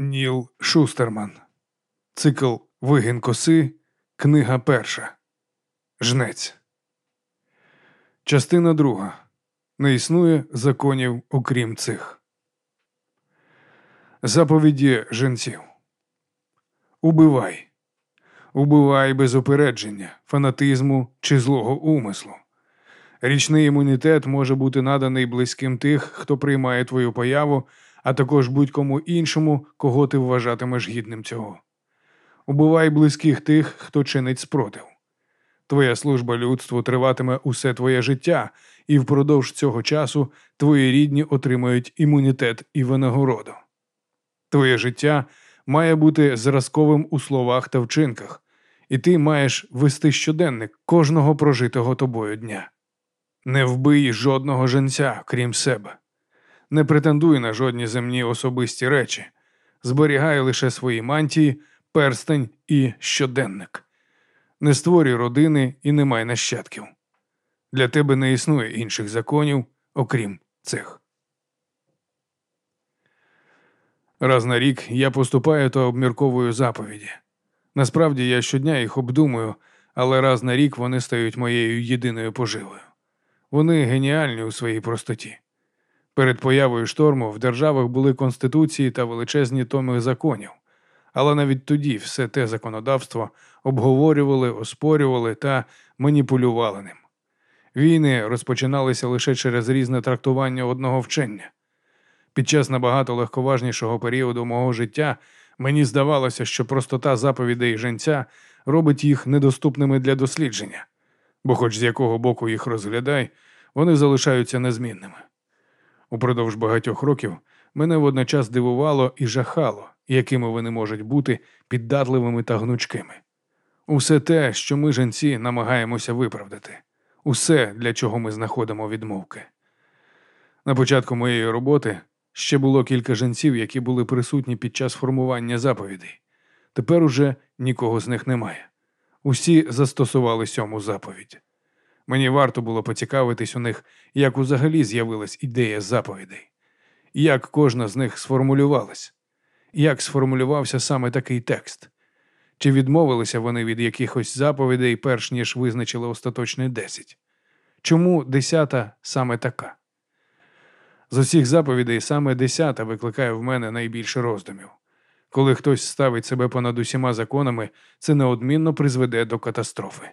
Ніл Шустерман. Цикл Вигін коси. Книга перша. Жнець. Частина друга. Не існує законів окрім цих. Заповіді женців. Убивай. Убивай без упередження, фанатизму чи злого умислу. Річний імунітет може бути наданий близьким тих, хто приймає твою появу, а також будь-кому іншому, кого ти вважатимеш гідним цього. Убивай близьких тих, хто чинить спротив. Твоя служба людству триватиме усе твоє життя, і впродовж цього часу твої рідні отримають імунітет і винагороду. Твоє життя має бути зразковим у словах та вчинках, і ти маєш вести щоденник кожного прожитого тобою дня. Не вбий жодного женця, крім себе. Не претендуй на жодні земні особисті речі, зберігай лише свої мантії, перстень і щоденник. Не створюй родини і не май нащадків. Для тебе не існує інших законів, окрім цих. Раз на рік я постую та обмірковую заповіді. Насправді я щодня їх обдумую, але раз на рік вони стають моєю єдиною поживою. Вони геніальні у своїй простоті. Перед появою шторму в державах були конституції та величезні томи законів, але навіть тоді все те законодавство обговорювали, оспорювали та маніпулювали ним. Війни розпочиналися лише через різне трактування одного вчення. Під час набагато легковажнішого періоду мого життя мені здавалося, що простота заповідей женця робить їх недоступними для дослідження, бо, хоч з якого боку їх розглядай, вони залишаються незмінними. Упродовж багатьох років мене водночас дивувало і жахало, якими вони можуть бути піддатливими та гнучкими. Усе те, що ми, жінці, намагаємося виправдати, усе, для чого ми знаходимо відмовки. На початку моєї роботи ще було кілька жінців, які були присутні під час формування заповідей. Тепер уже нікого з них немає. Усі застосували сьому заповідь. Мені варто було поцікавитись у них, як взагалі з'явилась ідея заповідей, як кожна з них сформулювалась, як сформулювався саме такий текст, чи відмовилися вони від якихось заповідей, перш ніж визначили остаточний десять? Чому десята саме така? З усіх заповідей саме десята викликає в мене найбільше роздумів. Коли хтось ставить себе понад усіма законами, це неодмінно призведе до катастрофи.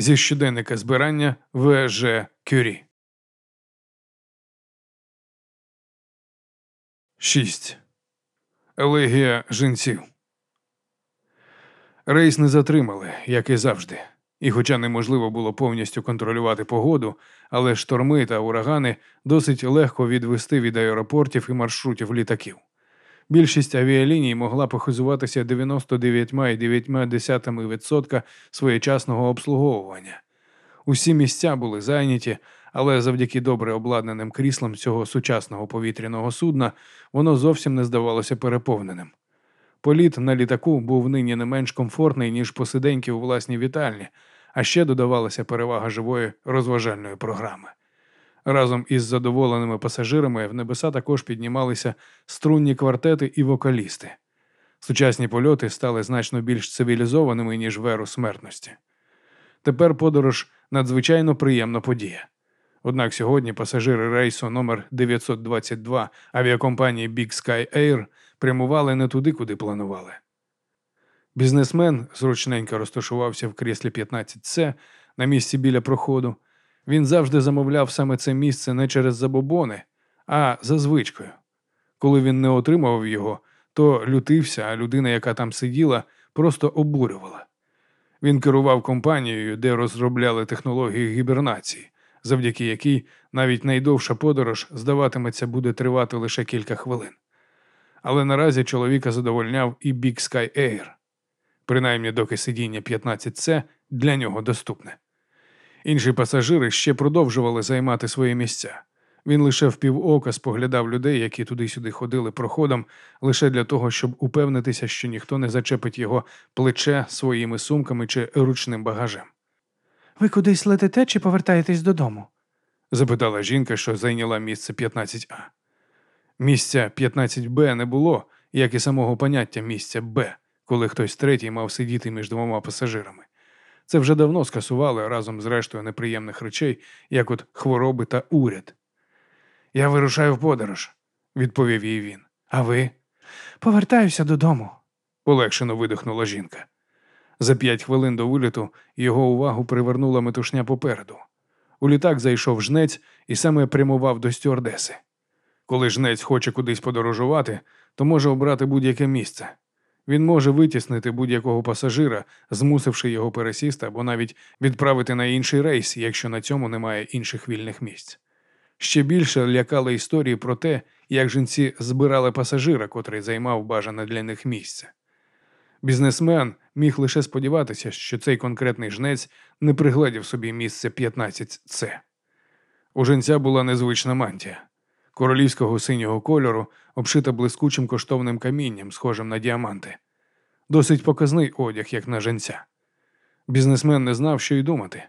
Зі щоденника збирання В. Ж. Кюрі. 6. Елегія жінців. Рейс не затримали, як і завжди. І, хоча неможливо було повністю контролювати погоду, але шторми та урагани досить легко відвести від аеропортів і маршрутів літаків. Більшість авіаліній могла похизуватися 99,9% своєчасного обслуговування. Усі місця були зайняті, але завдяки добре обладнаним кріслам цього сучасного повітряного судна воно зовсім не здавалося переповненим. Політ на літаку був нині не менш комфортний, ніж посиденьки у власній вітальні, а ще додавалася перевага живої розважальної програми. Разом із задоволеними пасажирами в небеса також піднімалися струнні квартети і вокалісти. Сучасні польоти стали значно більш цивілізованими, ніж веру смертності. Тепер подорож надзвичайно приємна подія. Однак сьогодні пасажири рейсу номер 922 авіакомпанії Big Sky Air прямували не туди, куди планували. Бізнесмен зручненько розташувався в кріслі 15С на місці біля проходу. Він завжди замовляв саме це місце не через забобони, а за звичкою. Коли він не отримував його, то лютився, а людина, яка там сиділа, просто обурювала. Він керував компанією, де розробляли технології гібернації, завдяки якій навіть найдовша подорож, здаватиметься, буде тривати лише кілька хвилин. Але наразі чоловіка задовольняв і Big Sky Air, принаймні доки сидіння 15С для нього доступне. Інші пасажири ще продовжували займати свої місця. Він лише впівока споглядав людей, які туди-сюди ходили проходом, лише для того, щоб упевнитися, що ніхто не зачепить його плече своїми сумками чи ручним багажем. Ви кудись летите чи повертаєтесь додому? запитала жінка, що зайняла місце 15А. Місця 15Б не було, як і самого поняття місця Б, коли хтось третій мав сидіти між двома пасажирами. Це вже давно скасували разом з рештою неприємних речей, як от хвороби та уряд. Я вирушаю в подорож, відповів їй він. А ви? Повертаюся додому. полегшено видихнула жінка. За п'ять хвилин до виліту його увагу привернула метушня попереду. У літак зайшов жнець і саме прямував до стюардеси. Коли жнець хоче кудись подорожувати, то може обрати будь-яке місце. Він може витіснити будь-якого пасажира, змусивши його пересісти або навіть відправити на інший рейс, якщо на цьому немає інших вільних місць. Ще більше лякали історії про те, як жінці збирали пасажира, котрий займав бажане для них місце. Бізнесмен міг лише сподіватися, що цей конкретний жнець не пригледів собі місце 15С. У жінця була незвична мантія королівського синього кольору, обшита блискучим коштовним камінням, схожим на діаманти. Досить показний одяг, як на женця. Бізнесмен не знав, що й думати.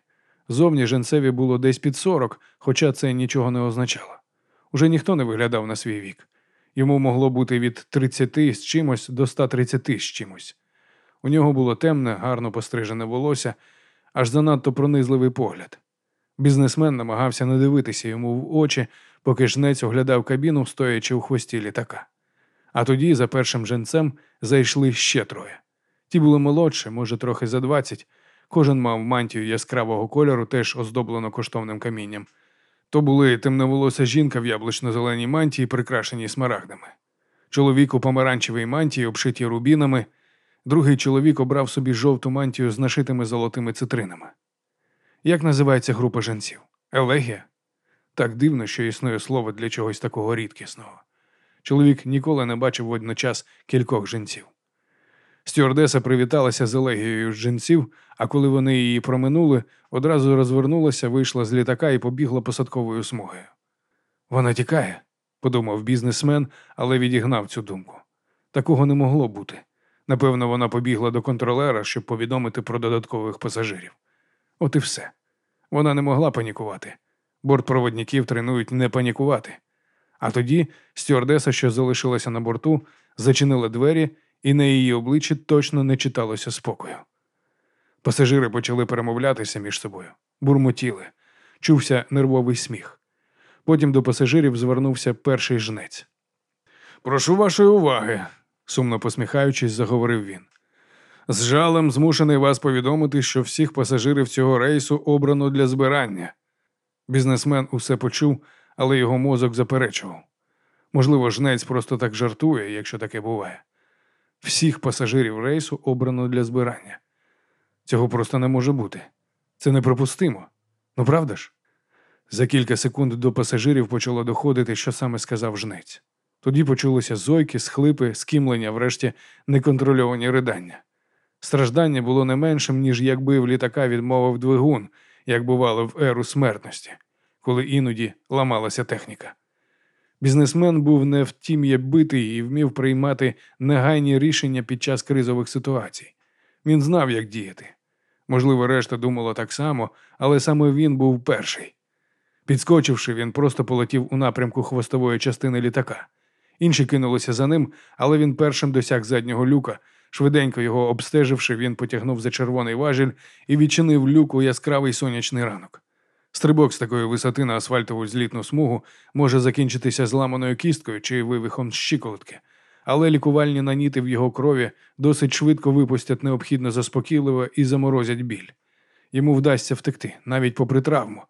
Зовні женцеві було десь під 40, хоча це нічого не означало. Уже ніхто не виглядав на свій вік. Йому могло бути від 30 з чимось до 130 з чимось. У нього було темне, гарно пострижене волосся, аж занадто пронизливий погляд. Бізнесмен намагався не дивитися йому в очі, поки жнець оглядав кабіну, стоячи у хвості літака. А тоді, за першим женцем, зайшли ще троє. Ті були молодші, може, трохи за двадцять. Кожен мав мантію яскравого кольору, теж оздоблено коштовним камінням. То були темноволоса жінка в яблучно-зеленій мантії, прикрашеній смарагдами. Чоловік у помаранчевій мантії, обшитій рубінами, другий чоловік обрав собі жовту мантію з нашитими золотими цитринами. Як називається група жінців? Елегія? Так дивно, що існує слово для чогось такого рідкісного. Чоловік ніколи не бачив водночас кількох жінців. Стюардеса привіталася з елегією жінців, а коли вони її проминули, одразу розвернулася, вийшла з літака і побігла посадковою смугою. Вона тікає, подумав бізнесмен, але відігнав цю думку. Такого не могло бути. Напевно, вона побігла до контролера, щоб повідомити про додаткових пасажирів. От і все. Вона не могла панікувати. Бортпроводників тренують не панікувати. А тоді стюардеса, що залишилася на борту, зачинила двері, і на її обличчі точно не читалося спокою. Пасажири почали перемовлятися між собою, бурмотіли, чувся нервовий сміх. Потім до пасажирів звернувся перший жнець. Прошу вашої уваги, сумно посміхаючись, заговорив він. З жалем змушений вас повідомити, що всіх пасажирів цього рейсу обрано для збирання. Бізнесмен усе почув, але його мозок заперечував. Можливо, жнець просто так жартує, якщо таке буває. Всіх пасажирів рейсу обрано для збирання. Цього просто не може бути. Це неприпустимо. Ну правда ж? За кілька секунд до пасажирів почало доходити, що саме сказав жнець. Тоді почулися зойки, схлипи, скімлення, врешті неконтрольовані ридання. Страждання було не меншим, ніж якби в літака відмовив двигун, як бувало в еру смертності, коли іноді ламалася техніка. Бізнесмен був не втім'є битий і вмів приймати негайні рішення під час кризових ситуацій. Він знав, як діяти. Можливо, решта думала так само, але саме він був перший. Підскочивши, він просто полетів у напрямку хвостової частини літака. Інші кинулися за ним, але він першим досяг заднього люка. Швиденько його обстеживши, він потягнув за червоний важіль і відчинив люк у яскравий сонячний ранок. Стрибок з такої висоти на асфальтову злітну смугу може закінчитися зламаною кісткою чи вивихом щиколотки, але лікувальні наніти в його крові досить швидко випустять необхідно заспокійливо і заморозять біль. Йому вдасться втекти, навіть попри травму,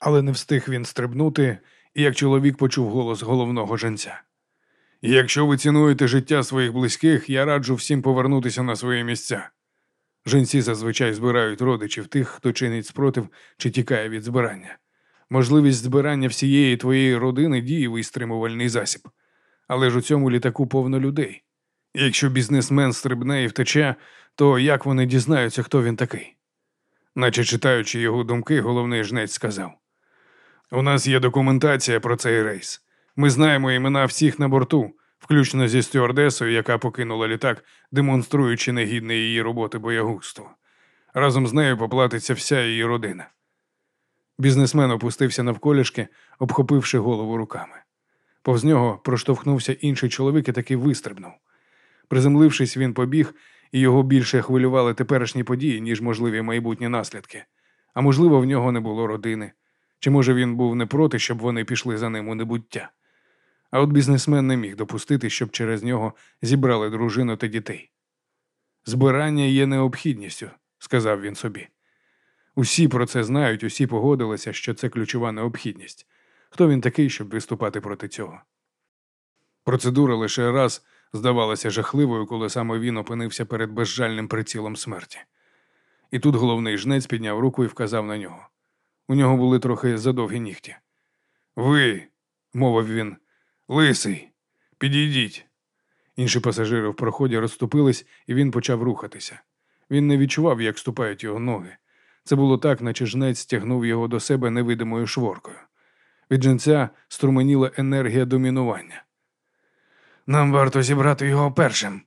але не встиг він стрибнути, і як чоловік почув голос головного женця. Якщо ви цінуєте життя своїх близьких, я раджу всім повернутися на свої місця. Жінці зазвичай збирають родичів тих, хто чинить спротив чи тікає від збирання. Можливість збирання всієї твоєї родини дієвий стримувальний засіб. Але ж у цьому літаку повно людей. Якщо бізнесмен стрибне і втече, то як вони дізнаються, хто він такий? Наче читаючи його думки, головний жнець сказав: У нас є документація про цей рейс. Ми знаємо імена всіх на борту, включно зі стюардесою, яка покинула літак, демонструючи негідне її роботи боягузтво. Разом з нею поплатиться вся її родина. Бізнесмен опустився навколішки, обхопивши голову руками. Повз нього проштовхнувся інший чоловік і таки вистрибнув. Приземлившись, він побіг, і його більше хвилювали теперішні події, ніж можливі майбутні наслідки. А можливо, в нього не було родини. Чи може він був не проти, щоб вони пішли за ним у небуття? А от бізнесмен не міг допустити, щоб через нього зібрали дружину та дітей. Збирання є необхідністю, сказав він собі. Усі про це знають, усі погодилися, що це ключова необхідність. Хто він такий, щоб виступати проти цього? Процедура лише раз здавалася жахливою, коли саме він опинився перед безжальним прицілом смерті. І тут головний жнець підняв руку і вказав на нього. У нього були трохи задовгі нігті. Ви, мовив він, лисий, підійдіть. Інші пасажири в проході розступились, і він почав рухатися. Він не відчував, як ступають його ноги. Це було так, наче жнець стягнув його до себе невидимою шворкою. Від жінця струменіла енергія домінування. Нам варто зібрати його першим,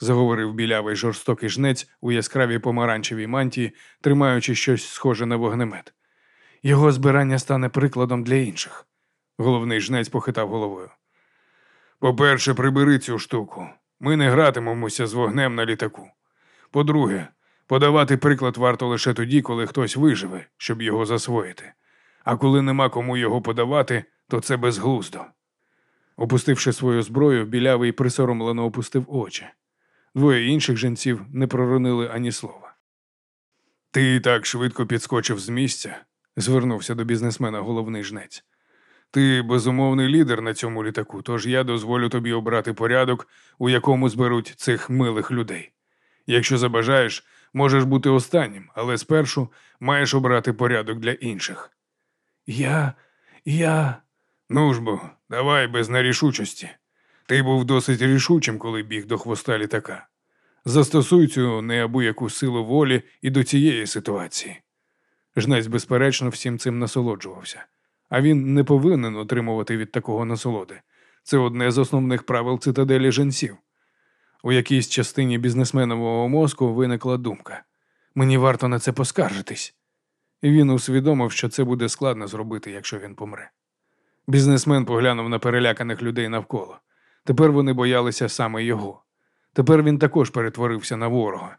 заговорив білявий жорстокий жнець у яскравій помаранчевій мантії, тримаючи щось схоже на вогнемет. Його збирання стане прикладом для інших. Головний жнець похитав головою. По-перше, прибери цю штуку. Ми не гратимемося з вогнем на літаку. По-друге, подавати приклад варто лише тоді, коли хтось виживе, щоб його засвоїти. А коли нема кому його подавати, то це безглуздо. Опустивши свою зброю, білявий присоромлено опустив очі. Двоє інших жінців не проронили ані слова. Ти так швидко підскочив з місця, звернувся до бізнесмена головний жнець. Ти безумовний лідер на цьому літаку, тож я дозволю тобі обрати порядок, у якому зберуть цих милих людей. Якщо забажаєш, можеш бути останнім, але спершу маєш обрати порядок для інших. Я. я. Ну ж бо, давай без нерішучості. Ти був досить рішучим, коли біг до хвоста літака. Застосуй цю неабияку силу волі і до цієї ситуації. Жнець, безперечно, всім цим насолоджувався, а він не повинен отримувати від такого насолоди. Це одне з основних правил цитаделі женців. У якійсь частині бізнесменового мозку виникла думка мені варто на це поскаржитись. І він усвідомив, що це буде складно зробити, якщо він помре. Бізнесмен поглянув на переляканих людей навколо. Тепер вони боялися саме його. Тепер він також перетворився на ворога.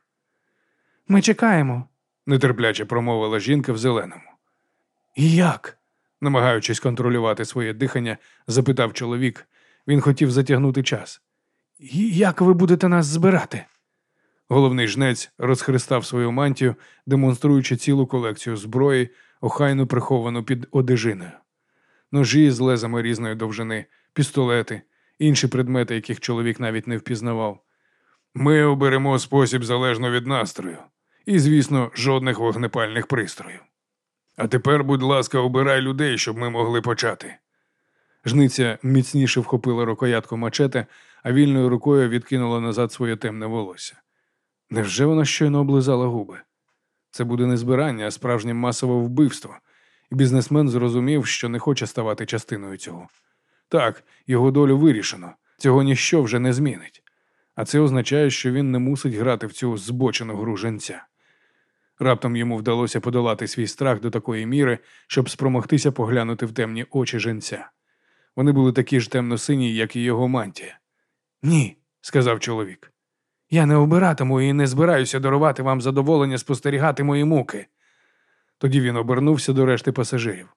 Ми чекаємо. нетерпляче промовила жінка в зеленому. І як? Намагаючись контролювати своє дихання, запитав чоловік. Він хотів затягнути час. Як ви будете нас збирати? Головний жнець розхристав свою мантію, демонструючи цілу колекцію зброї, охайно приховану під одежиною. Ножі з лезами різної довжини, пістолети, інші предмети, яких чоловік навіть не впізнавав. Ми оберемо спосіб залежно від настрою, і, звісно, жодних вогнепальних пристроїв. А тепер, будь ласка, обирай людей, щоб ми могли почати. Жниця міцніше вхопила рукоятку мачете, а вільною рукою відкинула назад своє темне волосся. Невже вона щойно облизала губи? Це буде не збирання, а справжнє масове вбивство, і бізнесмен зрозумів, що не хоче ставати частиною цього. Так, його долю вирішено, цього ніщо вже не змінить. А це означає, що він не мусить грати в цю збочену гру женця. Раптом йому вдалося подолати свій страх до такої міри, щоб спромогтися поглянути в темні очі женця. Вони були такі ж темно-сині, як і його мантія. Ні, сказав чоловік. Я не обиратиму і не збираюся дарувати вам задоволення спостерігати мої муки. Тоді він обернувся до решти пасажирів.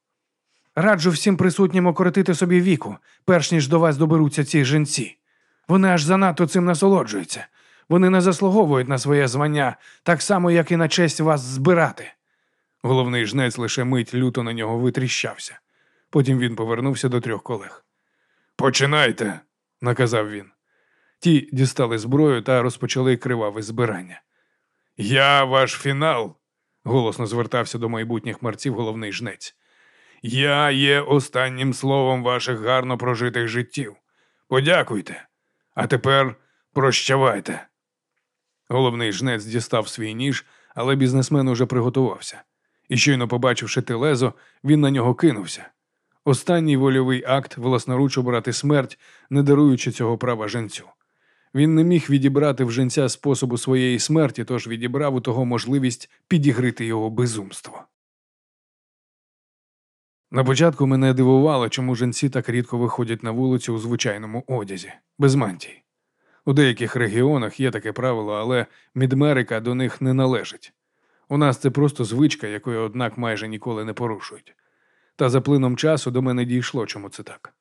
Раджу всім присутнім окоротити собі віку, перш ніж до вас доберуться ці жінці. Вони аж занадто цим насолоджуються. Вони не заслуговують на своє звання, так само, як і на честь вас збирати. Головний жнець лише мить люто на нього витріщався. Потім він повернувся до трьох колег. Починайте, наказав він. Ті дістали зброю та розпочали криваве збирання. Я ваш фінал, голосно звертався до майбутніх мерців головний жнець. Я є останнім словом ваших гарно прожитих життів. Подякуйте. А тепер прощавайте. Головний жнець дістав свій ніж, але бізнесмен уже приготувався. І щойно побачивши те лезо, він на нього кинувся. Останній вольовий акт власноруч обрати смерть, не даруючи цього права женцю. Він не міг відібрати в женця способу своєї смерті, тож відібрав у того можливість підігрити його безумство. На початку мене дивувало, чому женці так рідко виходять на вулицю у звичайному одязі, без мантій. У деяких регіонах є таке правило, але Мідмерика до них не належить. У нас це просто звичка, якої, однак, майже ніколи не порушують. Та за плином часу до мене дійшло, чому це так.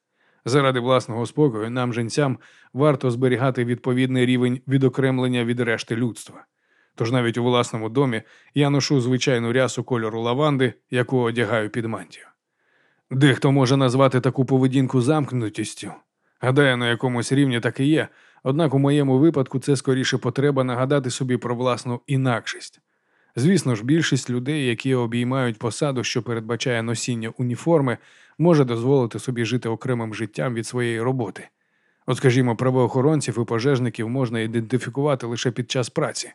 Заради власного спокою нам, женцям, варто зберігати відповідний рівень відокремлення від решти людства. Тож навіть у власному домі я ношу звичайну рясу кольору лаванди, яку одягаю під мантію. Дехто може назвати таку поведінку замкнутістю. Гадаю, на якомусь рівні так і є, однак у моєму випадку це скоріше потреба нагадати собі про власну інакшість. Звісно ж, більшість людей, які обіймають посаду, що передбачає носіння уніформи, може дозволити собі жити окремим життям від своєї роботи. От, скажімо, правоохоронців і пожежників можна ідентифікувати лише під час праці.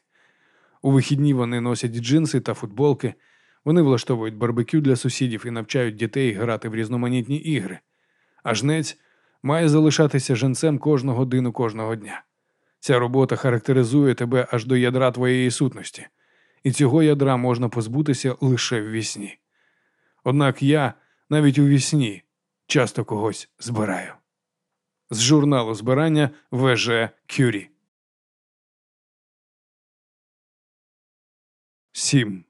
У вихідні вони носять джинси та футболки, вони влаштовують барбекю для сусідів і навчають дітей грати в різноманітні ігри. А жнець має залишатися женцем кожну годину кожного дня. Ця робота характеризує тебе аж до ядра твоєї сутності, і цього ядра можна позбутися лише в вісні. Однак я навіть у вісні часто когось збираю. З журналу збирання ВЖ Кюрі. 7.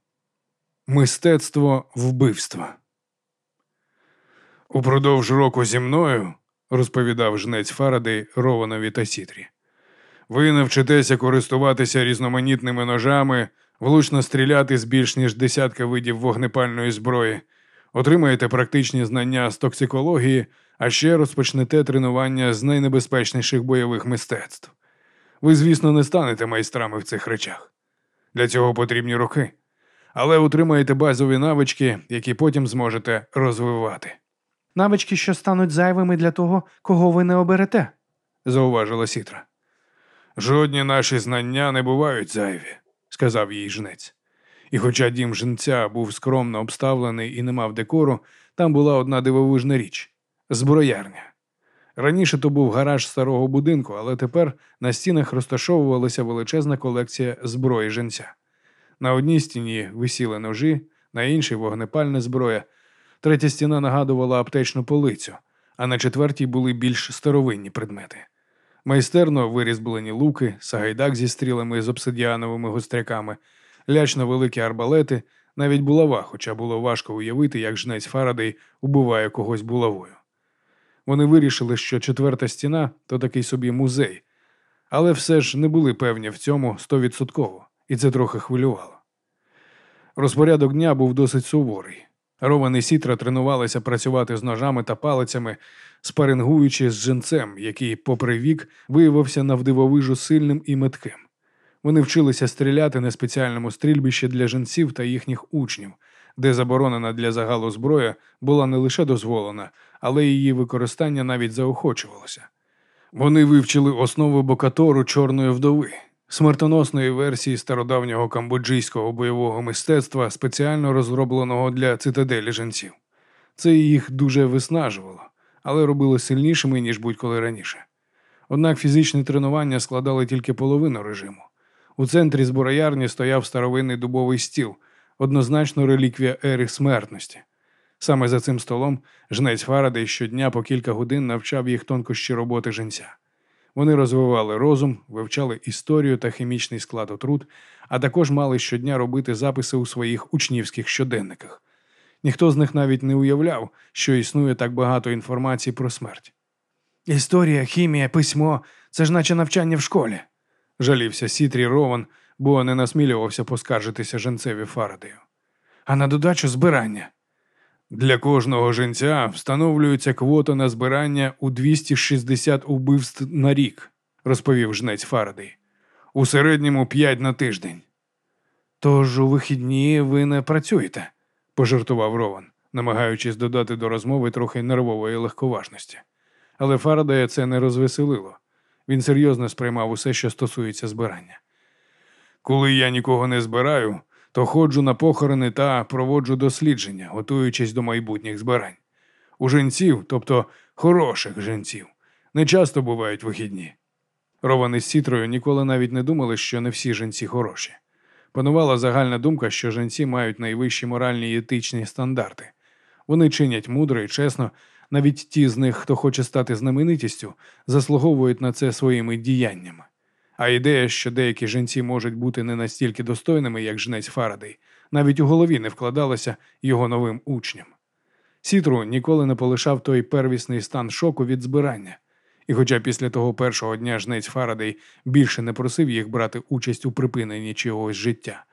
Мистецтво вбивства. Упродовж року зі мною, розповідав жнець Фарадей Рованові та Сітрі. Ви навчитеся користуватися різноманітними ножами, влучно стріляти з більш ніж десятка видів вогнепальної зброї, отримаєте практичні знання з токсикології, а ще розпочнете тренування з найнебезпечніших бойових мистецтв. Ви, звісно, не станете майстрами в цих речах. Для цього потрібні роки, але отримаєте базові навички, які потім зможете розвивати, Навички, що стануть зайвими для того, кого ви не оберете. зауважила Сітра. Жодні наші знання не бувають зайві, сказав їй жнець. І хоча дім жінця був скромно обставлений і не мав декору, там була одна дивовижна річ зброярня. Раніше то був гараж старого будинку, але тепер на стінах розташовувалася величезна колекція зброї жінця. На одній стіні висіли ножі, на іншій вогнепальна зброя. Третя стіна нагадувала аптечну полицю, а на четвертій були більш старовинні предмети. Майстерно вирізблені луки, сагайдак зі стрілами з обсидіановими гостряками, лячно великі арбалети, навіть булава, хоча було важко уявити, як жнець Фарадей убиває когось булавою. Вони вирішили, що четверта стіна то такий собі музей, але все ж не були певні в цьому стовідсотково, і це трохи хвилювало. Розпорядок дня був досить суворий. Рован і Сітра тренувалися працювати з ножами та палицями, спарингуючи з женцем, який, попри вік, виявився навдивовижу сильним і метким. Вони вчилися стріляти на спеціальному стрільбищі для женців та їхніх учнів, де заборонена для загалу зброя була не лише дозволена, але її використання навіть заохочувалося. Вони вивчили основи бокатору Чорної вдови, смертоносної версії стародавнього камбоджійського бойового мистецтва, спеціально розробленого для цитаделі жінців. Це їх дуже виснажувало, але робило сильнішими, ніж будь-коли раніше. Однак фізичні тренування складали тільки половину режиму. У центрі зброярні стояв старовинний дубовий стіл, однозначно реліквія ери смертності. Саме за цим столом жнець Фарадей щодня по кілька годин навчав їх тонкощі роботи женця. Вони розвивали розум, вивчали історію та хімічний склад отрут, а також мали щодня робити записи у своїх учнівських щоденниках. Ніхто з них навіть не уявляв, що існує так багато інформації про смерть. Історія, хімія, письмо це ж наче навчання в школі. Жалівся Сітрі Рован, бо не насмілювався поскаржитися женцеві Фарадею. А на додачу збирання. Для кожного жінця встановлюється квота на збирання у 260 убивств на рік, розповів жнець Фарадей. У середньому 5 на тиждень. Тож у вихідні ви не працюєте, пожартував Рован, намагаючись додати до розмови трохи нервової легковажності. Але Фарадея це не розвеселило. Він серйозно сприймав усе, що стосується збирання. Коли я нікого не збираю, то ходжу на похорони та проводжу дослідження, готуючись до майбутніх збирань. У жінців, тобто хороших жінців, не часто бувають вихідні. Ровани з Сітрою ніколи навіть не думали, що не всі жінці хороші. Панувала загальна думка, що жінці мають найвищі моральні і етичні стандарти. Вони чинять мудро і чесно, навіть ті з них, хто хоче стати знаменитістю, заслуговують на це своїми діяннями. А ідея, що деякі жінці можуть бути не настільки достойними, як жнець Фарадей, навіть у голові не вкладалася його новим учням. Сітру ніколи не полишав той первісний стан шоку від збирання. І хоча після того першого дня жнець Фарадей більше не просив їх брати участь у припиненні чогось життя,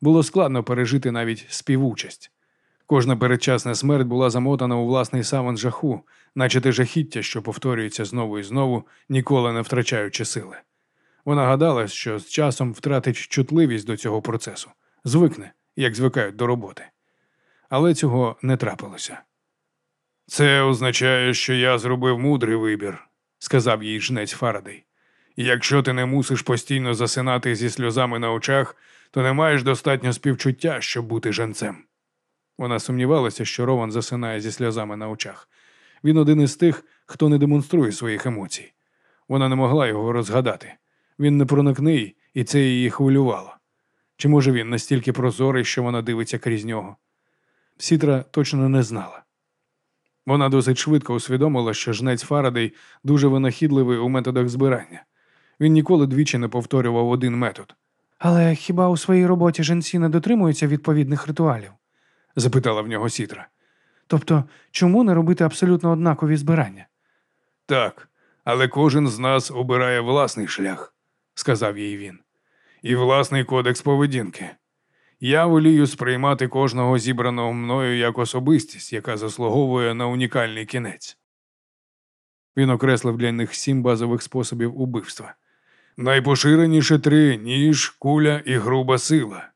було складно пережити навіть співучасть. Кожна передчасна смерть була замотана у власний саван жаху, наче те жахіття, що повторюється знову і знову, ніколи не втрачаючи сили. Вона гадала, що з часом втратить чутливість до цього процесу, звикне, як звикають до роботи. Але цього не трапилося. Це означає, що я зробив мудрий вибір, сказав їй жнець Фарадей. Якщо ти не мусиш постійно засинати зі сльозами на очах, то не маєш достатньо співчуття, щоб бути женцем. Вона сумнівалася, що Рован засинає зі сльозами на очах. Він один із тих, хто не демонструє своїх емоцій. Вона не могла його розгадати. Він непроникний, і це її хвилювало. Чи може він настільки прозорий, що вона дивиться крізь нього? Сітра точно не знала. Вона досить швидко усвідомила, що жнець Фарадей дуже винахідливий у методах збирання. Він ніколи двічі не повторював один метод. Але хіба у своїй роботі жінці не дотримуються відповідних ритуалів? запитала в нього Сітра. Тобто, чому не робити абсолютно однакові збирання? Так, але кожен з нас обирає власний шлях, сказав їй він, і власний кодекс поведінки. Я волію сприймати кожного зібраного мною як особистість, яка заслуговує на унікальний кінець. Він окреслив для них сім базових способів убивства. Найпоширеніше три ніж, куля і груба сила.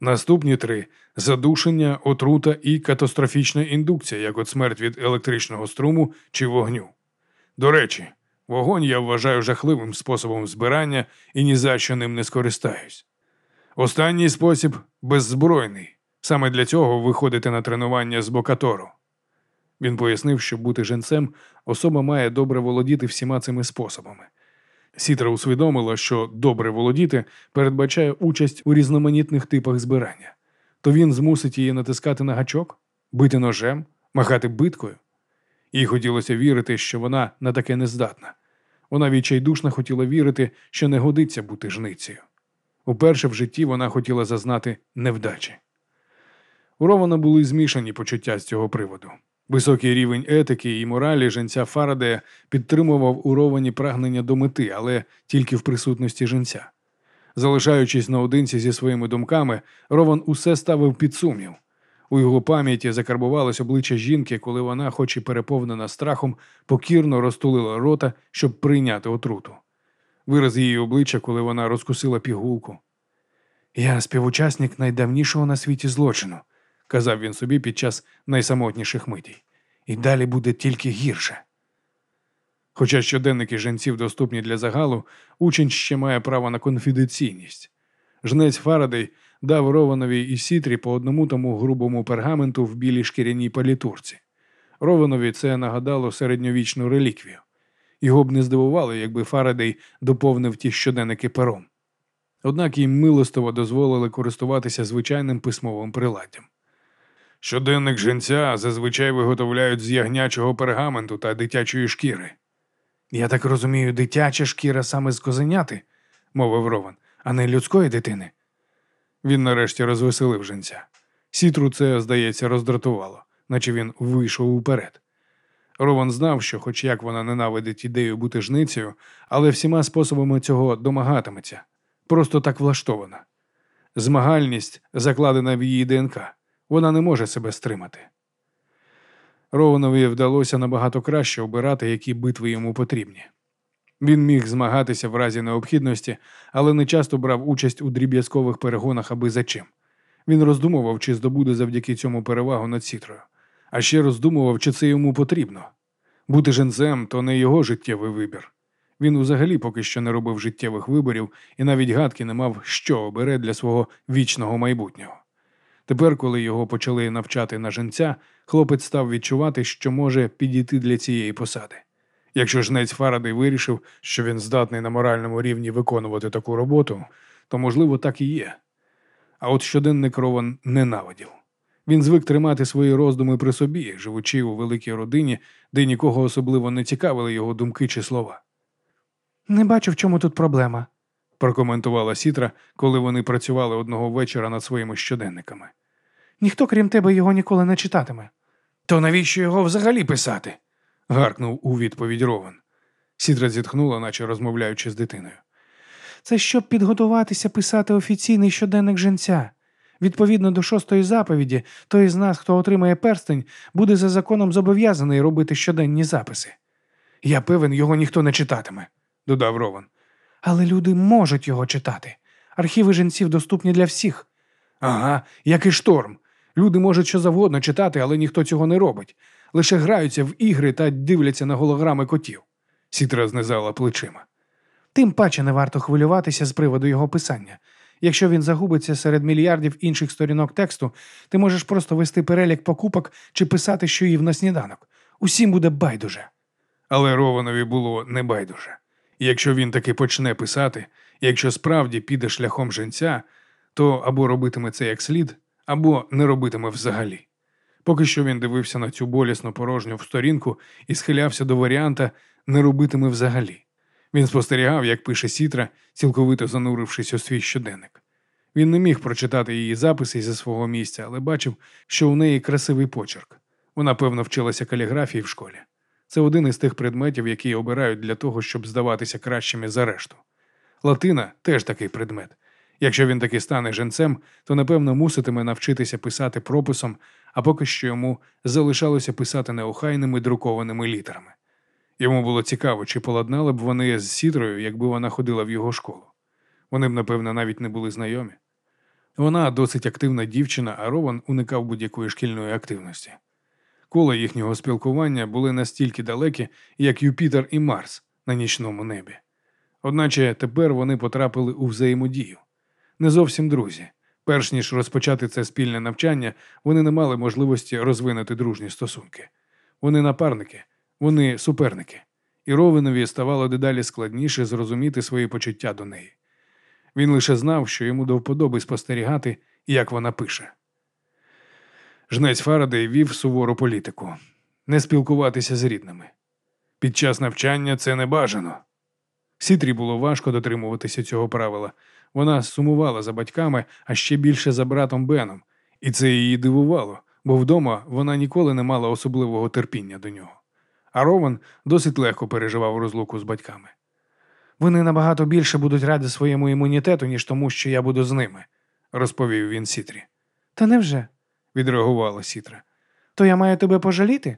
Наступні три задушення, отрута і катастрофічна індукція, як от смерть від електричного струму чи вогню. До речі, вогонь я вважаю жахливим способом збирання і ні за що ним не скористаюсь. Останній спосіб беззбройний. Саме для цього виходити на тренування з бокатору. Він пояснив, що бути женцем особа має добре володіти всіма цими способами. Сітра усвідомила, що добре володіти передбачає участь у різноманітних типах збирання. То він змусить її натискати на гачок, бити ножем, махати биткою. Їй хотілося вірити, що вона на таке не здатна. Вона відчайдушно хотіла вірити, що не годиться бути жницею. Уперше в житті вона хотіла зазнати невдачі. У Рована були змішані почуття з цього приводу. Високий рівень етики і моралі женця Фарадея підтримував у Ровані прагнення до мети, але тільки в присутності женця. Залишаючись наодинці зі своїми думками, Рован усе ставив під сумнів. У його пам'яті закарбувалось обличчя жінки, коли вона, хоч і переповнена страхом, покірно розтулила рота, щоб прийняти отруту. Вираз її обличчя, коли вона розкусила пігулку. Я співучасник найдавнішого на світі злочину, казав він собі під час найсамотніших митій. І далі буде тільки гірше. Хоча щоденники жінців доступні для загалу, учень ще має право на конфіденційність. Жнець Фарадей дав Рованові і Сітрі по одному тому грубому пергаменту в білій шкіряній палітурці. Рованові це нагадало середньовічну реліквію. Його б не здивувало, якби Фарадей доповнив ті щоденники пером. Однак їм милостиво дозволили користуватися звичайним письмовим приладдям. Щоденник жінця зазвичай виготовляють з ягнячого пергаменту та дитячої шкіри. Я так розумію, дитяча шкіра саме з козеняти, мовив Рован, а не людської дитини. Він нарешті розвеселив жінця. Сітру це, здається, роздратувало, наче він вийшов уперед. Рован знав, що, хоч як вона ненавидить ідею бути жницею, але всіма способами цього домагатиметься, просто так влаштована. Змагальність закладена в її ДНК, вона не може себе стримати. Рованові вдалося набагато краще обирати, які битви йому потрібні. Він міг змагатися в разі необхідності, але не часто брав участь у дріб'язкових перегонах аби за чим. Він роздумував, чи здобуде завдяки цьому перевагу над сітрою, а ще роздумував, чи це йому потрібно. Бути женцем то не його життєвий вибір. Він взагалі поки що не робив життєвих виборів і навіть гадки не мав, що обере для свого вічного майбутнього. Тепер, коли його почали навчати на женця, хлопець став відчувати, що може підійти для цієї посади. Якщо жнець Фарадей вирішив, що він здатний на моральному рівні виконувати таку роботу, то, можливо, так і є. А от щоденник Рован ненавидів. Він звик тримати свої роздуми при собі, живучи у великій родині, де нікого особливо не цікавили його думки чи слова. Не бачу, в чому тут проблема, прокоментувала Сітра, коли вони працювали одного вечора над своїми щоденниками. Ніхто, крім тебе, його ніколи не читатиме. То навіщо його взагалі писати? Гаркнув у відповідь Рован. Сітра зітхнула, наче розмовляючи з дитиною. Це щоб підготуватися писати офіційний щоденник женця. Відповідно до шостої заповіді, той з нас, хто отримає перстень, буде за законом зобов'язаний робити щоденні записи. Я певен, його ніхто не читатиме, додав Рован. Але люди можуть його читати. Архіви женців доступні для всіх. Ага, як і шторм. Люди можуть що завгодно читати, але ніхто цього не робить. Лише граються в ігри та дивляться на голограми котів. Сітра знизала плечима. Тим паче не варто хвилюватися з приводу його писання. Якщо він загубиться серед мільярдів інших сторінок тексту, ти можеш просто вести перелік покупок чи писати, що їв на сніданок. Усім буде байдуже. Але Рованові було не байдуже. Якщо він таки почне писати, якщо справді піде шляхом женця, то або робитиме це як слід, або не робитиме взагалі. Поки що він дивився на цю болісну порожню сторінку і схилявся до варіанта не робитиме взагалі. Він спостерігав, як пише Сітра, цілковито занурившись у свій щоденник. Він не міг прочитати її записи зі свого місця, але бачив, що у неї красивий почерк. Вона, певно, вчилася каліграфії в школі. Це один із тих предметів, які обирають для того, щоб здаватися кращими за решту. Латина теж такий предмет. Якщо він таки стане женцем, то напевно муситиме навчитися писати прописом, а поки що йому залишалося писати неохайними друкованими літерами. Йому було цікаво, чи поладнали б вони з Сітрою, якби вона ходила в його школу. Вони б, напевно, навіть не були знайомі. Вона досить активна дівчина, а Рован уникав будь-якої шкільної активності. Кола їхнього спілкування були настільки далекі, як Юпітер і Марс на нічному небі. Одначе тепер вони потрапили у взаємодію. Не зовсім друзі. Перш ніж розпочати це спільне навчання, вони не мали можливості розвинути дружні стосунки. Вони напарники, вони суперники, і Ровенові ставало дедалі складніше зрозуміти свої почуття до неї. Він лише знав, що йому до вподоби спостерігати, як вона пише. Жнець Фарадей вів сувору політику не спілкуватися з рідними. Під час навчання це не бажано. Сітрі було важко дотримуватися цього правила. Вона сумувала за батьками, а ще більше за братом Беном, і це її дивувало, бо вдома вона ніколи не мала особливого терпіння до нього. А Рован досить легко переживав розлуку з батьками. Вони набагато більше будуть раді своєму імунітету, ніж тому, що я буду з ними, розповів він Сітрі. Та невже? відреагувала Сітра. То я маю тебе пожаліти?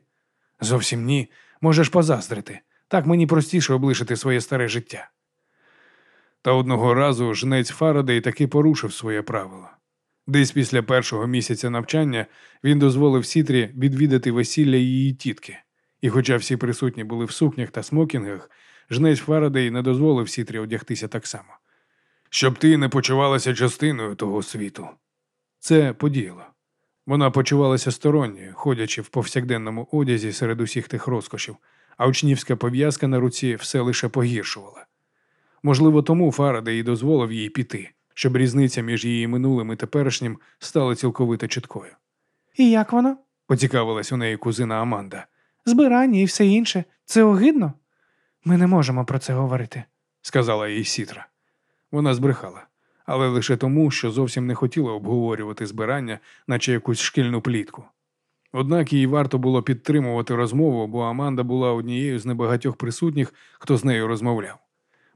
Зовсім ні. Можеш позаздрити. Так мені простіше облишити своє старе життя. Та одного разу жнець Фарадей таки порушив своє правило. Десь після першого місяця навчання він дозволив Сітрі відвідати весілля її тітки, і, хоча всі присутні були в сукнях та смокінгах, жнець Фарадей не дозволив Сітрі одягтися так само. Щоб ти не почувалася частиною того світу. Це подіяло. Вона почувалася сторонньою, ходячи в повсякденному одязі серед усіх тих розкошів, а учнівська пов'язка на руці все лише погіршувала. Можливо, тому Фарадей і дозволив їй піти, щоб різниця між її минулим і теперішнім стала цілковито чіткою. І як воно? поцікавилась у неї кузина Аманда. Збирання і все інше. Це огидно? Ми не можемо про це говорити, сказала їй Сітра. Вона збрехала, але лише тому, що зовсім не хотіла обговорювати збирання, наче якусь шкільну плітку. Однак їй варто було підтримувати розмову, бо Аманда була однією з небагатьох присутніх, хто з нею розмовляв.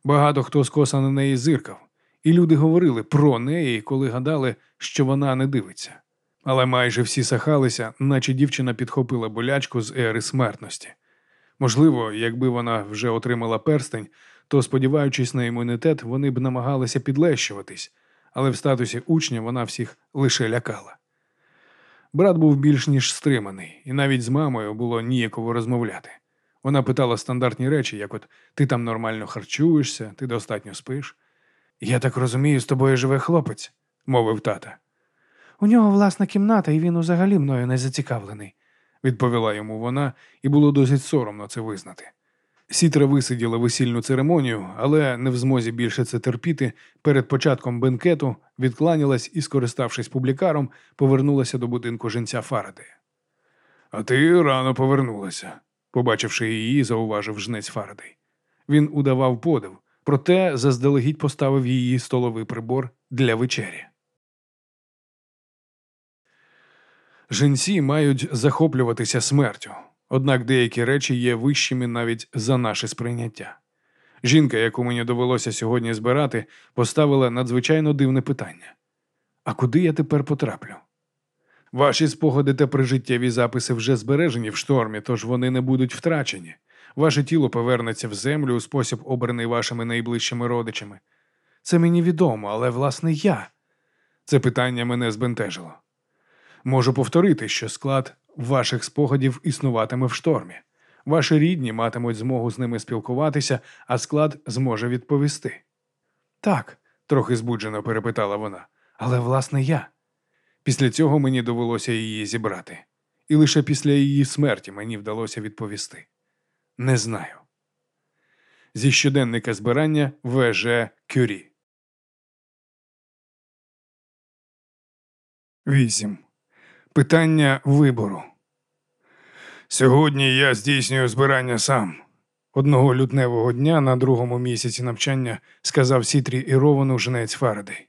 Багато хто скоса на неї зиркав, і люди говорили про неї, коли гадали, що вона не дивиться. Але майже всі сахалися, наче дівчина підхопила болячку з ери смертності. Можливо, якби вона вже отримала перстень, то, сподіваючись на імунітет, вони б намагалися підлещуватись, але в статусі учня вона всіх лише лякала. Брат був більш ніж стриманий, і навіть з мамою було ніяково розмовляти. Вона питала стандартні речі, як от ти там нормально харчуєшся, ти достатньо спиш. Я так розумію, з тобою живе хлопець, мовив тата. У нього власна кімната, і він взагалі мною не зацікавлений, відповіла йому вона, і було досить соромно це визнати. Сітра висиділа весільну церемонію, але не в змозі більше це терпіти, перед початком бенкету відкланялась і, скориставшись публікаром, повернулася до будинку женця Фарадея. А ти рано повернулася, побачивши її, зауважив жнець Фарадей. Він удавав подив, проте заздалегідь поставив її столовий прибор для вечері. Жінці мають захоплюватися смертю, однак деякі речі є вищими навіть за наше сприйняття. Жінка, яку мені довелося сьогодні збирати, поставила надзвичайно дивне питання: а куди я тепер потраплю? Ваші спогади та прижиттєві записи вже збережені в штормі, тож вони не будуть втрачені. Ваше тіло повернеться в землю у спосіб, обраний вашими найближчими родичами. Це мені відомо, але власне я. Це питання мене збентежило. Можу повторити, що склад ваших спогадів існуватиме в штормі. Ваші рідні матимуть змогу з ними спілкуватися, а склад зможе відповісти. Так, трохи збуджено перепитала вона, але власне я. Після цього мені довелося її зібрати, і лише після її смерті мені вдалося відповісти. Не знаю. Зі щоденника збирання В.Ж. Кюрі. 8. Питання вибору. Сьогодні я здійснюю збирання сам. Одного лютневого дня на другому місяці навчання сказав Сітрі і Ровану жнець Фарадей.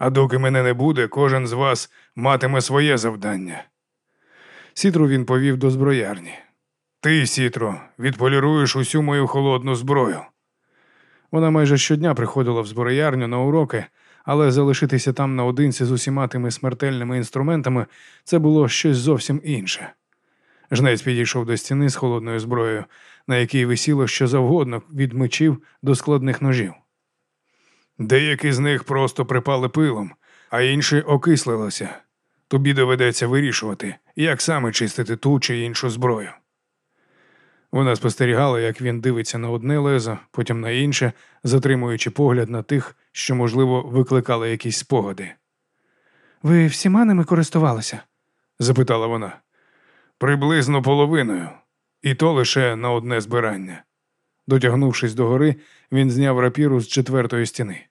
А доки мене не буде, кожен з вас матиме своє завдання. Сітру він повів до зброярні. Ти, Сітро, відполіруєш усю мою холодну зброю. Вона майже щодня приходила в зброярню на уроки, але залишитися там наодинці з усіма тими смертельними інструментами це було щось зовсім інше. Жнець підійшов до стіни з холодною зброєю, на якій висіло що завгодно від мечів до складних ножів. Деякі з них просто припали пилом, а інші окислилися. Тобі доведеться вирішувати, як саме чистити ту чи іншу зброю. Вона спостерігала, як він дивиться на одне лезо, потім на інше, затримуючи погляд на тих, що, можливо, викликали якісь спогади. Ви всіма ними користувалися? запитала вона. Приблизно половиною, і то лише на одне збирання. Дотягнувшись до гори, він зняв рапіру з четвертої стіни.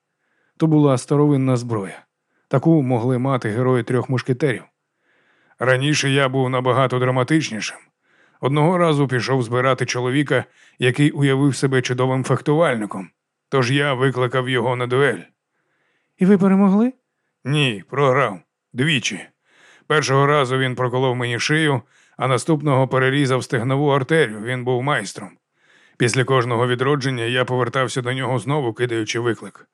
То була старовинна зброя. Таку могли мати герої трьох мушкетерів. Раніше я був набагато драматичнішим. Одного разу пішов збирати чоловіка, який уявив себе чудовим фехтувальником, тож я викликав його на дуель. І ви перемогли? Ні, програв. Двічі. Першого разу він проколов мені шию, а наступного перерізав стегнову артерію, він був майстром. Після кожного відродження я повертався до нього знову, кидаючи виклик.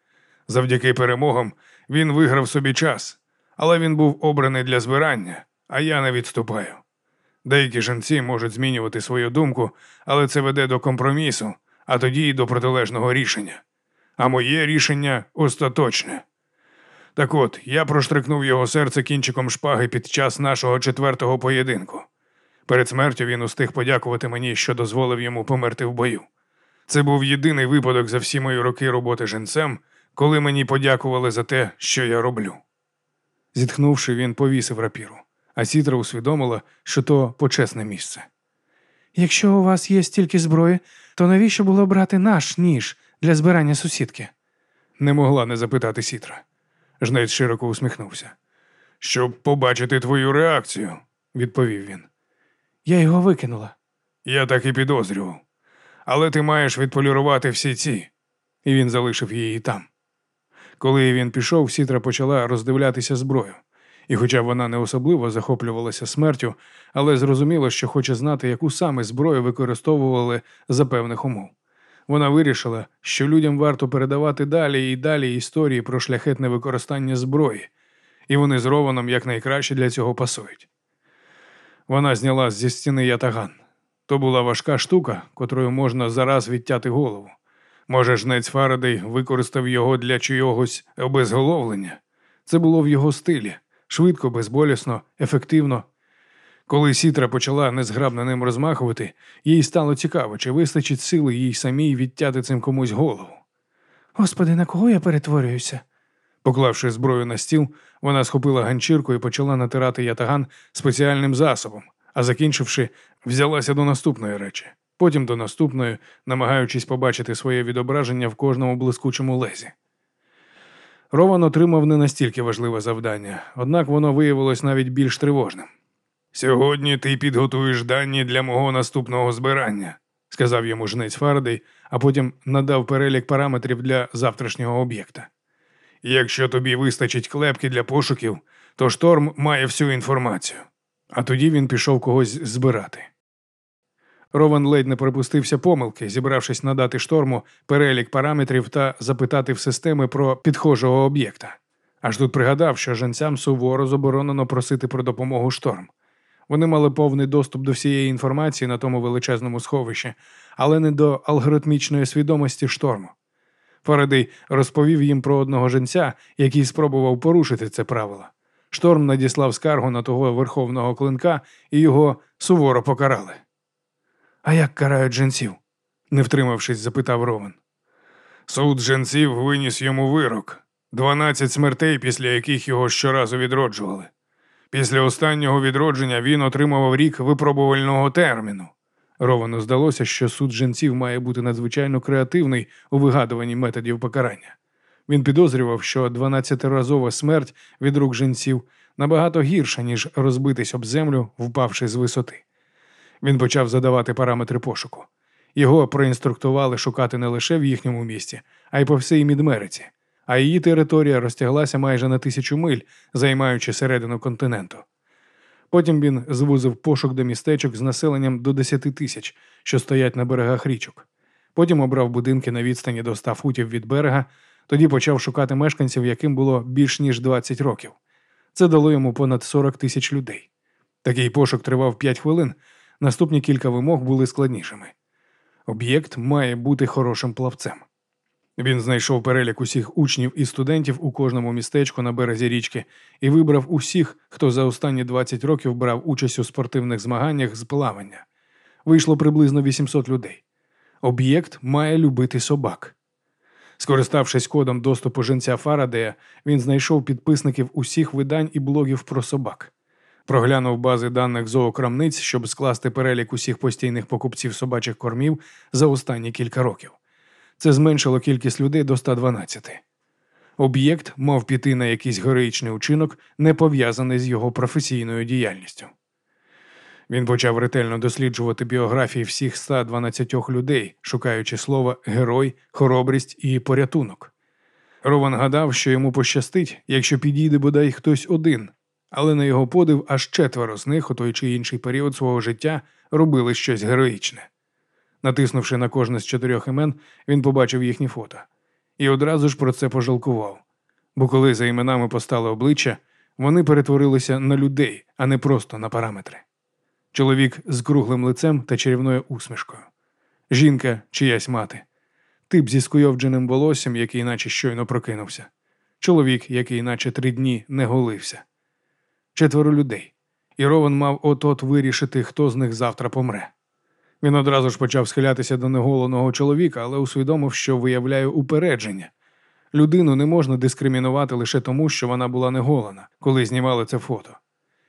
Завдяки перемогам він виграв собі час, але він був обраний для збирання, а я не відступаю. Деякі жінці можуть змінювати свою думку, але це веде до компромісу, а тоді й до протилежного рішення. А моє рішення остаточне. Так от, я проштрикнув його серце кінчиком шпаги під час нашого четвертого поєдинку. Перед смертю він устиг подякувати мені, що дозволив йому померти в бою. Це був єдиний випадок за всі мої роки роботи женцем, коли мені подякували за те, що я роблю. Зітхнувши, він повісив рапіру, а Сітра усвідомила, що то почесне місце. Якщо у вас є стільки зброї, то навіщо було брати наш ніж для збирання сусідки? Не могла не запитати Сітра. Жнець широко усміхнувся. Щоб побачити твою реакцію, відповів він. Я його викинула. Я так і підозрював. Але ти маєш відполірувати всі ці. І він залишив її там. Коли він пішов, Сітра почала роздивлятися зброю. І, хоча вона не особливо захоплювалася смертю, але зрозуміла, що хоче знати, яку саме зброю використовували за певних умов. Вона вирішила, що людям варто передавати далі і далі історії про шляхетне використання зброї, і вони з Рованом якнайкраще для цього пасують. Вона зняла зі стіни ятаган. То була важка штука, котрою можна зараз відтяти голову. Може, жнець Фарадей використав його для чогось обезголовлення. Це було в його стилі швидко, безболісно, ефективно. Коли Сітра почала незграбно ним розмахувати, їй стало цікаво, чи вистачить сили їй самій відтяти цим комусь голову. Господи, на кого я перетворююся? Поклавши зброю на стіл, вона схопила ганчірку і почала натирати ятаган спеціальним засобом, а закінчивши, взялася до наступної речі, потім до наступної, намагаючись побачити своє відображення в кожному блискучому лезі. Рован отримав не настільки важливе завдання, однак воно виявилось навіть більш тривожним. Сьогодні ти підготуєш дані для мого наступного збирання, сказав йому жнець Фарадей, а потім надав перелік параметрів для завтрашнього об'єкта. Якщо тобі вистачить клепки для пошуків, то шторм має всю інформацію. А тоді він пішов когось збирати. Рован ледь не припустився помилки, зібравшись надати шторму перелік параметрів та запитати в системи про підхожого об'єкта. Аж тут пригадав, що женцям суворо заборонено просити про допомогу шторм. Вони мали повний доступ до всієї інформації на тому величезному сховищі, але не до алгоритмічної свідомості шторму. Фарадей розповів їм про одного женця, який спробував порушити це правило. Шторм надіслав скаргу на того верховного клинка і його суворо покарали. А як карають женців? не втримавшись, запитав Ровен. Суд женців виніс йому вирок дванадцять смертей, після яких його щоразу відроджували. Після останнього відродження він отримував рік випробувального терміну. Ровану здалося, що суд женців має бути надзвичайно креативний у вигадуванні методів покарання. Він підозрював, що 12-разова смерть від рук женців набагато гірша, ніж розбитись об землю, впавши з висоти. Він почав задавати параметри пошуку. Його проінструктували шукати не лише в їхньому місті, а й по всій Мідмериці, а її територія розтяглася майже на тисячу миль, займаючи середину континенту. Потім він звузив пошук до містечок з населенням до 10 тисяч, що стоять на берегах річок. Потім обрав будинки на відстані до 100 футів від берега, тоді почав шукати мешканців, яким було більш ніж 20 років. Це дало йому понад 40 тисяч людей. Такий пошук тривав 5 хвилин. Наступні кілька вимог були складнішими. Об'єкт має бути хорошим плавцем. Він знайшов перелік усіх учнів і студентів у кожному містечку на березі річки і вибрав усіх, хто за останні 20 років брав участь у спортивних змаганнях з плавання. Вийшло приблизно 800 людей. Об'єкт має любити собак. Скориставшись кодом доступу женця Фарадея, він знайшов підписників усіх видань і блогів про собак. Проглянув бази даних зоокрамниць, щоб скласти перелік усіх постійних покупців собачих кормів за останні кілька років. Це зменшило кількість людей до 112. Об'єкт мав піти на якийсь героїчний учинок, не пов'язаний з його професійною діяльністю. Він почав ретельно досліджувати біографії всіх 112 людей, шукаючи слова герой, хоробрість і порятунок. Рован гадав, що йому пощастить, якщо підійде бодай хтось один, але на його подив аж четверо з них у той чи інший період свого життя робили щось героїчне. Натиснувши на кожне з чотирьох імен, він побачив їхні фото і одразу ж про це пожалкував. Бо коли за іменами постали обличчя, вони перетворилися на людей, а не просто на параметри. Чоловік з круглим лицем та чарівною усмішкою, жінка чиясь мати, тип зі скуйовдженим волоссям, який наче щойно прокинувся, чоловік, який наче три дні не голився, четверо людей. І Рован мав от-от вирішити, хто з них завтра помре. Він одразу ж почав схилятися до неголеного чоловіка, але усвідомив, що виявляє упередження. Людину не можна дискримінувати лише тому, що вона була неголена, коли знімали це фото.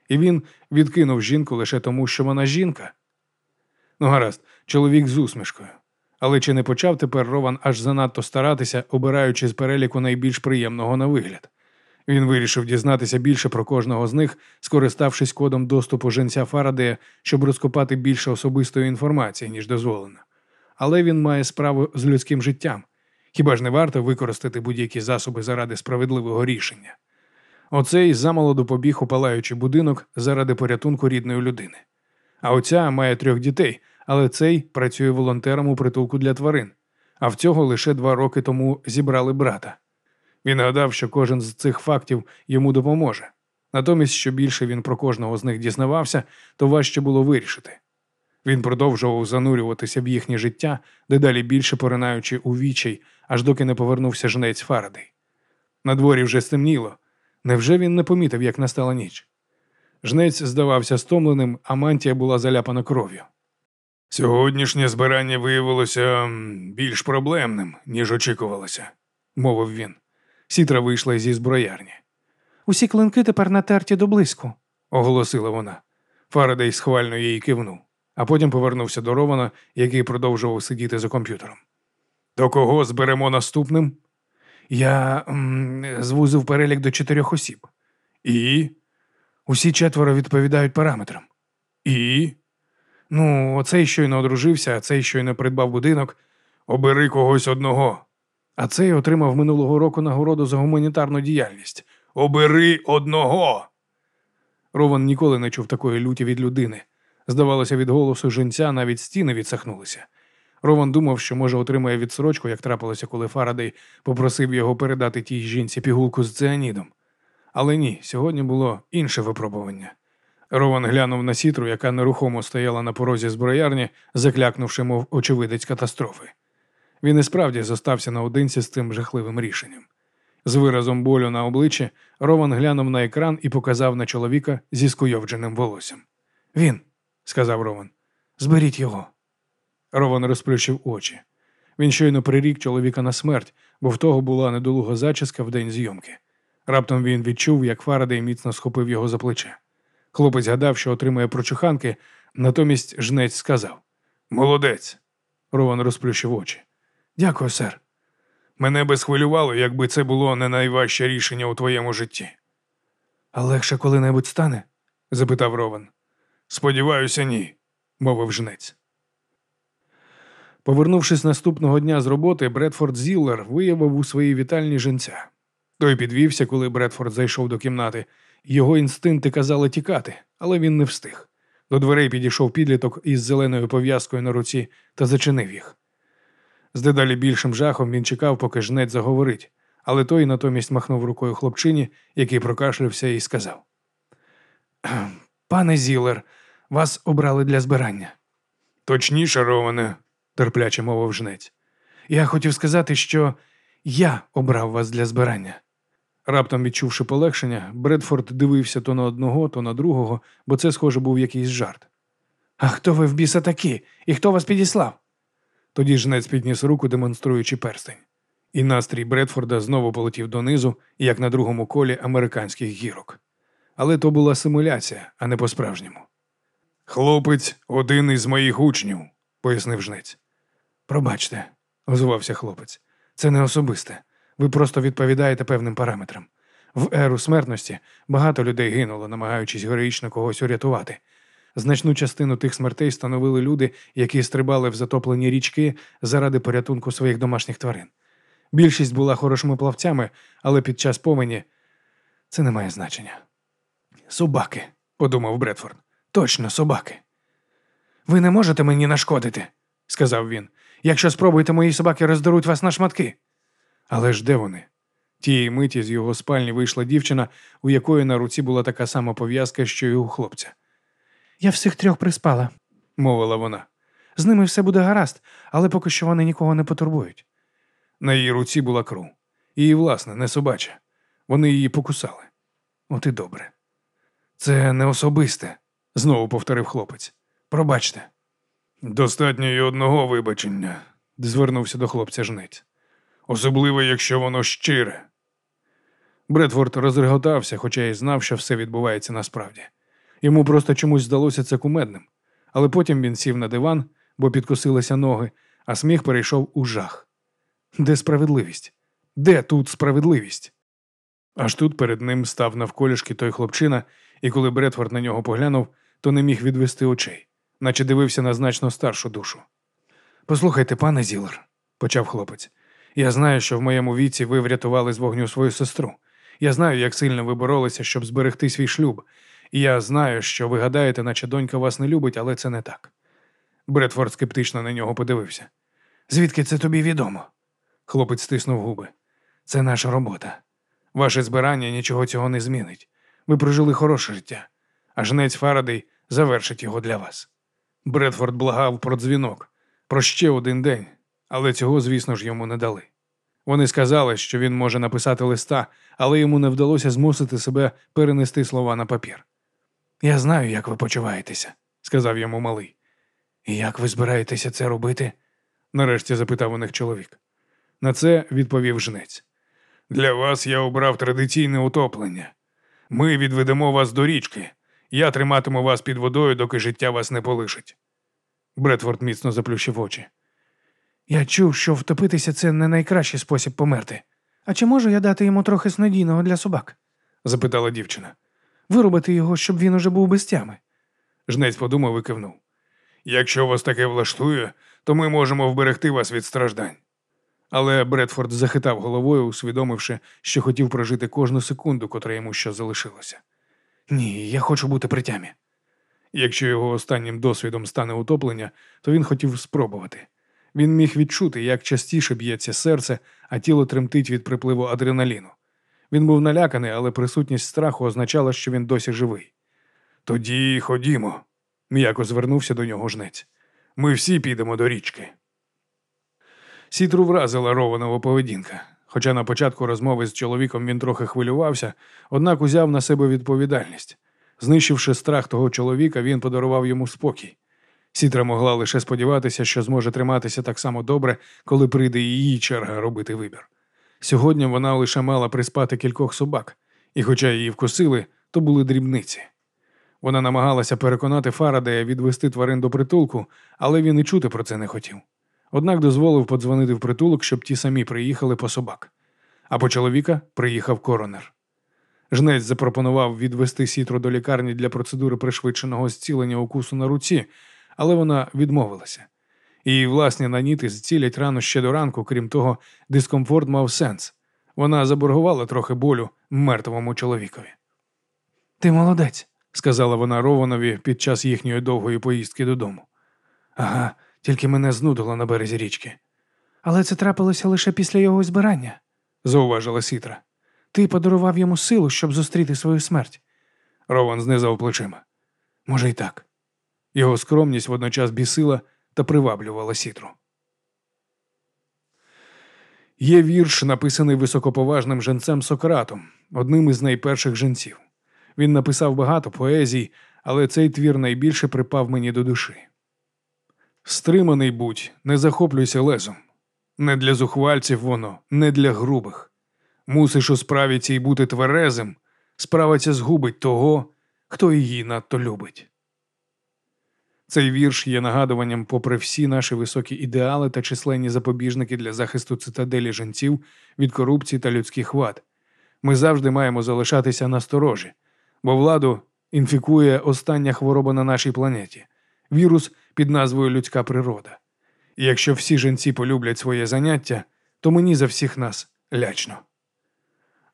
І він відкинув жінку лише тому, що вона жінка. Ну, гаразд, чоловік з усмішкою. Але чи не почав тепер Рован аж занадто старатися, обираючи з переліку найбільш приємного на вигляд? Він вирішив дізнатися більше про кожного з них, скориставшись кодом доступу женця Фарадея, щоб розкопати більше особистої інформації, ніж дозволено. Але він має справу з людським життям. Хіба ж не варто використати будь-які засоби заради справедливого рішення? Оцей замолоду побіг у палаючий будинок заради порятунку рідної людини. А оця має трьох дітей, але цей працює волонтером у притулку для тварин. А в цього лише два роки тому зібрали брата. Він гадав, що кожен з цих фактів йому допоможе. Натомість, що більше він про кожного з них дізнавався, то важче було вирішити. Він продовжував занурюватися в їхнє життя, дедалі більше поринаючи у вічай, аж доки не повернувся жнець Фарадей. На дворі вже стемніло. Невже він не помітив, як настала ніч? Жнець здавався стомленим, а мантія була заляпана кров'ю. Сьогоднішнє збирання виявилося більш проблемним, ніж очікувалося, мовив він. Сітра вийшла зі зброярні. Усі клинки тепер натерті до блиску, оголосила вона. Фарадей схвально їй кивнув, а потім повернувся до Рована, який продовжував сидіти за комп'ютером. До кого зберемо наступним? Я м, звузив перелік до чотирьох осіб. І? Усі четверо відповідають параметрам. І? Ну, оцей щойно одружився, а цей щойно придбав будинок, Обери когось одного. А цей отримав минулого року нагороду за гуманітарну діяльність. Обери одного. Рован ніколи не чув такої люті від людини. Здавалося, від голосу жінця навіть стіни відсахнулися. Рован думав, що може отримає відсрочку, як трапилося, коли Фарадей попросив його передати тій жінці пігулку з цианідом. Але ні, сьогодні було інше випробування. Рован глянув на сітру, яка нерухомо стояла на порозі зброярні, заклякнувши, мов очевидець катастрофи. Він і справді зостався наодинці з цим жахливим рішенням. З виразом болю на обличчі Рован глянув на екран і показав на чоловіка зі скуйовдженим волоссям. Він, сказав Рован, зберіть його. Рован розплющив очі. Він щойно прирік чоловіка на смерть, бо в того була недолуга зачіска в день зйомки. Раптом він відчув, як Фарадей міцно схопив його за плече. Хлопець гадав, що отримає прочуханки, натомість жнець сказав Молодець. Рован розплющив очі. Дякую, сер. Мене би схвилювало, якби це було не найважче рішення у твоєму житті. А легше коли-небудь стане? запитав Рован. Сподіваюся, ні, мовив жнець. Повернувшись наступного дня з роботи, Бредфорд Зіллер виявив у своїй вітальні жінця. Той підвівся, коли Бредфорд зайшов до кімнати. Його інстинкти казали тікати, але він не встиг. До дверей підійшов підліток із зеленою пов'язкою на руці та зачинив їх. З дедалі більшим жахом він чекав, поки жнець заговорить, але той натомість махнув рукою хлопчині, який прокашлявся і сказав: Пане Зілер, вас обрали для збирання. Точніше, Роване, терпляче мовив жнець. Я хотів сказати, що я обрав вас для збирання. Раптом відчувши полегшення, Бредфорд дивився то на одного, то на другого, бо це, схоже, був якийсь жарт. А хто ви в біса такі? І хто вас підіслав? Тоді жнець підніс руку, демонструючи перстень. І настрій Бредфорда знову полетів донизу, як на другому колі американських гірок. Але то була симуляція, а не по-справжньому. Хлопець один із моїх учнів, пояснив жнець. Пробачте, озвався хлопець. Це не особисте. Ви просто відповідаєте певним параметрам. В еру смертності багато людей гинуло, намагаючись героїчно когось урятувати. Значну частину тих смертей становили люди, які стрибали в затоплені річки заради порятунку своїх домашніх тварин. Більшість була хорошими плавцями, але під час повені це не має значення. Собаки, подумав Бредфорд. Точно, собаки. Ви не можете мені нашкодити, сказав він. Якщо спробуєте, мої собаки роздеруть вас на шматки. Але ж де вони? Тієї миті з його спальні вийшла дівчина, у якої на руці була така сама пов'язка, що й у хлопця. Я всіх трьох приспала, мовила вона. З ними все буде гаразд, але поки що вони нікого не потурбують. На її руці була кров. Її, власне, не собача. Вони її покусали. От і добре. Це не особисте, знову повторив хлопець. Пробачте. Достатньо й одного вибачення, звернувся до хлопця жнець. Особливо, якщо воно щире. Бредфорд розреготався, хоча й знав, що все відбувається насправді. Йому просто чомусь здалося це кумедним. Але потім він сів на диван, бо підкосилися ноги, а сміх перейшов у жах. Де справедливість? Де тут справедливість? Аж тут перед ним став навколішки той хлопчина, і коли Бредфорд на нього поглянув, то не міг відвести очей, наче дивився на значно старшу душу. Послухайте, пане Зілер, почав хлопець. Я знаю, що в моєму віці ви врятували з вогню свою сестру. Я знаю, як сильно ви боролися, щоб зберегти свій шлюб. Я знаю, що ви гадаєте, наче донька вас не любить, але це не так. Бредфорд скептично на нього подивився. Звідки це тобі відомо? Хлопець стиснув губи. Це наша робота. Ваше збирання нічого цього не змінить. Ви прожили хороше життя, а жнець Фарадей завершить його для вас. Бредфорд благав про дзвінок, про ще один день, але цього, звісно ж, йому не дали. Вони сказали, що він може написати листа, але йому не вдалося змусити себе перенести слова на папір. Я знаю, як ви почуваєтеся, сказав йому малий. І як ви збираєтеся це робити? нарешті запитав у них чоловік. На це відповів жнець. Для вас я обрав традиційне утоплення. Ми відведемо вас до річки. Я триматиму вас під водою, доки життя вас не полишить. Бредфорд міцно заплющив очі. Я чув, що втопитися це не найкращий спосіб померти. А чи можу я дати йому трохи снодійного для собак? запитала дівчина. Вирубати його, щоб він уже був без тями. Жнець подумав і кивнув. Якщо вас таке влаштує, то ми можемо вберегти вас від страждань. Але Бредфорд захитав головою, усвідомивши, що хотів прожити кожну секунду, котра йому ще залишилося. Ні, я хочу бути при тямі. Якщо його останнім досвідом стане утоплення, то він хотів спробувати. Він міг відчути, як частіше б'ється серце, а тіло тремтить від припливу адреналіну. Він був наляканий, але присутність страху означала, що він досі живий. Тоді ходімо, м'яко звернувся до нього жнець. Ми всі підемо до річки. Сітру вразила Рованова поведінка. Хоча на початку розмови з чоловіком він трохи хвилювався, однак узяв на себе відповідальність. Знищивши страх того чоловіка, він подарував йому спокій. Сітра могла лише сподіватися, що зможе триматися так само добре, коли прийде її черга робити вибір. Сьогодні вона лише мала приспати кількох собак, і, хоча її вкусили, то були дрібниці. Вона намагалася переконати Фарадея відвести тварин до притулку, але він і чути про це не хотів. Однак дозволив подзвонити в притулок, щоб ті самі приїхали по собак. А по чоловіка приїхав коронер. Жнець запропонував відвести сітру до лікарні для процедури пришвидшеного зцілення укусу на руці, але вона відмовилася. Її власні наніти зцілять рану ще до ранку, крім того, дискомфорт мав сенс. Вона заборгувала трохи болю мертвому чоловікові. Ти молодець, сказала вона Рованові під час їхньої довгої поїздки додому. Ага, тільки мене знудило на березі річки. Але це трапилося лише після його збирання, зауважила Сітра. Ти подарував йому силу, щоб зустріти свою смерть. Рован знизав плечима. Може, й так. Його скромність водночас бісила та приваблювала сітру. Є вірш, написаний високоповажним женцем Сократом, одним із найперших женців. Він написав багато поезій, але цей твір найбільше припав мені до душі. Стриманий будь, не захоплюйся лезом. Не для зухвальців воно, не для грубих. Мусиш у справі цій бути тверезим, справа ця згубить того, хто її надто любить. Цей вірш є нагадуванням, попри всі наші високі ідеали та численні запобіжники для захисту цитаделі жінців від корупції та людських вад. Ми завжди маємо залишатися насторожі, бо владу інфікує остання хвороба на нашій планеті вірус під назвою людська природа. І якщо всі жінці полюблять своє заняття, то мені за всіх нас лячно.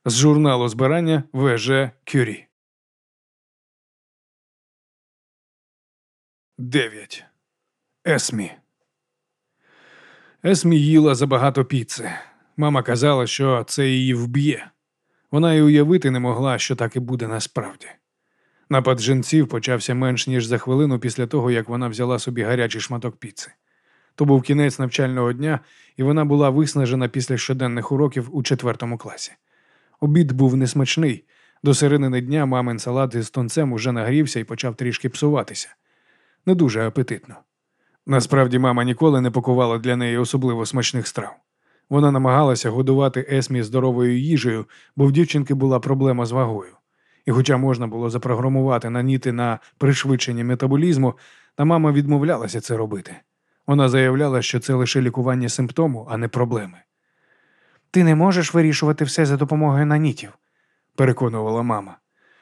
З журналу збирання В.Ж. Кюрі. 9. Есмі. Есмі їла забагато піци. Мама казала, що це її вб'є. Вона й уявити не могла, що так і буде насправді. Напад жінців почався менш ніж за хвилину після того, як вона взяла собі гарячий шматок піци. То був кінець навчального дня, і вона була виснажена після щоденних уроків у четвертому класі. Обід був несмачний. До середини дня мамин салат із тонцем уже нагрівся і почав трішки псуватися. Не дуже апетитно. Насправді, мама ніколи не пакувала для неї особливо смачних страв. Вона намагалася годувати Есмі здоровою їжею, бо в дівчинки була проблема з вагою. І, хоча можна було запрограмувати наніти на пришвидшення метаболізму, та мама відмовлялася це робити. Вона заявляла, що це лише лікування симптому, а не проблеми. Ти не можеш вирішувати все за допомогою нанітів, переконувала мама.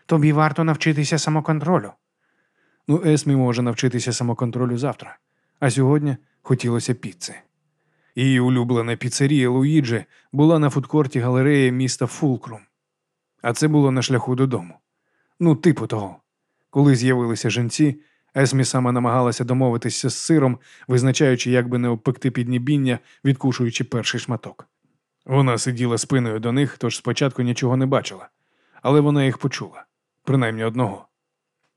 Тобі варто навчитися самоконтролю. Ну, Есмі може навчитися самоконтролю завтра, а сьогодні хотілося піци. Її улюблена піцерія Луїджі була на фудкорті галереї міста Фулкрум, а це було на шляху додому. Ну, типу того. Коли з'явилися жінці, Есмі саме намагалася домовитися з сиром, визначаючи, як би не обпекти піднібіння, відкушуючи перший шматок. Вона сиділа спиною до них, тож спочатку нічого не бачила, але вона їх почула, принаймні одного.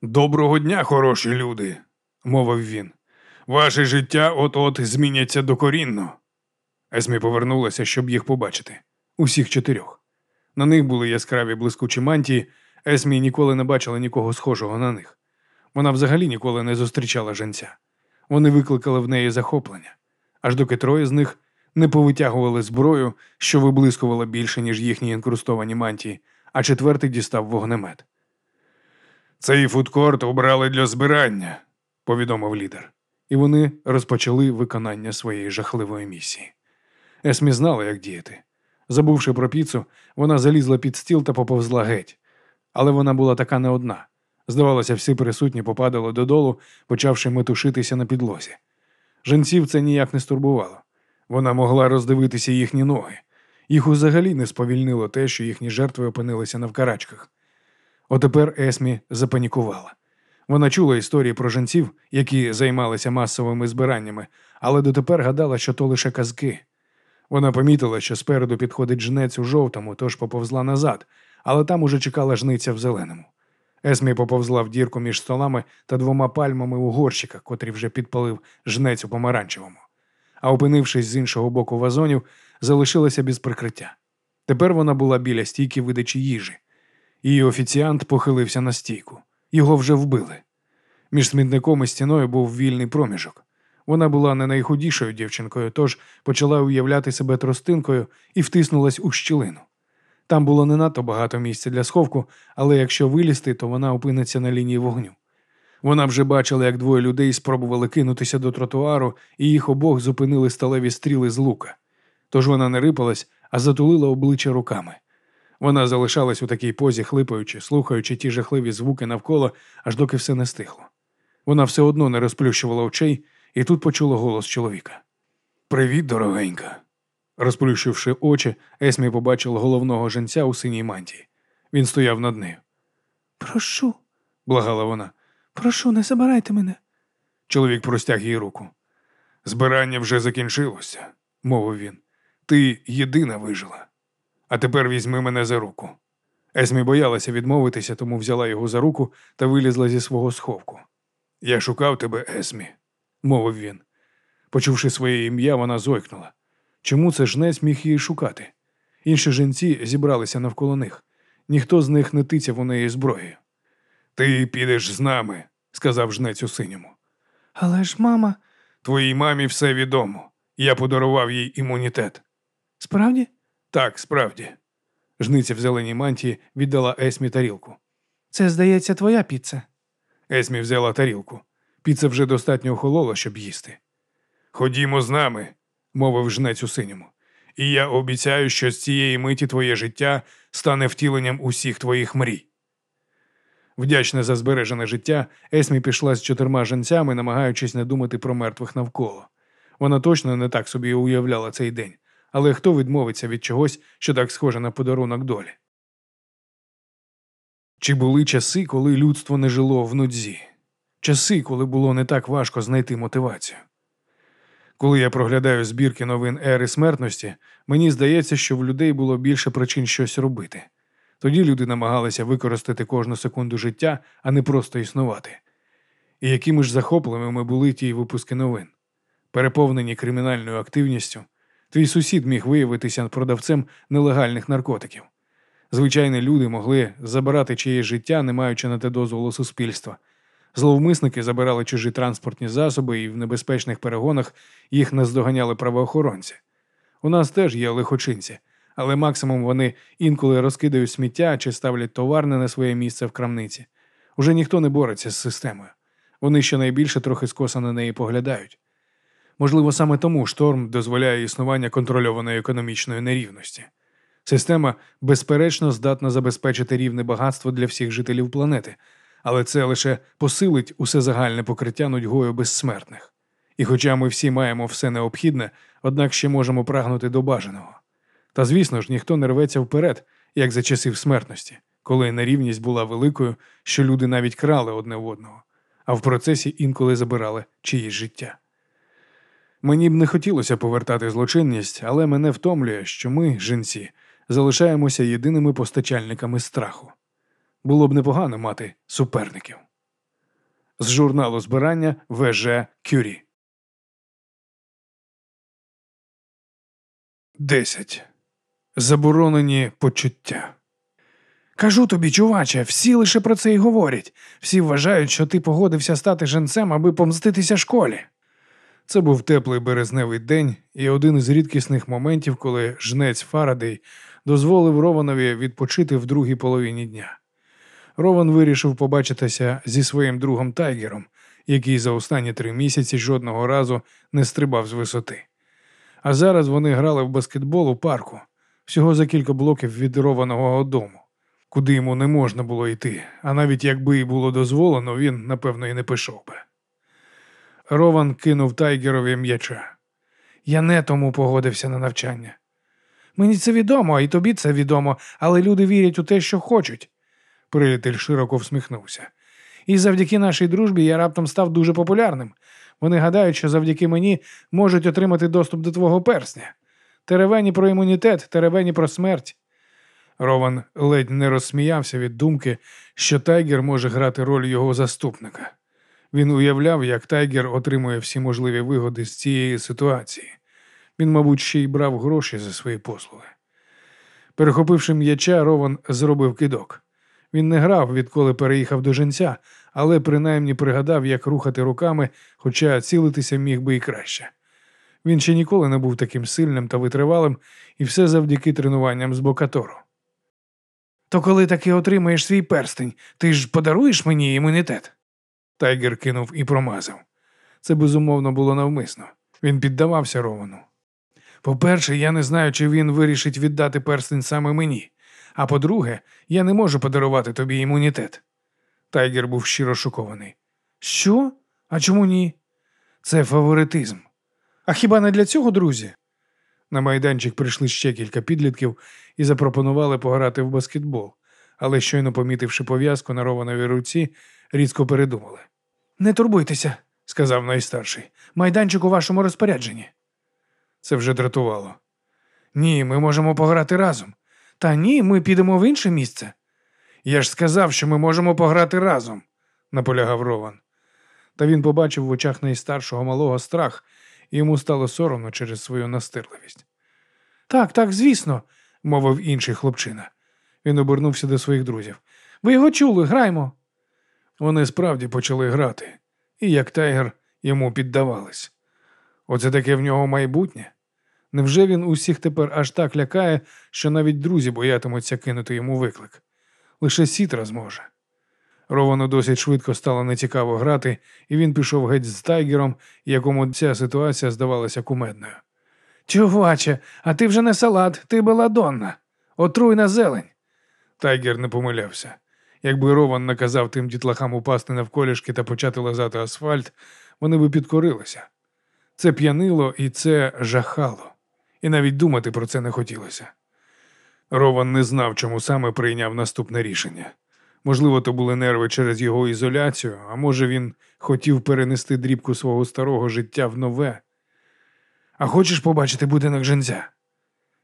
Доброго дня, хороші люди, мовив він. Ваше життя от-от зміняться докорінно. Есмі повернулася, щоб їх побачити. Усіх чотирьох. На них були яскраві блискучі мантії. Есмі ніколи не бачила нікого схожого на них. Вона взагалі ніколи не зустрічала женця. Вони викликали в неї захоплення, аж доки троє з них не повитягували зброю, що виблискувала більше, ніж їхні інкрустовані мантії, а четвертий дістав вогнемет. Цей фудкорт обрали для збирання, повідомив лідер, і вони розпочали виконання своєї жахливої місії. Есмі знала, як діяти. Забувши про піцу, вона залізла під стіл та поповзла геть. Але вона була така не одна. Здавалося, всі присутні попадали додолу, почавши метушитися на підлозі. Женців це ніяк не стурбувало. Вона могла роздивитися їхні ноги. Їх узагалі не сповільнило те, що їхні жертви опинилися навкарачках. Отепер Есмі запанікувала. Вона чула історії про жінців, які займалися масовими збираннями, але дотепер гадала, що то лише казки. Вона помітила, що спереду підходить жнець у жовтому, тож поповзла назад, але там уже чекала жниця в зеленому. Есмі поповзла в дірку між столами та двома пальмами у горщиках, котрі вже підпалив жнець у помаранчевому. А опинившись з іншого боку вазонів, залишилася без прикриття. Тепер вона була біля стійки видачі їжі. Її офіціант похилився на стійку. Його вже вбили. Між смітником і стіною був вільний проміжок. Вона була не найхудішою дівчинкою, тож почала уявляти себе тростинкою і втиснулась у щілину. Там було не надто багато місця для сховку, але якщо вилізти, то вона опиниться на лінії вогню. Вона вже бачила, як двоє людей спробували кинутися до тротуару, і їх обох зупинили сталеві стріли з лука. Тож вона не рипалась, а затулила обличчя руками. Вона залишалась у такій позі, хлипаючи, слухаючи ті жахливі звуки навколо, аж доки все не стихло. Вона все одно не розплющувала очей і тут почула голос чоловіка. Привіт, дорогенька. Розплющивши очі, Есмі побачила головного женця у синій мантії. Він стояв над нею. Прошу, Благала вона. прошу, не забирайте мене. Чоловік простяг їй руку. Збирання вже закінчилося, мовив він. Ти єдина вижила. А тепер візьми мене за руку. Есмі боялася відмовитися, тому взяла його за руку та вилізла зі свого сховку. Я шукав тебе, Есмі, мовив він. Почувши своє ім'я, вона зойкнула. Чому це жнець міг її шукати? Інші жінці зібралися навколо них. Ніхто з них не тицяв у неї зброєю. Ти підеш з нами, сказав жнець у синьому. Але ж, мама, Твоїй мамі все відомо. Я подарував їй імунітет. справді? Так, справді. Жниця в зеленій мантії віддала Есмі тарілку. Це, здається, твоя піца. Есмі взяла тарілку. Піца вже достатньо охолола, щоб їсти. Ходімо з нами, мовив жнець у синьому. І я обіцяю, що з цієї миті твоє життя стане втіленням усіх твоїх мрій. Вдячна за збережене життя, Есмі пішла з чотирма женцями, намагаючись не думати про мертвих навколо. Вона точно не так собі уявляла цей день, але хто відмовиться від чогось, що так схоже на подарунок долі? Чи були часи, коли людство не жило в нудзі? Часи, коли було не так важко знайти мотивацію. Коли я проглядаю збірки новин ери смертності, мені здається, що в людей було більше причин щось робити. Тоді люди намагалися використати кожну секунду життя, а не просто існувати. І якими ж захопливими були ті випуски новин, переповнені кримінальною активністю, твій сусід міг виявитися продавцем нелегальних наркотиків. Звичайні люди могли забирати чиєсь життя, не маючи на те дозволу суспільства. Зловмисники забирали чужі транспортні засоби, і в небезпечних перегонах їх наздоганяли правоохоронці. У нас теж є лихочинці, але максимум вони інколи розкидають сміття чи ставлять товар не на своє місце в крамниці. Уже ніхто не бореться з системою. Вони щонайбільше трохи скоса на неї поглядають. Можливо, саме тому шторм дозволяє існування контрольованої економічної нерівності. Система, безперечно, здатна забезпечити рівне багатство для всіх жителів планети, але це лише посилить усе загальне покриття нудьгою безсмертних. І хоча ми всі маємо все необхідне, однак ще можемо прагнути до бажаного. Та звісно ж, ніхто не рветься вперед, як за часів смертності, коли нерівність була великою, що люди навіть крали одне в одного, а в процесі інколи забирали чиїсь життя. Мені б не хотілося повертати злочинність, але мене втомлює, що ми, жінці, залишаємося єдиними постачальниками страху. Було б непогано мати суперників. З журналу збирання ВЖ Кюрі. 10. Заборонені почуття. Кажу тобі, чуваче, всі лише про це й говорять. Всі вважають, що ти погодився стати женцем, аби помститися школі. Це був теплий березневий день і один із рідкісних моментів, коли жнець Фарадей дозволив Рованові відпочити в другій половині дня. Рован вирішив побачитися зі своїм другом Тайгером, який за останні три місяці жодного разу не стрибав з висоти. А зараз вони грали в баскетбол у парку, всього за кілька блоків від Рованого дому. куди йому не можна було йти, а навіть якби і було дозволено, він, напевно, і не пішов би. Рован кинув тайгерові м'яча. Я не тому погодився на навчання. Мені це відомо, і тобі це відомо, але люди вірять у те, що хочуть. Приятель широко всміхнувся. І завдяки нашій дружбі я раптом став дуже популярним. Вони гадають, що завдяки мені можуть отримати доступ до твого персня. Теревені про імунітет, теревені про смерть. Рован ледь не розсміявся від думки, що Тайгер може грати роль його заступника. Він уявляв, як Тайгер отримує всі можливі вигоди з цієї ситуації. Він, мабуть, ще й брав гроші за свої послуги. Перехопивши м'яча, Рован зробив кидок. Він не грав, відколи переїхав до женця, але принаймні пригадав, як рухати руками, хоча цілитися міг би і краще. Він ще ніколи не був таким сильним та витривалим, і все завдяки тренуванням з Бокатору. То коли таки отримаєш свій перстень, ти ж подаруєш мені імунітет? Тайгер кинув і промазав. Це безумовно було навмисно. Він піддавався Ровану. По-перше, я не знаю, чи він вирішить віддати перстень саме мені. А по-друге, я не можу подарувати тобі імунітет. Тайгер був щиро шокований. Що? А чому ні? Це фаворитизм. А хіба не для цього друзі? На майданчик прийшли ще кілька підлітків і запропонували пограти в баскетбол, але щойно помітивши пов'язку на Ровановій руці, різко передумали. Не турбуйтеся, сказав найстарший. Майданчик у вашому розпорядженні. Це вже дратувало. Ні, ми можемо пограти разом. Та ні, ми підемо в інше місце. Я ж сказав, що ми можемо пограти разом, наполягав Рован. Та він побачив в очах найстаршого малого страх, і йому стало соромно через свою настирливість. Так, так, звісно, мовив інший хлопчина. Він обернувся до своїх друзів. Ви його чули, граймо. Вони справді почали грати, і як Тайгер йому піддавались. Оце таке в нього майбутнє. Невже він усіх тепер аж так лякає, що навіть друзі боятимуться кинути йому виклик? Лише Сітра зможе. Ровану досить швидко стало нецікаво грати, і він пішов геть з Тайгером, якому ця ситуація здавалася кумедною. Чуваче, а ти вже не салат, ти беладонна. Отруйна зелень. Тайгер не помилявся. Якби Рован наказав тим дітлахам упасти навколішки та почати лизати асфальт, вони би підкорилися. Це п'янило і це жахало, і навіть думати про це не хотілося. Рован не знав, чому саме прийняв наступне рішення. Можливо, то були нерви через його ізоляцію, а може, він хотів перенести дрібку свого старого життя в нове. А хочеш побачити будинок женця?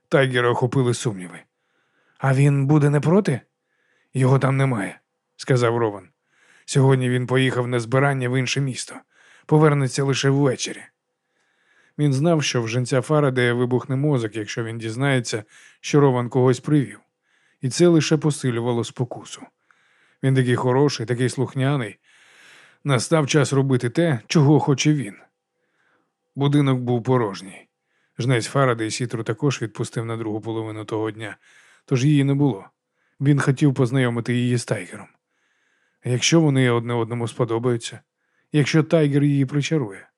Тайгера охопили сумніви. А він буде не проти? Його там немає, сказав Рован. Сьогодні він поїхав на збирання в інше місто, повернеться лише ввечері. Він знав, що в женця Фарадея вибухне мозок, якщо він дізнається, що Рован когось привів, і це лише посилювало спокусу. Він такий хороший, такий слухняний. Настав час робити те, чого хоче він. Будинок був порожній. Жнець Фарадей Сітру також відпустив на другу половину того дня, тож її не було. Він хотів познайомити її з Тайгером. Якщо вони одне одному сподобаються, якщо Тайгер її причарує.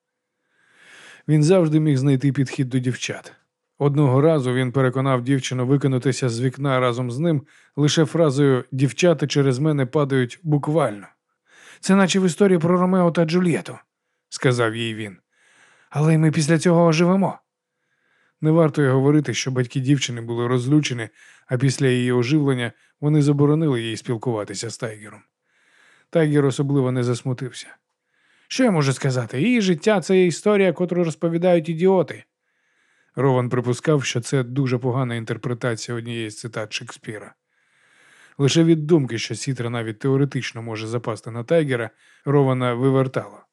Він завжди міг знайти підхід до дівчат. Одного разу він переконав дівчину викинутися з вікна разом з ним лише фразою Дівчата через мене падають буквально. Це наче в історії про Ромео та Джульєту, сказав їй він. Але ми після цього оживемо. Не варто й говорити, що батьки дівчини були розлючені, а після її оживлення вони заборонили їй спілкуватися з Тайгером. Тайгер особливо не засмутився. Що я можу сказати? Її життя це історія, котру розповідають ідіоти. Рован припускав, що це дуже погана інтерпретація однієї з цитат Шекспіра. Лише від думки, що Сітра навіть теоретично може запасти на Тайгера, Рована вивертало.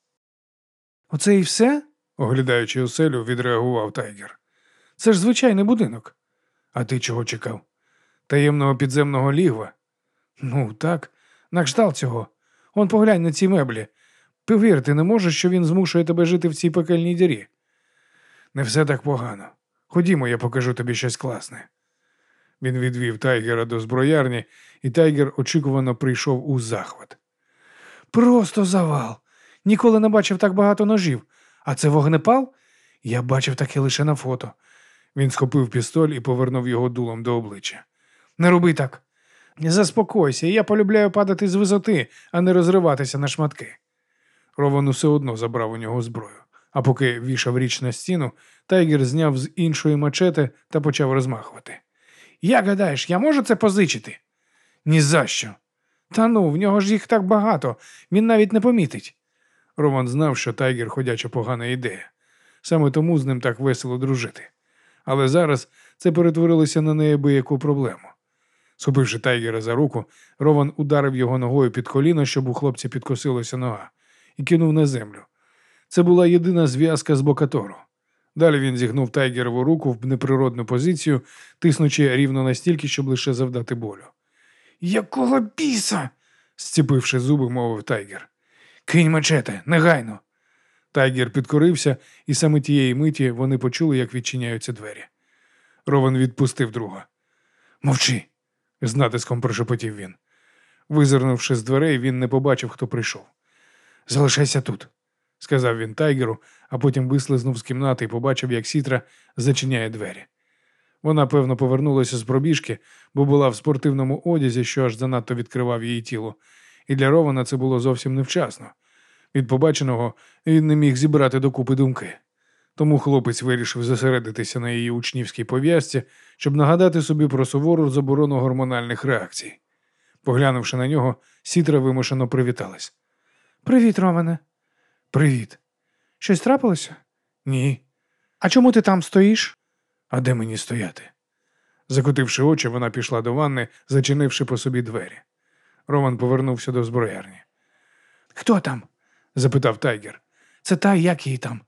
Оце і все? оглядаючи оселю, відреагував Тайгер. Це ж звичайний будинок. А ти чого чекав? Таємного підземного лігва? Ну, так, на кшталт цього. Он поглянь на ці меблі. Повірити не можу, що він змушує тебе жити в цій пекельній дірі. Не все так погано. Ходімо, я покажу тобі щось класне. Він відвів Тайгера до зброярні, і Тайгер очікувано прийшов у захват. Просто завал. Ніколи не бачив так багато ножів. А це вогнепал? Я бачив таке лише на фото. Він схопив пістоль і повернув його дулом до обличчя. Не роби так. Заспокойся, я полюбляю падати з висоти, а не розриватися на шматки. Рован усе одно забрав у нього зброю. А поки вішав річ на стіну, Тайгер зняв з іншої мачете та почав розмахувати. Як гадаєш, я можу це позичити? «Ні за що!» Та ну, в нього ж їх так багато, він навіть не помітить. Рован знав, що Тайгер ходяча погана ідея. Саме тому з ним так весело дружити. Але зараз це перетворилося на неабияку проблему. Схопивши Тайгера за руку, Рован ударив його ногою під коліно, щоб у хлопця підкосилася нога, і кинув на землю. Це була єдина зв'язка з Бокатору. Далі він зігнув Тайгерову руку в неприродну позицію, тиснучи рівно настільки, щоб лише завдати болю. Якого біса? зціпивши зуби, мовив Тайгер. Кинь мачете, негайно. Тайгер підкорився, і саме тієї миті вони почули, як відчиняються двері. Рован відпустив друга. Мовчи, з натиском прошепотів він. Визирнувши з дверей, він не побачив, хто прийшов. Залишайся тут, сказав він Тайгеру, а потім вислизнув з кімнати і побачив, як Сітра зачиняє двері. Вона, певно, повернулася з пробіжки, бо була в спортивному одязі, що аж занадто відкривав її тіло, і для Рована це було зовсім невчасно. Від побаченого він не міг зібрати докупи думки. Тому хлопець вирішив зосередитися на її учнівській пов'язці, щоб нагадати собі про сувору заборону гормональних реакцій. Поглянувши на нього, сітра вимушено привіталась. Привіт, Романе. Привіт. Щось трапилося? Ні. А чому ти там стоїш? А де мені стояти? Закотивши очі, вона пішла до ванни, зачинивши по собі двері. Рован повернувся до зброярні. Хто там? запитав Тайгер. Це та, як її там.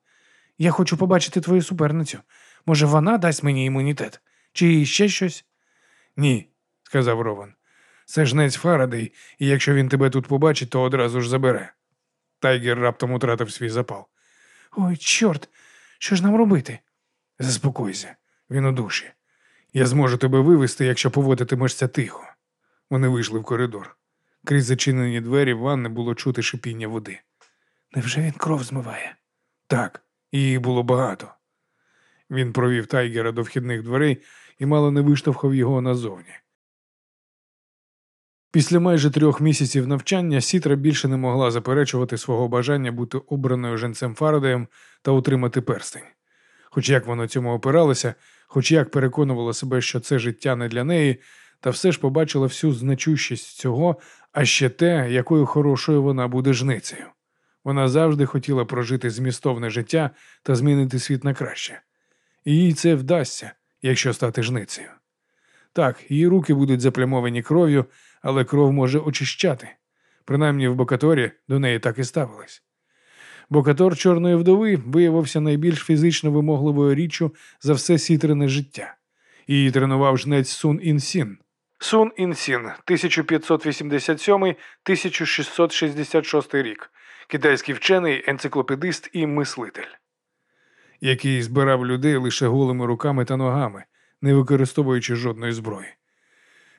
Я хочу побачити твою суперницю. Може, вона дасть мені імунітет? Чи ще щось? Ні, сказав Рован. Це жнець Фарадей, і якщо він тебе тут побачить, то одразу ж забере. Тайгер раптом утратив свій запал. Ой, чорт, що ж нам робити? Заспокойся, він у душі. Я зможу тебе вивести, якщо поводитимешся тихо. Вони вийшли в коридор. Крізь зачинені двері в ванни було чути шипіння води. Невже він кров змиває? Так, її було багато. Він провів тайгера до вхідних дверей і мало не виштовхав його назовні. Після майже трьох місяців навчання Сітра більше не могла заперечувати свого бажання бути обраною женцем Фарадеєм та утримати перстень. Хоч як вона цьому опиралася, хоч як переконувала себе, що це життя не для неї, та все ж побачила всю значущість цього, а ще те, якою хорошою вона буде жницею. Вона завжди хотіла прожити змістовне життя та змінити світ на краще. І їй це вдасться, якщо стати жницею. Так, її руки будуть заплямовані кров'ю, але кров може очищати. Принаймні в Бокаторі до неї так і ставилось. Бокатор Чорної вдови виявився найбільш фізично вимогливою річчю за все Сітрине життя. Її тренував жнець Сун Інсін. Сун Інсін, 1587-1666 рік, китайський вчений, енциклопедист і мислитель, який збирав людей лише голими руками та ногами, не використовуючи жодної зброї.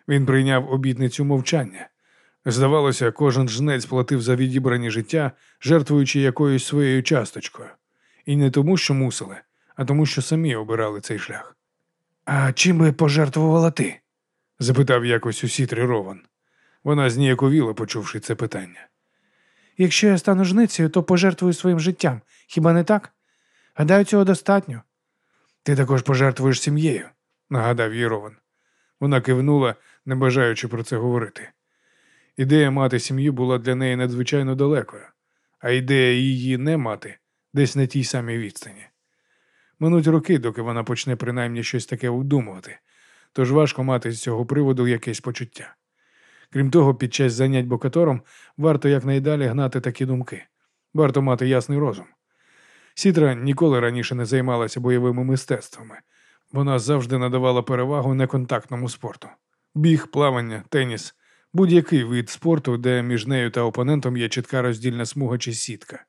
Він прийняв обітницю мовчання. Здавалося, кожен жнець платив за відібрані життя, жертвуючи якоюсь своєю часточкою. І не тому, що мусили, а тому, що самі обирали цей шлях. А чим би пожертвувала ти? запитав якось у сітрі Рован. Вона зніяковіла, почувши це питання. Якщо я стану жницею, то пожертвую своїм життям. Хіба не так? Гадаю, цього достатньо. Ти також пожертвуєш сім'єю, нагадав їй. Вона кивнула, не бажаючи про це говорити. Ідея мати сім'ю була для неї надзвичайно далекою, а ідея її не мати десь на тій самій відстані. Минуть роки, доки вона почне принаймні щось таке обдумувати, тож важко мати з цього приводу якесь почуття. Крім того, під час занять бокатором варто якнайдалі гнати такі думки, варто мати ясний розум. Сітра ніколи раніше не займалася бойовими мистецтвами, вона завжди надавала перевагу неконтактному спорту: біг, плавання, теніс, будь-який вид спорту, де між нею та опонентом є чітка роздільна смуга чи сітка.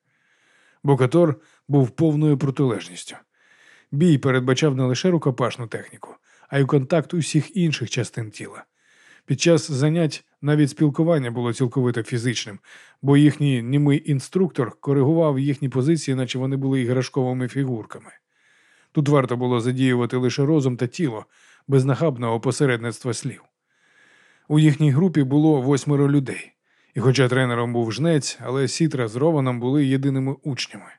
Бокатор був повною протилежністю. Бій передбачав не лише рукопашну техніку, а й контакт усіх інших частин тіла. Під час занять навіть спілкування було цілковито фізичним, бо їхній німий інструктор коригував їхні позиції, наче вони були іграшковими фігурками. Тут варто було задіювати лише розум та тіло, без нахабного посередництва слів. У їхній групі було восьмеро людей. І хоча тренером був жнець, але Сітра з Рованом були єдиними учнями.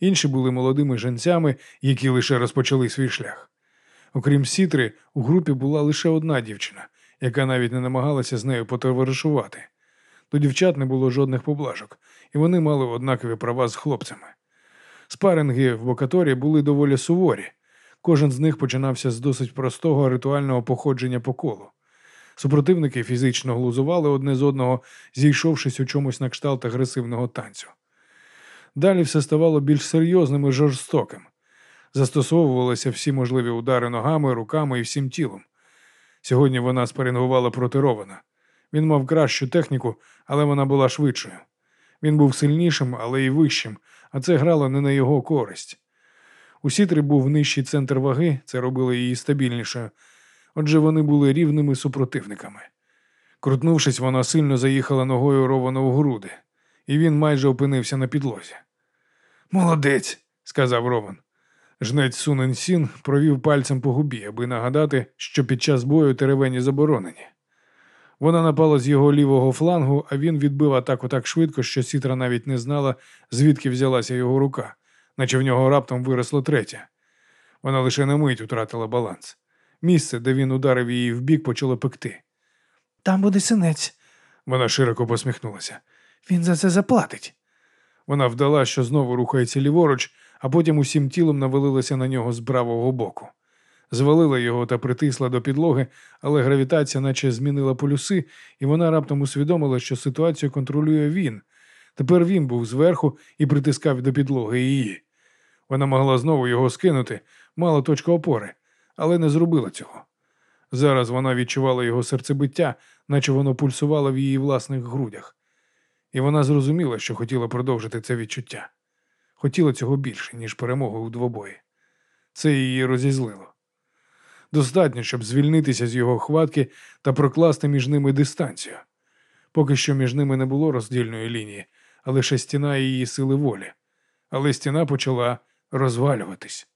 Інші були молодими женцями, які лише розпочали свій шлях. Окрім Сітри, у групі була лише одна дівчина, яка навіть не намагалася з нею потоваришувати. До дівчат не було жодних поблажок, і вони мали однакові права з хлопцями. Спаринги в Бокаторі були доволі суворі. Кожен з них починався з досить простого ритуального походження по колу. Супротивники фізично глузували одне з одного, зійшовшись у чомусь на кшталт агресивного танцю. Далі все ставало більш серйозним і жорстоким. Застосовувалися всі можливі удари ногами, руками і всім тілом. Сьогодні вона спарингувала проти Рована. Він мав кращу техніку, але вона була швидшою. Він був сильнішим, але й вищим, а це грало не на його користь. У Сітрі був нижчий центр ваги, це робило її стабільнішою. Отже, вони були рівними супротивниками. Крутнувшись, вона сильно заїхала ногою Рована у груди, і він майже опинився на підлозі. Молодець, сказав Рован. Жнець Сунен Сін провів пальцем по губі, аби нагадати, що під час бою теревені заборонені. Вона напала з його лівого флангу, а він відбив атаку так швидко, що Сітра навіть не знала, звідки взялася його рука, наче в нього раптом виросло третя. Вона лише на мить втратила баланс. Місце, де він ударив її вбік, почало пекти. Там буде синець. Вона широко посміхнулася. Він за це заплатить. Вона вдала, що знову рухається ліворуч, а потім усім тілом навалилася на нього з правого боку. Звалила його та притисла до підлоги, але гравітація наче змінила полюси, і вона раптом усвідомила, що ситуацію контролює він. Тепер він був зверху і притискав до підлоги її. Вона могла знову його скинути, мала точку опори, але не зробила цього. Зараз вона відчувала його серцебиття, наче воно пульсувало в її власних грудях. І вона зрозуміла, що хотіла продовжити це відчуття. Хотіла цього більше, ніж перемоги у двобої. Це її розізлило. Достатньо, щоб звільнитися з його хватки та прокласти між ними дистанцію. Поки що між ними не було роздільної лінії, а лише стіна її сили волі. Але стіна почала розвалюватись.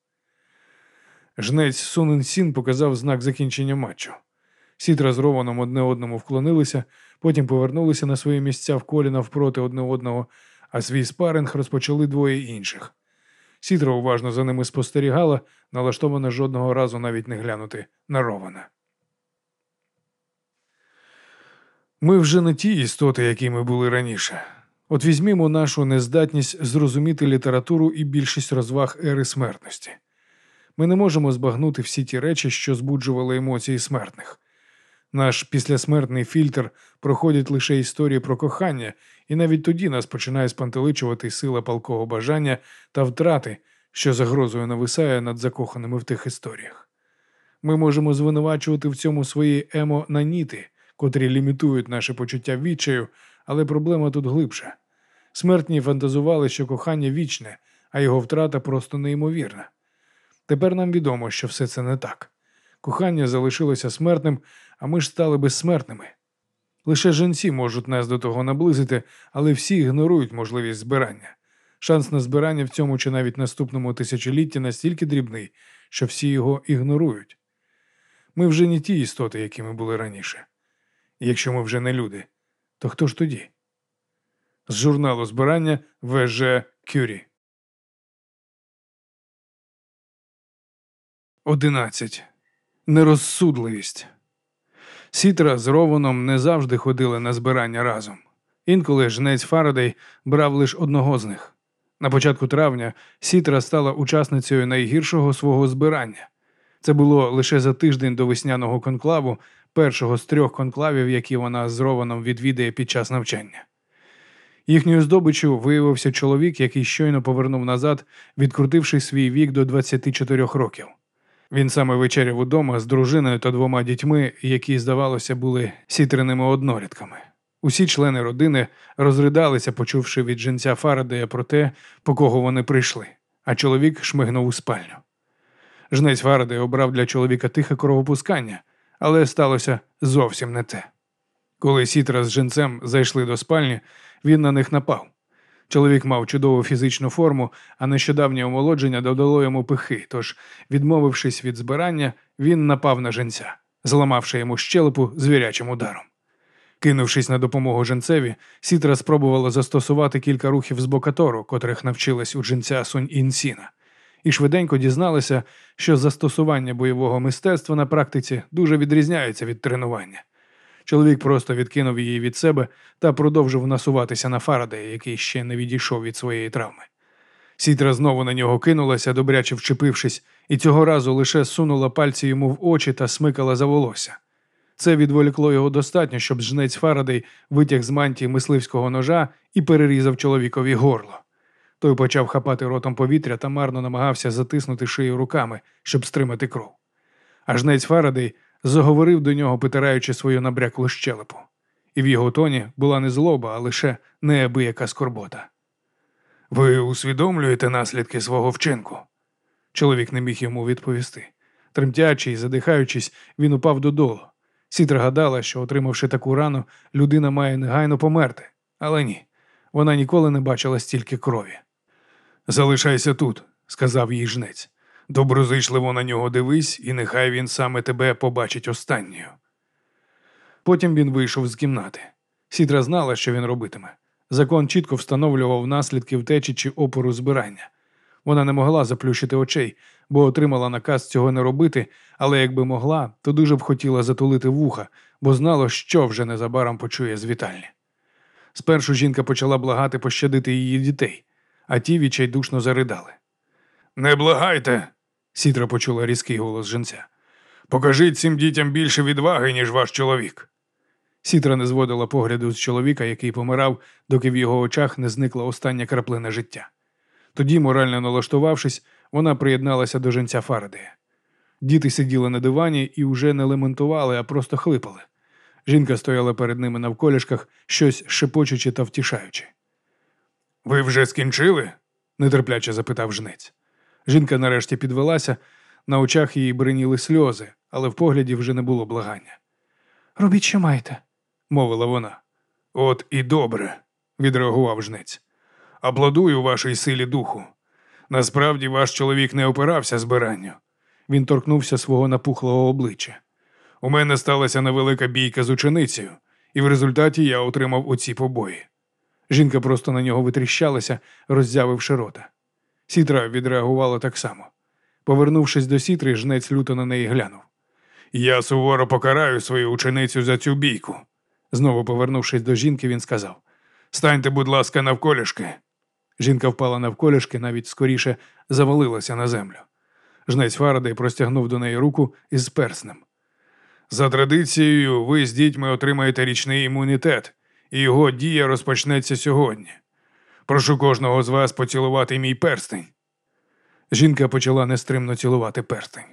Жнець Сунен Сін показав знак закінчення матчу. Сітра з Рованом одне одному вклонилися, потім повернулися на свої місця в колі навпроти одне одного, а свій спаринг розпочали двоє інших. Сітра уважно за ними спостерігала, налаштована жодного разу навіть не глянути на Рована. Ми вже не ті істоти, які ми були раніше. От візьмімо нашу нездатність зрозуміти літературу і більшість розваг ери смертності. Ми не можемо збагнути всі ті речі, що збуджували емоції смертних. Наш післясмертний фільтр проходить лише історії про кохання, і навіть тоді нас починає спантеличувати сила палкого бажання та втрати, що загрозою нависає над закоханими в тих історіях. Ми можемо звинувачувати в цьому свої емо-наніти, котрі лімітують наше почуття відчаю, але проблема тут глибша. Смертні фантазували, що кохання вічне, а його втрата просто неймовірна. Тепер нам відомо, що все це не так. Кохання залишилося смертним, а ми ж стали безсмертними. Лише жінці можуть нас до того наблизити, але всі ігнорують можливість збирання. Шанс на збирання в цьому чи навіть наступному тисячолітті настільки дрібний, що всі його ігнорують. Ми вже не ті істоти, які ми були раніше. І якщо ми вже не люди, то хто ж тоді? З журналу збирання ВЖ Кюрі. 11. Нерозсудливість. Сітра з Рованом не завжди ходили на збирання разом. Інколи жнець Фарадей брав лише одного з них. На початку травня Сітра стала учасницею найгіршого свого збирання. Це було лише за тиждень до весняного конклаву, першого з трьох конклавів, які вона з Рованом відвідає під час навчання. Їхньою здобиччю виявився чоловік, який щойно повернув назад, відкрутивши свій вік до 24 років. Він саме вечеряв удома з дружиною та двома дітьми, які, здавалося, були сітреними однорідками. Усі члени родини розридалися, почувши від жінця Фарадея про те, по кого вони прийшли, а чоловік шмигнув у спальню. Жнець Фарадей обрав для чоловіка тихе кровопускання, але сталося зовсім не те. Коли сітра з жінцем зайшли до спальні, він на них напав. Чоловік мав чудову фізичну форму, а нещодавнє омолодження додало йому пихи, тож, відмовившись від збирання, він напав на жінця. зламавши йому щелепу звірячим ударом. Кинувшись на допомогу женцеві, Сітра спробувала застосувати кілька рухів з бокатору, котрих навчилась у джинця Сунь Інсіна, і швиденько дізналася, що застосування бойового мистецтва на практиці дуже відрізняється від тренування. Чоловік просто відкинув її від себе та продовжив насуватися на Фарадея, який ще не відійшов від своєї травми. Сітра знову на нього кинулася, добряче вчепившись, і цього разу лише сунула пальці йому в очі та смикала за волосся. Це відволікло його достатньо, щоб жнець Фарадей витяг з мантії мисливського ножа і перерізав чоловікові горло. Той почав хапати ротом повітря та марно намагався затиснути шию руками, щоб стримати кров. А жнець Фарадей заговорив до нього, потираючи свою набряклу щелепу. І в його тоні була не злоба, а лише неабияка скорбота. Ви усвідомлюєте наслідки свого вчинку? Чоловік не міг йому відповісти. Тремтячи і задихаючись, він упав додолу. Сітра гадала, що, отримавши таку рану, людина має негайно померти. Але ні, вона ніколи не бачила стільки крові. Залишайся тут, сказав їй жнець. Доброзичливо на нього дивись, і нехай він саме тебе побачить останньою. Потім він вийшов з кімнати. Сітра знала, що він робитиме. Закон чітко встановлював наслідки втечі чи опору збирання. Вона не могла заплющити очей, бо отримала наказ цього не робити, але якби могла, то дуже б хотіла затулити вуха, бо знала, що вже незабаром почує з вітальні. Спершу жінка почала благати пощадити її дітей, а ті відчайдушно заридали. Не благайте, Сітра почула різкий голос жінця. Покажіть цим дітям більше відваги, ніж ваш чоловік. Сітра не зводила погляду з чоловіка, який помирав, доки в його очах не зникла остання краплина життя. Тоді, морально налаштувавшись, вона приєдналася до женця Фарадея. Діти сиділи на дивані і вже не лементували, а просто хлипали. Жінка стояла перед ними навколішках, щось шепочучи та втішаючи. Ви вже скінчили? нетерпляче запитав жнець. Жінка нарешті підвелася, на очах її бриніли сльози, але в погляді вже не було благання. Робіть, що маєте, мовила вона. От і добре, відреагував жнець. Аплодую вашій силі духу. Насправді ваш чоловік не опирався збиранню. Він торкнувся свого напухлого обличчя. У мене сталася невелика бійка з ученицею, і в результаті я отримав оці побої. Жінка просто на нього витріщалася, роззявивши рота. Сітра відреагувала так само. Повернувшись до сітри, жнець люто на неї глянув. Я суворо покараю свою ученицю за цю бійку. Знову повернувшись до жінки, він сказав Станьте, будь ласка, навколішки. Жінка впала навколішки, навіть скоріше завалилася на землю. Жнець Фарадей простягнув до неї руку із перснем. За традицією, ви з дітьми отримаєте річний імунітет, і його дія розпочнеться сьогодні. Прошу кожного з вас поцілувати мій перстень. Жінка почала нестримно цілувати перстень.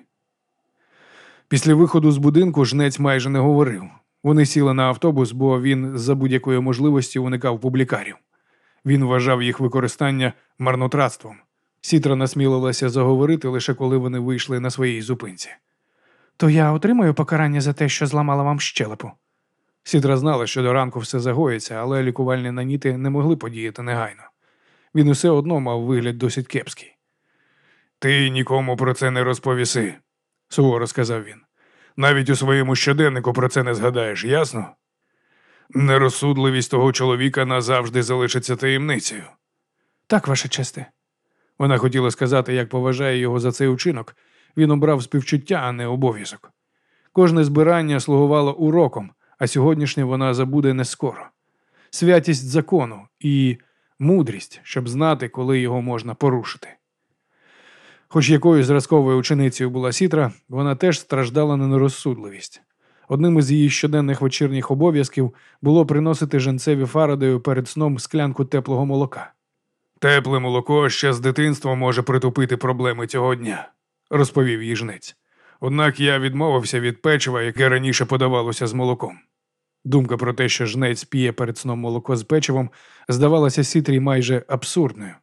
Після виходу з будинку жнець майже не говорив. Вони сіли на автобус, бо він за будь-якої можливості уникав публікарів. Він вважав їх використання марнотратством. Сітра насмілилася заговорити лише коли вони вийшли на своїй зупинці. То я отримаю покарання за те, що зламала вам щелепу. Сітра знала, що до ранку все загоїться, але лікувальні наніти не могли подіяти негайно. Він усе одно мав вигляд досить кепський. Ти нікому про це не розповіси, суворо сказав він. Навіть у своєму щоденнику про це не згадаєш, ясно? Нерозсудливість того чоловіка назавжди залишиться таємницею. Так, ваше честе. Вона хотіла сказати, як поважає його за цей учинок. Він обрав співчуття, а не обов'язок. Кожне збирання слугувало уроком, а сьогоднішнє вона забуде не скоро. Святість закону і мудрість, щоб знати, коли його можна порушити. Хоч якою зразковою ученицею була Сітра, вона теж страждала на нерозсудливість. Одним із її щоденних вечірніх обов'язків було приносити женцеві Фарадею перед сном склянку теплого молока. Тепле молоко ще з дитинства може притупити проблеми цього дня, розповів їй жнець. Однак я відмовився від печива, яке раніше подавалося з молоком. Думка про те, що жнець п'є перед сном молоко з печивом, здавалася Сітрі майже абсурдною,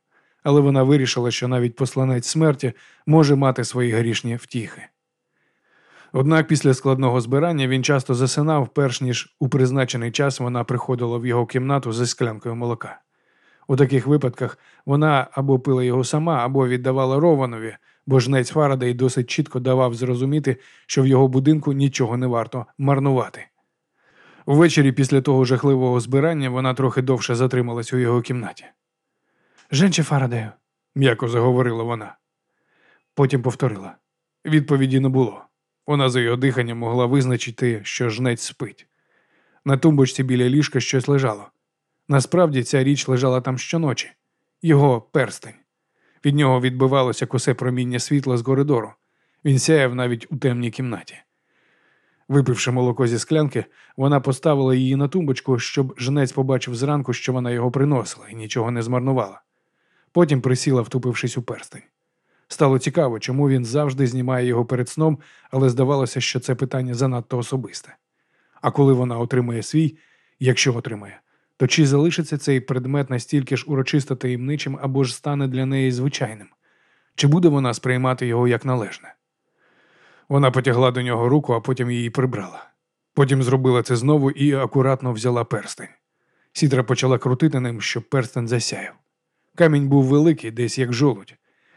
але вона вирішила, що навіть посланець смерті може мати свої грішні втіхи. Однак після складного збирання він часто засинав, перш ніж у призначений час вона приходила в його кімнату зі склянкою молока. У таких випадках вона або пила його сама, або віддавала Рованові, бо жнець Фарадей досить чітко давав зрозуміти, що в його будинку нічого не варто марнувати. Увечері після того жахливого збирання вона трохи довше затрималась у його кімнаті. Женче Фарадею, м'яко заговорила вона. Потім повторила. Відповіді не було. Вона за його диханням могла визначити, що жнець спить. На тумбочці біля ліжка щось лежало. Насправді ця річ лежала там щоночі, його перстень. Від нього відбивалося косе проміння світла з коридору. Він сяяв навіть у темній кімнаті. Випивши молоко зі склянки, вона поставила її на тумбочку, щоб жнець побачив зранку, що вона його приносила і нічого не змарнувала. Потім присіла, втупившись у перстень. Стало цікаво, чому він завжди знімає його перед сном, але здавалося, що це питання занадто особисте. А коли вона отримає свій, якщо отримає, то чи залишиться цей предмет настільки ж урочисто таємничим або ж стане для неї звичайним? Чи буде вона сприймати його як належне? Вона потягла до нього руку, а потім її прибрала. Потім зробила це знову і акуратно взяла перстень. Сітра почала крутити ним, щоб перстень засяяв. Камінь був великий, десь як жолудь.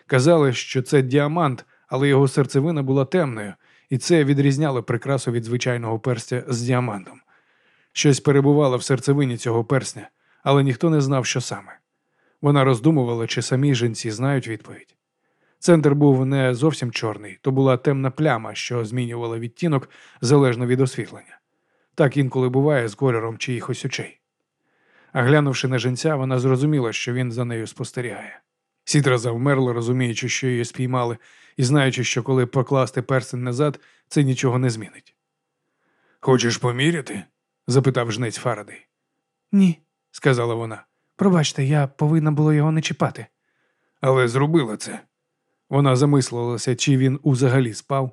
Казали, що це діамант, але його серцевина була темною, і це відрізняло прикрасу від звичайного перстя з діамантом. Щось перебувало в серцевині цього персня, але ніхто не знав, що саме. Вона роздумувала, чи самі жінці знають відповідь. Центр був не зовсім чорний, то була темна пляма, що змінювала відтінок залежно від освітлення. Так інколи буває з кольором чиїхось очей. А глянувши на жінця, вона зрозуміла, що він за нею спостерігає. Сітра завмерла, розуміючи, що її спіймали, і знаючи, що коли покласти перстень назад, це нічого не змінить. Хочеш поміряти? запитав жнець Фарадей. Ні, сказала вона. Пробачте, я повинна було його не чіпати. Але зробила це. Вона замислилася, чи він узагалі спав.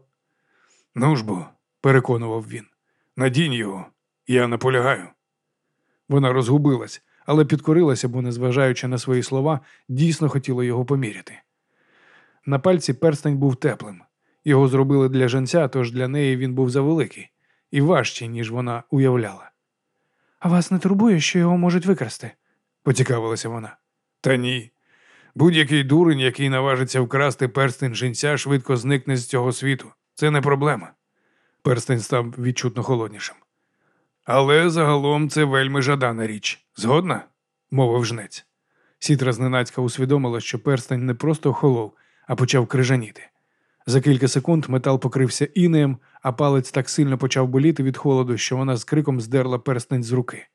Ну ж бо, переконував він, надінь його, я наполягаю. Вона розгубилась, але підкорилася, бо, незважаючи на свої слова, дійсно хотіла його поміряти. На пальці перстень був теплим. Його зробили для женця, тож для неї він був завеликий і важчий, ніж вона уявляла. А вас не турбує, що його можуть викрасти? поцікавилася вона. Та ні. Будь-який дурень, який наважиться вкрасти перстень жінця, швидко зникне з цього світу. Це не проблема. Перстень став відчутно холоднішим. Але загалом це вельми жадана річ. Згодна? мовив жнець. Сітра зненацька усвідомила, що перстень не просто охолов, а почав крижаніти. За кілька секунд метал покрився інеєм, а палець так сильно почав боліти від холоду, що вона з криком здерла перстень з руки.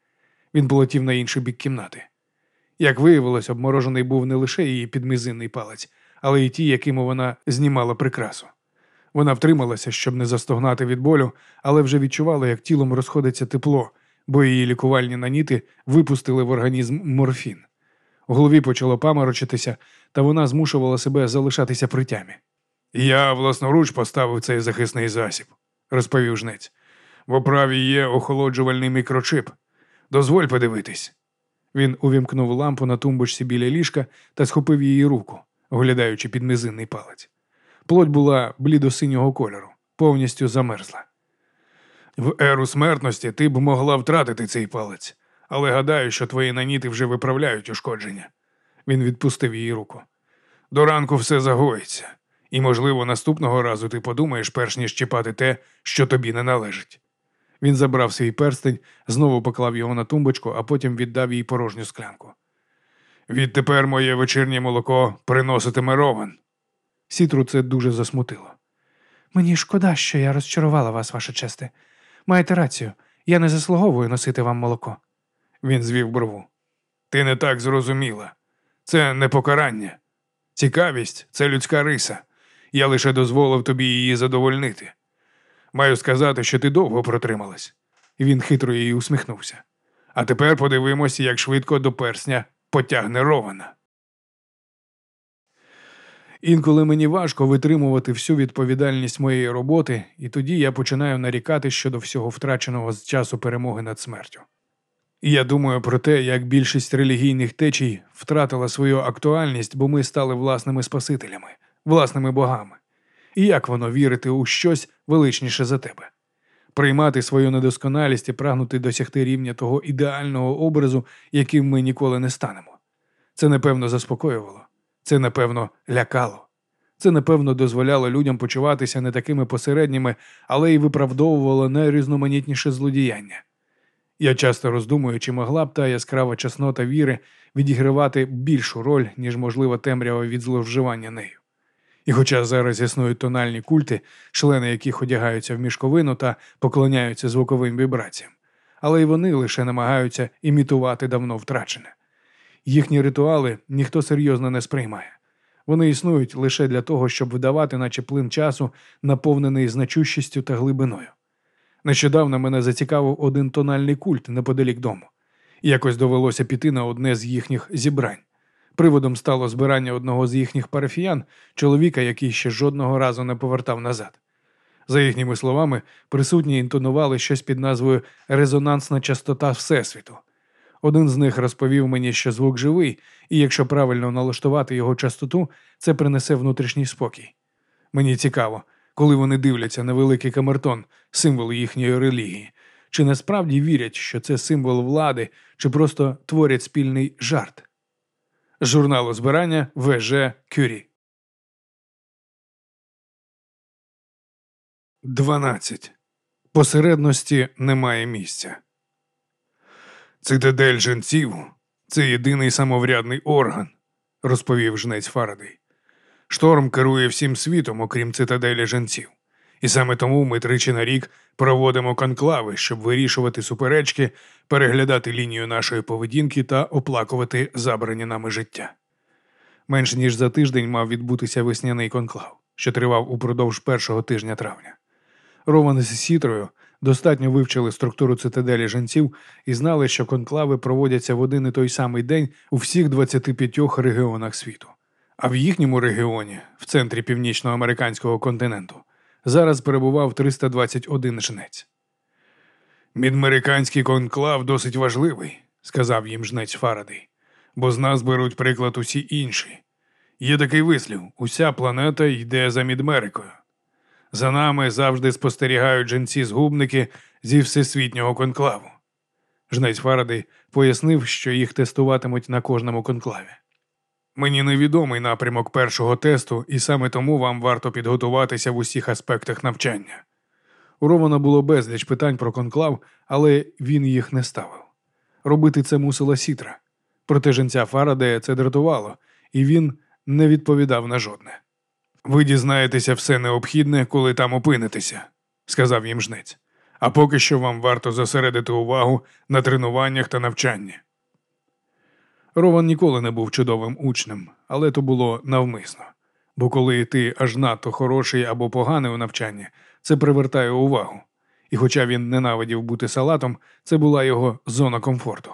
Він полетів на інший бік кімнати. Як виявилось, обморожений був не лише її підмізинний палець, але й ті, якими вона знімала прикрасу. Вона втрималася, щоб не застогнати від болю, але вже відчувала, як тілом розходиться тепло, бо її лікувальні наніти випустили в організм морфін. У голові почало паморочитися, та вона змушувала себе залишатися при тямі. Я власноруч поставив цей захисний засіб, розповів жнець. В оправі є охолоджувальний мікрочип. Дозволь подивитись. Він увімкнув лампу на тумбочці біля ліжка та схопив її руку, оглядаючи підмизинний палець. Плоть була блідосинього кольору, повністю замерзла. В еру смертності ти б могла втратити цей палець, але гадаю, що твої наніти вже виправляють ушкодження. Він відпустив її руку. До ранку все загоїться, і, можливо, наступного разу ти подумаєш, перш ніж чіпати те, що тобі не належить. Він забрав свій перстень, знову поклав його на тумбочку, а потім віддав їй порожню склянку. Відтепер моє вечірнє молоко приноситиме ровен. Сітру це дуже засмутило. Мені шкода, що я розчарувала вас, ваше честе. Маєте рацію, я не заслуговую носити вам молоко. Він звів брову. Ти не так зрозуміла. Це не покарання. Цікавість це людська риса. Я лише дозволив тобі її задовольнити. Маю сказати, що ти довго протрималась. Він хитро їй усміхнувся. А тепер подивимося, як швидко до персня потягне рована. Інколи мені важко витримувати всю відповідальність моєї роботи, і тоді я починаю нарікати щодо всього втраченого з часу перемоги над смертю. Я думаю про те, як більшість релігійних течій втратила свою актуальність, бо ми стали власними спасителями, власними богами. І як воно вірити у щось величніше за тебе, приймати свою недосконалість і прагнути досягти рівня того ідеального образу, яким ми ніколи не станемо. Це напевно заспокоювало, це напевно лякало. Це, напевно, дозволяло людям почуватися не такими посередніми, але й виправдовувало найрізноманітніше злодіяння. Я часто роздумую, чи могла б та яскрава чеснота віри відігравати більшу роль, ніж можливо темрява від зловживання нею. І хоча зараз існують тональні культи, члени яких одягаються в мішковину та поклоняються звуковим вібраціям, але й вони лише намагаються імітувати давно втрачене. Їхні ритуали ніхто серйозно не сприймає. Вони існують лише для того, щоб видавати, наче плин часу, наповнений значущістю та глибиною. Нещодавно мене зацікавив один тональний культ неподалік дому. Якось довелося піти на одне з їхніх зібрань. Приводом стало збирання одного з їхніх парафіян, чоловіка, який ще жодного разу не повертав назад. За їхніми словами, присутні інтонували щось під назвою Резонансна частота Всесвіту. Один з них розповів мені, що звук живий, і якщо правильно налаштувати його частоту, це принесе внутрішній спокій. Мені цікаво, коли вони дивляться на великий камертон, символ їхньої релігії, чи насправді вірять, що це символ влади, чи просто творять спільний жарт. З журналу збирання ВЖ Кюрі. 12. Посередності немає місця. Цитадель женців це єдиний самоврядний орган, розповів жнець Фарадей. Шторм керує всім світом, окрім цитаделі женців. І саме тому ми тричі на рік проводимо конклави, щоб вирішувати суперечки, переглядати лінію нашої поведінки та оплакувати забрані нами життя. Менш ніж за тиждень мав відбутися весняний конклав, що тривав упродовж першого тижня травня. Рован з Сітрою достатньо вивчили структуру цитаделі жінців і знали, що конклави проводяться в один і той самий день у всіх 25 регіонах світу. А в їхньому регіоні, в центрі північноамериканського континенту, зараз перебував 321 жнець. Мідмериканський конклав досить важливий, сказав їм жнець Фарадей, бо з нас беруть приклад усі інші. Є такий вислів: уся планета йде за Мідмерикою. За нами завжди спостерігають жінці-згубники зі всесвітнього конклаву. Жнець Фарадей пояснив, що їх тестуватимуть на кожному конклаві. Мені невідомий напрямок першого тесту, і саме тому вам варто підготуватися в усіх аспектах навчання. У Романа було безліч питань про конклав, але він їх не ставив. Робити це мусила сітра. Проте жінця Фарадея це дратувало, і він не відповідав на жодне. Ви дізнаєтеся все необхідне, коли там опинитеся, сказав їм жнець. А поки що вам варто зосередити увагу на тренуваннях та навчанні. Рован ніколи не був чудовим учнем, але то було навмисно. Бо коли ти аж надто хороший або поганий у навчанні, це привертає увагу. І хоча він ненавидів бути салатом, це була його зона комфорту.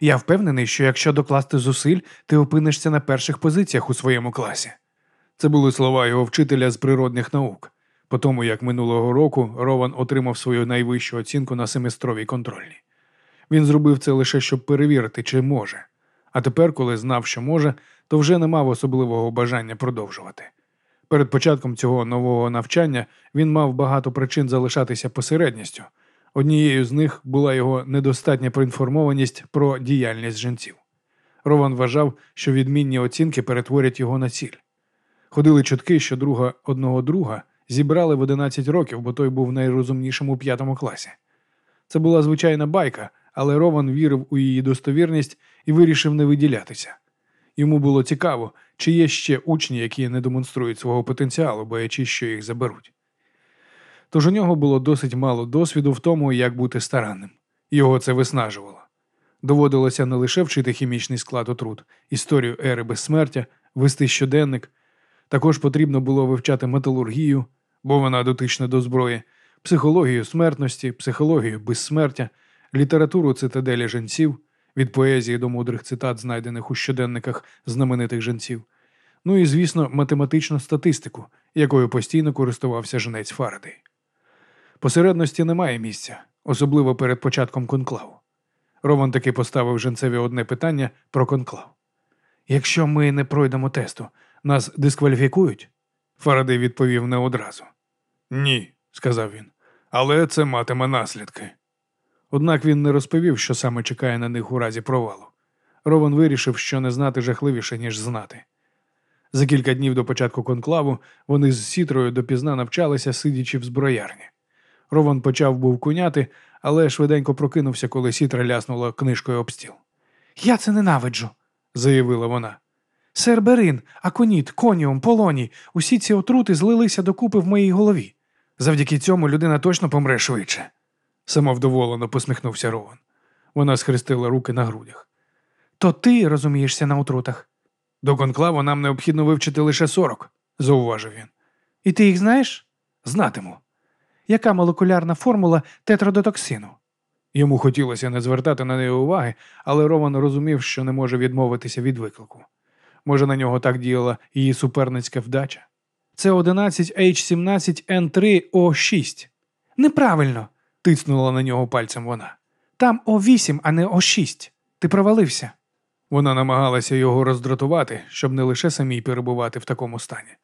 Я впевнений, що якщо докласти зусиль, ти опинишся на перших позиціях у своєму класі. Це були слова його вчителя з природних наук. По тому, як минулого року Рован отримав свою найвищу оцінку на семестровій контрольній. Він зробив це лише щоб перевірити, чи може. А тепер, коли знав, що може, то вже не мав особливого бажання продовжувати. Перед початком цього нового навчання він мав багато причин залишатися посередністю. Однією з них була його недостатня проінформованість про діяльність жінців. Рован вважав, що відмінні оцінки перетворять його на ціль. Ходили чутки, що друга одного друга зібрали в 11 років, бо той був найрозумнішим у п'ятому класі. Це була звичайна байка, але Рован вірив у її достовірність і вирішив не виділятися. Йому було цікаво, чи є ще учні, які не демонструють свого потенціалу, боячись, що їх заберуть. Тож у нього було досить мало досвіду в тому, як бути старанним. Його це виснажувало. Доводилося не лише вчити хімічний склад отрут, історію ери безсмертя, вести щоденник. Також потрібно було вивчати металургію, бо вона дотична до зброї, психологію смертності, психологію безсмертя, літературу цитаделі жінців, від поезії до мудрих цитат, знайдених у щоденниках знаменитих жінців. Ну і, звісно, математичну статистику, якою постійно користувався женець Фарадей. Посередності немає місця, особливо перед початком конклаву. Роман таки поставив женцеві одне питання про конклав. Якщо ми не пройдемо тесту, нас дискваліфікують? Фарадей відповів не одразу. Ні, сказав він, але це матиме наслідки. Однак він не розповів, що саме чекає на них у разі провалу. Рован вирішив, що не знати жахливіше, ніж знати. За кілька днів до початку конклаву вони з сітрою допізна навчалися, сидячи в зброярні. Рован почав був куняти, але швиденько прокинувся, коли сітра ляснула книжкою об стіл. Я це ненавиджу, Заявила вона. Серберин, аконіт, коніум, полоній, усі ці отрути злилися докупи в моїй голові. Завдяки цьому людина точно помре швидше. Самовдоволено посміхнувся Рован. Вона схрестила руки на грудях. То ти розумієшся на отрутах. До конклаву нам необхідно вивчити лише сорок, зауважив він. І ти їх знаєш? Знатиму. Яка молекулярна формула тетродотоксину? Йому хотілося не звертати на неї уваги, але Рован розумів, що не може відмовитися від виклику. Може, на нього так діяла її суперницька вдача? Це 11H17N3O6. Неправильно, тицнула на нього пальцем вона. там О8, а не О6. Ти провалився. Вона намагалася його роздратувати, щоб не лише самій перебувати в такому стані.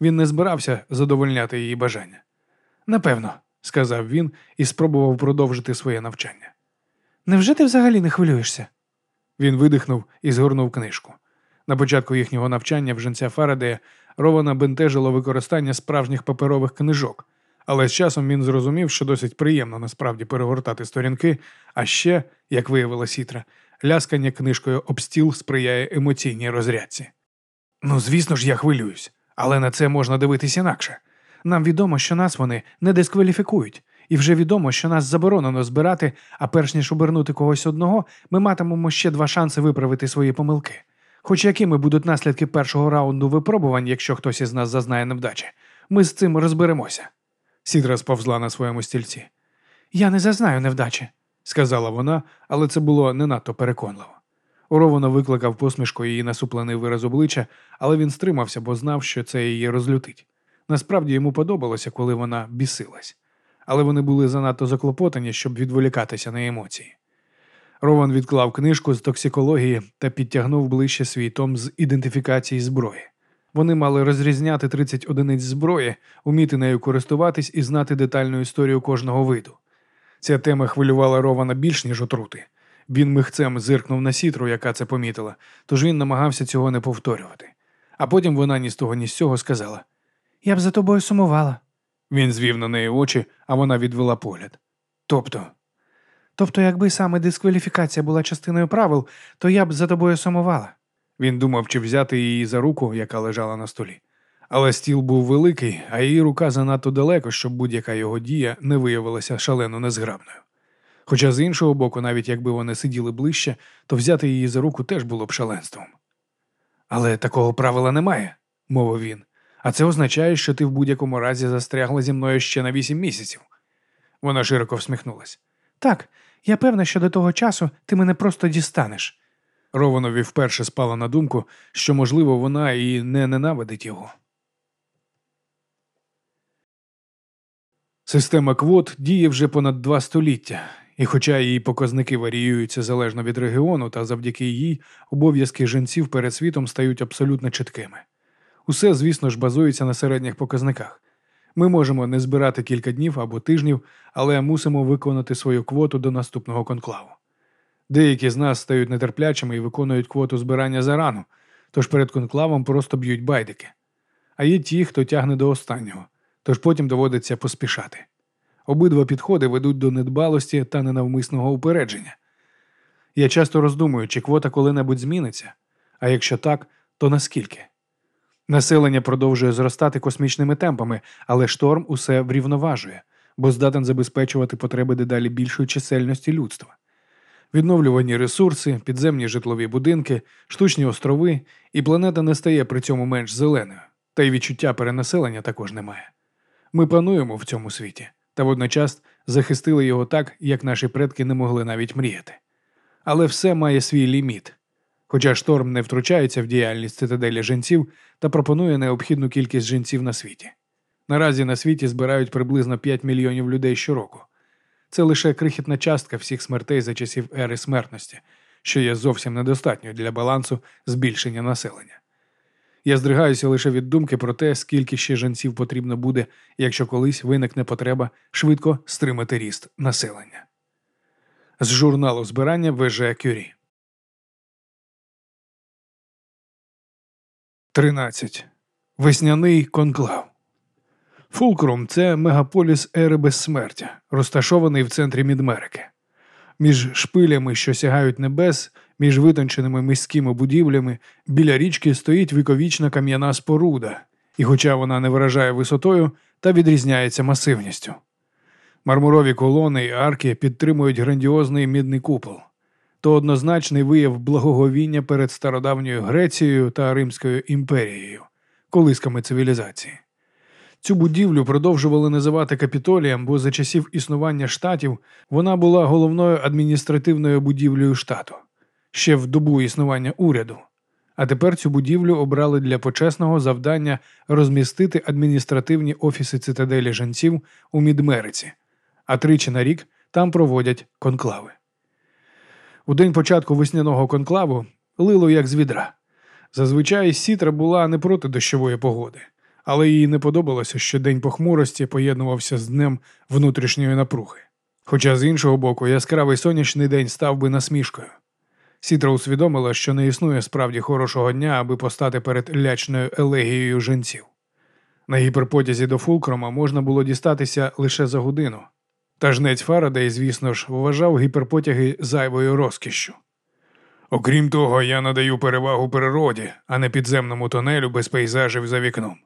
Він не збирався задовольняти її бажання. Напевно, сказав він і спробував продовжити своє навчання. Невже ти взагалі не хвилюєшся? Він видихнув і згорнув книжку. На початку їхнього навчання в женця Фарадея Рована бентежило використання справжніх паперових книжок, але з часом він зрозумів, що досить приємно насправді перегортати сторінки, а ще, як виявила Сітра, ляскання книжкою об стіл сприяє емоційній розрядці. Ну, звісно ж, я хвилююсь, але на це можна дивитися інакше. Нам відомо, що нас вони не дискваліфікують, і вже відомо, що нас заборонено збирати, а перш ніж обернути когось одного, ми матимемо ще два шанси виправити свої помилки. Хоч якими будуть наслідки першого раунду випробувань, якщо хтось із нас зазнає невдачі, ми з цим розберемося. Сідра сповзла на своєму стільці. Я не зазнаю невдачі, сказала вона, але це було не надто переконливо. Уровано викликав посмішку її насуплений вираз обличчя, але він стримався, бо знав, що це її розлютить. Насправді йому подобалося, коли вона бісилась, але вони були занадто заклопотані, щоб відволікатися на емоції. Рован відклав книжку з токсикології та підтягнув ближче свій том з ідентифікації зброї. Вони мали розрізняти 30 одиниць зброї, уміти нею користуватись і знати детальну історію кожного виду. Ця тема хвилювала Рована більш ніж отрути. Він михцем зиркнув на сітру, яка це помітила, тож він намагався цього не повторювати. А потім вона ні з того, ні з цього сказала: Я б за тобою сумувала. Він звів на неї очі, а вона відвела погляд. Тобто, Тобто, якби саме дискваліфікація була частиною правил, то я б за тобою сумувала. Він думав, чи взяти її за руку, яка лежала на столі. Але стіл був великий, а її рука занадто далеко, щоб будь-яка його дія не виявилася шалено незграбною. Хоча з іншого боку, навіть якби вони сиділи ближче, то взяти її за руку теж було б шаленством. Але такого правила немає, мовив він. А це означає, що ти в будь-якому разі застрягла зі мною ще на вісім місяців. Вона широко всміхнулась. Так, я певна, що до того часу ти мене просто дістанеш. Рованові вперше спала на думку, що, можливо, вона і не ненавидить його. Система квот діє вже понад два століття, і хоча її показники варіюються залежно від регіону, та завдяки їй обов'язки жінців перед світом стають абсолютно чіткими. Усе, звісно ж, базується на середніх показниках. Ми можемо не збирати кілька днів або тижнів, але мусимо виконати свою квоту до наступного конклаву. Деякі з нас стають нетерплячими і виконують квоту збирання зарано, тож перед конклавом просто б'ють байдики. А є ті, хто тягне до останнього, тож потім доводиться поспішати. Обидва підходи ведуть до недбалості та ненавмисного упередження. Я часто роздумую, чи квота коли-небудь зміниться, а якщо так, то наскільки? Населення продовжує зростати космічними темпами, але шторм усе врівноважує, бо здатен забезпечувати потреби дедалі більшої чисельності людства. Відновлювані ресурси, підземні житлові будинки, штучні острови, і планета не стає при цьому менш зеленою, та й відчуття перенаселення також немає. Ми пануємо в цьому світі, та водночас захистили його так, як наші предки не могли навіть мріяти. Але все має свій ліміт. Хоча шторм не втручається в діяльність цитаделі жінців та пропонує необхідну кількість жінців на світі. Наразі на світі збирають приблизно 5 мільйонів людей щороку. Це лише крихітна частка всіх смертей за часів ери смертності, що є зовсім недостатньою для балансу збільшення населення. Я здригаюся лише від думки про те, скільки ще жінців потрібно буде, якщо колись виникне потреба швидко стримати ріст населення. З журналу збирання ВЖ Кюрі. 13. Весняний конклав. Фулкрум це мегаполіс ери безсмертя, розташований в центрі Мідмерики. Між шпилями, що сягають небес, між витонченими міськими будівлями, біля річки стоїть віковічна кам'яна споруда, і, хоча вона не виражає висотою, та відрізняється масивністю. Мармурові колони і арки підтримують грандіозний мідний купол. То однозначний вияв благоговіння перед стародавньою Грецією та Римською імперією, колисками цивілізації. Цю будівлю продовжували називати капітолієм, бо за часів існування штатів вона була головною адміністративною будівлею штату ще в добу існування уряду. А тепер цю будівлю обрали для почесного завдання розмістити адміністративні офіси цитаделі жанців у Мідмериці, а тричі на рік там проводять конклави. У день початку весняного конклаву лило як з відра. Зазвичай сітра була не проти дощової погоди, але їй не подобалося, що день похмурості поєднувався з днем внутрішньої напруги. Хоча з іншого боку, яскравий сонячний день став би насмішкою. Сітра усвідомила, що не існує справді хорошого дня, аби постати перед лячною елегією жінців. На гіперпотязі до Фулкрома можна було дістатися лише за годину. Та жнець Фарадей, звісно ж, вважав гіперпотяги зайвою розкішшю. Окрім того, я надаю перевагу природі, а не підземному тонелю без пейзажів за вікном.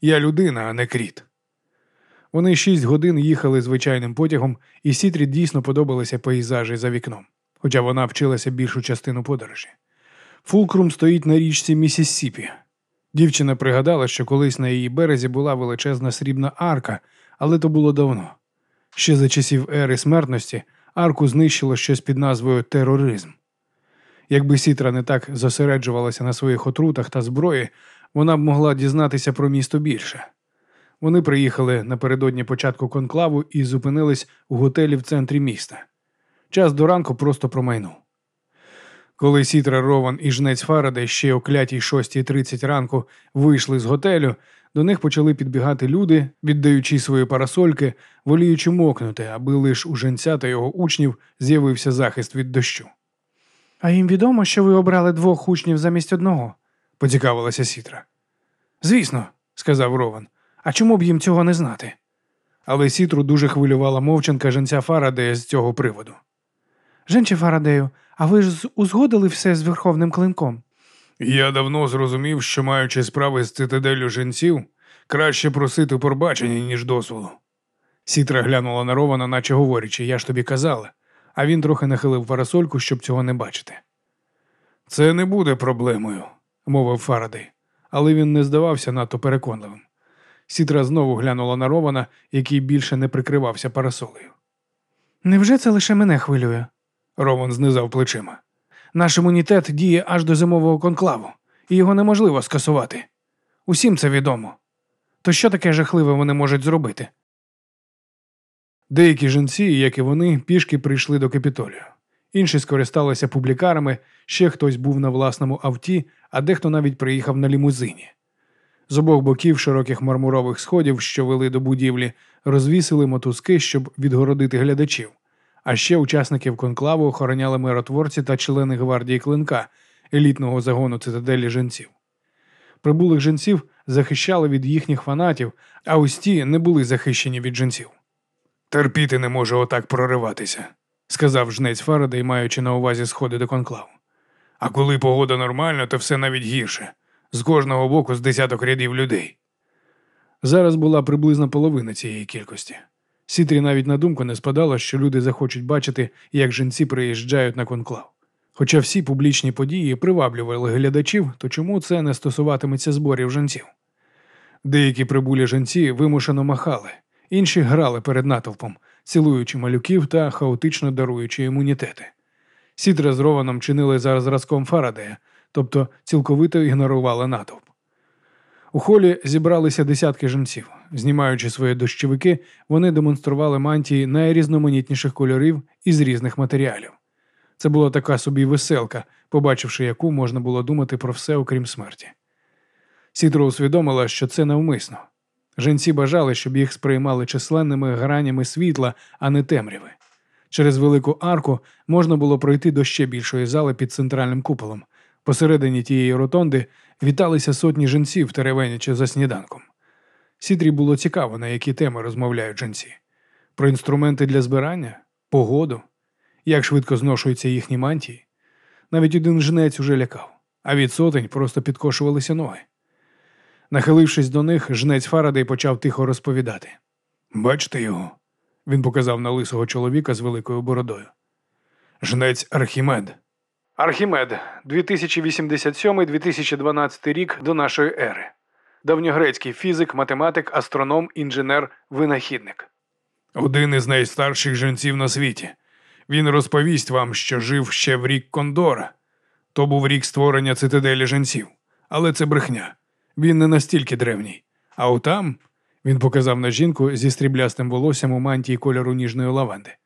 Я людина, а не кріт. Вони шість годин їхали звичайним потягом, і Сітрі дійсно подобалися пейзажі за вікном, хоча вона вчилася більшу частину подорожі. Фулкрум стоїть на річці Місіссіпі. Дівчина пригадала, що колись на її березі була величезна срібна арка, але то було давно. Ще за часів ери смертності арку знищило щось під назвою тероризм. Якби Сітра не так зосереджувалася на своїх отрутах та зброї, вона б могла дізнатися про місто більше. Вони приїхали напередодні початку конклаву і зупинились у готелі в центрі міста. Час до ранку просто промайнув. Коли Сітра Рован і жнець Фараде ще о клятій 6.30 ранку вийшли з готелю, до них почали підбігати люди, віддаючи свої парасольки, воліючи мокнути, аби лиш у женця та його учнів з'явився захист від дощу. А їм відомо, що ви обрали двох учнів замість одного, поцікавилася Сітра. Звісно, сказав Рован. А чому б їм цього не знати? Але Сітру дуже хвилювала мовчанка женця Фарадея з цього приводу. Женче Фарадею, а ви ж узгодили все з верховним клинком? Я давно зрозумів, що маючи справи з цитаделю женців, краще просити пробачення, ніж дозволу. Сітра глянула на Рована, наче говорячи, я ж тобі казала, а він трохи нахилив парасольку, щоб цього не бачити. Це не буде проблемою, мовив Фарадей, але він не здавався надто переконливим. Сітра знову глянула на Рована, який більше не прикривався парасолею. Невже це лише мене хвилює? Рован знизав плечима. Наш імунітет діє аж до зимового конклаву, і його неможливо скасувати. Усім це відомо. То що таке жахливе вони можуть зробити? Деякі жінці, як і вони, пішки прийшли до капітолію. Інші скористалися публікарами, ще хтось був на власному авті, а дехто навіть приїхав на лімузині. З обох боків широких мармурових сходів, що вели до будівлі, розвісили мотузки, щоб відгородити глядачів. А ще учасників конклаву охороняли миротворці та члени гвардії клинка, елітного загону цитаделі жінців. Прибулих жінців захищали від їхніх фанатів, а ось ті не були захищені від жінців. Терпіти не може отак прориватися, сказав жнець Фарадей, маючи на увазі сходи до конклаву. А коли погода нормальна, то все навіть гірше. З кожного боку з десяток рядів людей. Зараз була приблизно половина цієї кількості. Сітрі навіть на думку не спадало, що люди захочуть бачити, як жінці приїжджають на конклав. Хоча всі публічні події приваблювали глядачів, то чому це не стосуватиметься зборів жінців? Деякі прибулі жінці вимушено махали, інші грали перед натовпом, цілуючи малюків та хаотично даруючи імунітети. Сітра з Рованом чинили зараз зразком Фарадея, тобто цілковито ігнорували натовп. У холі зібралися десятки жінців. Знімаючи свої дощовики, вони демонстрували мантії найрізноманітніших кольорів із різних матеріалів. Це була така собі веселка, побачивши яку можна було думати про все, окрім смерті. Сітро усвідомила, що це навмисно. Жінці бажали, щоб їх сприймали численними гранями світла, а не темряви. Через велику арку можна було пройти до ще більшої зали під центральним куполом, Посередині тієї ротонди віталися сотні жінців, теревенячи за сніданком. Сітрі було цікаво, на які теми розмовляють жінці. Про інструменти для збирання, погоду, як швидко зношуються їхні мантії. Навіть один жнець уже лякав, а від сотень просто підкошувалися ноги. Нахилившись до них, жнець Фарадей почав тихо розповідати. Бачите його? Він показав на лисого чоловіка з великою бородою. Жнець Архімед. Архімед, 2087-2012 рік до нашої ери. Давньогрецький фізик, математик, астроном, інженер, винахідник. Один із найстарших жінців на світі. Він розповість вам, що жив ще в рік Кондора. То був рік створення цитаделі жінців. Але це брехня. Він не настільки древній. А отам він показав на жінку зі стріблястим волоссям у мантії кольору ніжної лаванди.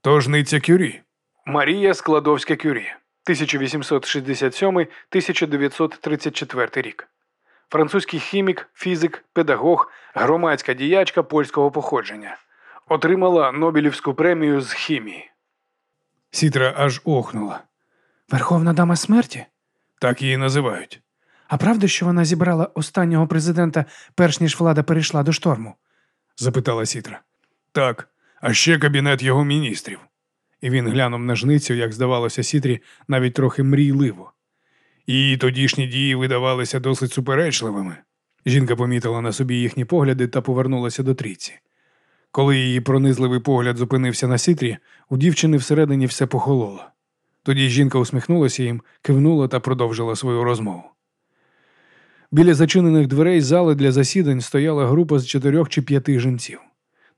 То жниця Кюрі. Марія Складовська Кюрі, 1867-1934 рік. Французький хімік, фізик, педагог, громадська діячка польського походження. Отримала Нобелівську премію з хімії. Сітра аж охнула. Верховна дама смерті? Так її називають. А правда, що вона зібрала останнього президента, перш ніж влада перейшла до шторму? запитала Сітра. Так, а ще кабінет його міністрів. І він глянув на жницю, як здавалося, Сітрі, навіть трохи мрійливо. Її тодішні дії видавалися досить суперечливими. Жінка помітила на собі їхні погляди та повернулася до трійці. Коли її пронизливий погляд зупинився на сітрі, у дівчини всередині все похололо. Тоді жінка усміхнулася їм, кивнула та продовжила свою розмову. Біля зачинених дверей зали для засідань стояла група з чотирьох чи п'яти жінців.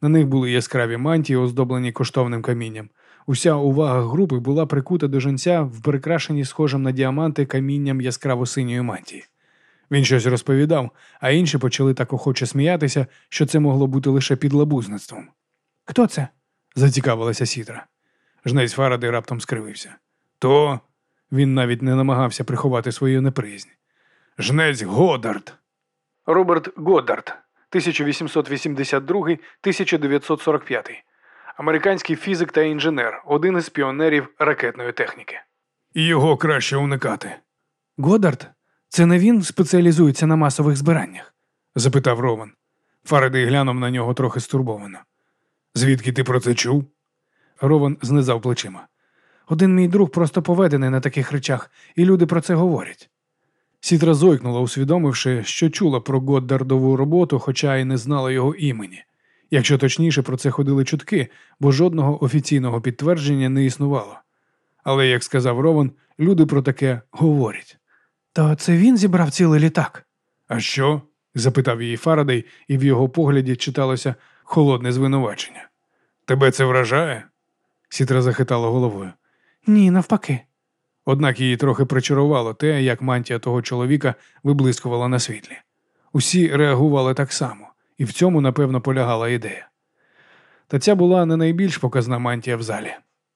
На них були яскраві мантії, оздоблені коштовним камінням. Уся увага групи була прикута до жінця в прикрашенні схожим на діаманти камінням яскраво синьої мантії. Він щось розповідав, а інші почали так охоче сміятися, що це могло бути лише підлабузництвом. Хто це? зацікавилася Сітра. Жнець Фарадей раптом скривився. То він навіть не намагався приховати свою неприязнь. Жнець Годард. Роберт Годдард, 1882-1945. Американський фізик та інженер, один із піонерів ракетної техніки. І його краще уникати. Годдард? Це не він спеціалізується на масових збираннях? запитав Рован. Фарадей глянув на нього трохи стурбовано. Звідки ти про це чув? Рован знизав плечима. Один мій друг просто поведений на таких речах, і люди про це говорять. Сітра зойкнула, усвідомивши, що чула про Годдардову роботу, хоча й не знала його імені. Якщо точніше про це ходили чутки, бо жодного офіційного підтвердження не існувало. Але, як сказав Рован, люди про таке говорять. То це він зібрав цілий літак? А що? запитав її Фарадей, і в його погляді читалося холодне звинувачення. Тебе це вражає? Сітра захитала головою. Ні, навпаки. Однак її трохи причарувало те, як мантія того чоловіка виблискувала на світлі. Усі реагували так само, і в цьому, напевно, полягала ідея. Та ця була не найбільш показна мантія в залі.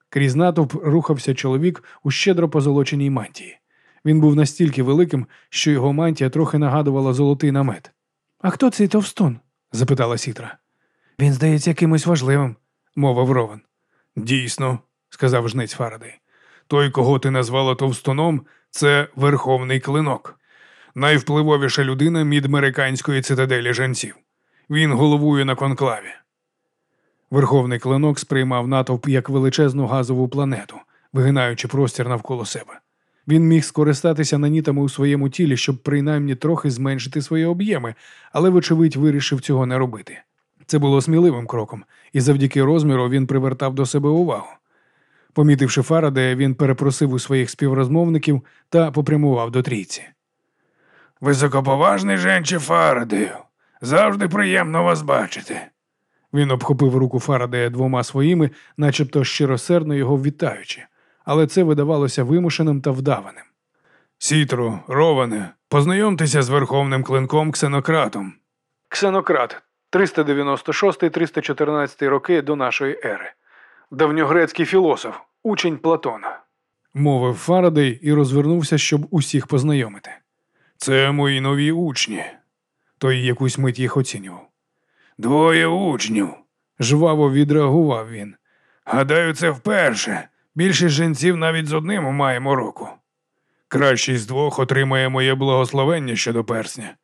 Крізь натовп рухався чоловік у щедро позолоченій мантії. Він був настільки великим, що його мантія трохи нагадувала золотий намет. А хто цей товстун? запитала Сітра. Він здається якимось важливим, мовив Рован. Дійсно, сказав жнець Фарадей. Той, кого ти назвала товстоном, це верховний клинок, найвпливовіша людина мідмериканської цитаделі жанців. Він головує на конклаві. Верховний клинок сприймав натовп як величезну газову планету, вигинаючи простір навколо себе. Він міг скористатися нанітами у своєму тілі, щоб принаймні трохи зменшити свої об'єми, але, вочевидь, вирішив цього не робити. Це було сміливим кроком, і завдяки розміру він привертав до себе увагу. Помітивши Фарадея, він перепросив у своїх співрозмовників та попрямував до трійці. Високоповажний женче Фарадею, завжди приємно вас бачити. Він обхопив руку Фарадея двома своїми, начебто щиросердно його вітаючи, але це видавалося вимушеним та вдаваним. Сітро, Роване, познайомтеся з верховним клинком Ксенократом. Ксенократ 396-314 роки до нашої ери давньогрецький філософ, учень Платона, мовив Фарадей і розвернувся, щоб усіх познайомити. Це мої нові учні. Той якусь мить їх оцінював. Двоє учнів, жваво відреагував він. Гадаю, це вперше. Більшість жінців навіть з одним маємо року. Кращий з двох отримає моє благословення щодо персня.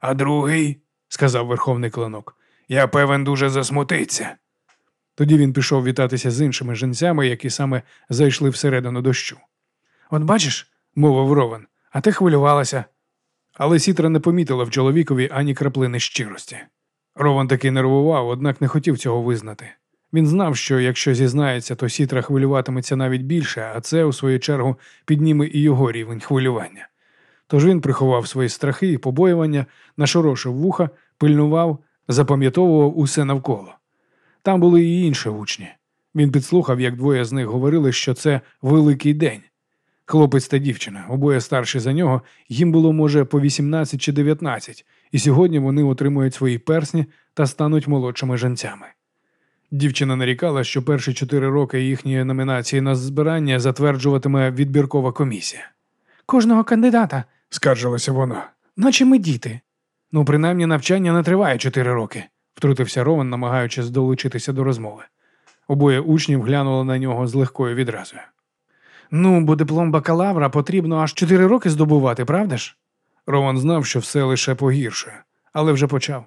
А другий, сказав верховний клинок, я певен дуже засмутиться. Тоді він пішов вітатися з іншими жінцями, які саме зайшли всередину дощу. От бачиш, мовив Ровен, а ти хвилювалася. Але Сітра не помітила в чоловікові ані краплини щирості. Рован таки нервував, однак не хотів цього визнати. Він знав, що якщо зізнається, то Сітра хвилюватиметься навіть більше, а це, у свою чергу, підніме і його рівень хвилювання. Тож він приховав свої страхи і побоювання, нашорошив вуха, пильнував, запам'ятовував усе навколо. Там були і інші учні. Він підслухав, як двоє з них говорили, що це великий день. Хлопець та дівчина, обоє старші за нього, їм було, може, по 18 чи 19, і сьогодні вони отримують свої персні та стануть молодшими женцями. Дівчина нарікала, що перші чотири роки їхньої номінації на збирання затверджуватиме відбіркова комісія. Кожного кандидата, Скаржилася вона. наче ми діти. Ну, принаймні, навчання не триває чотири роки, втрутився Рован, намагаючись долучитися до розмови. Обоє учнів глянули на нього з легкою відразою. Ну, бо диплом бакалавра потрібно аж чотири роки здобувати, правда ж? Рован знав, що все лише погіршує, але вже почав.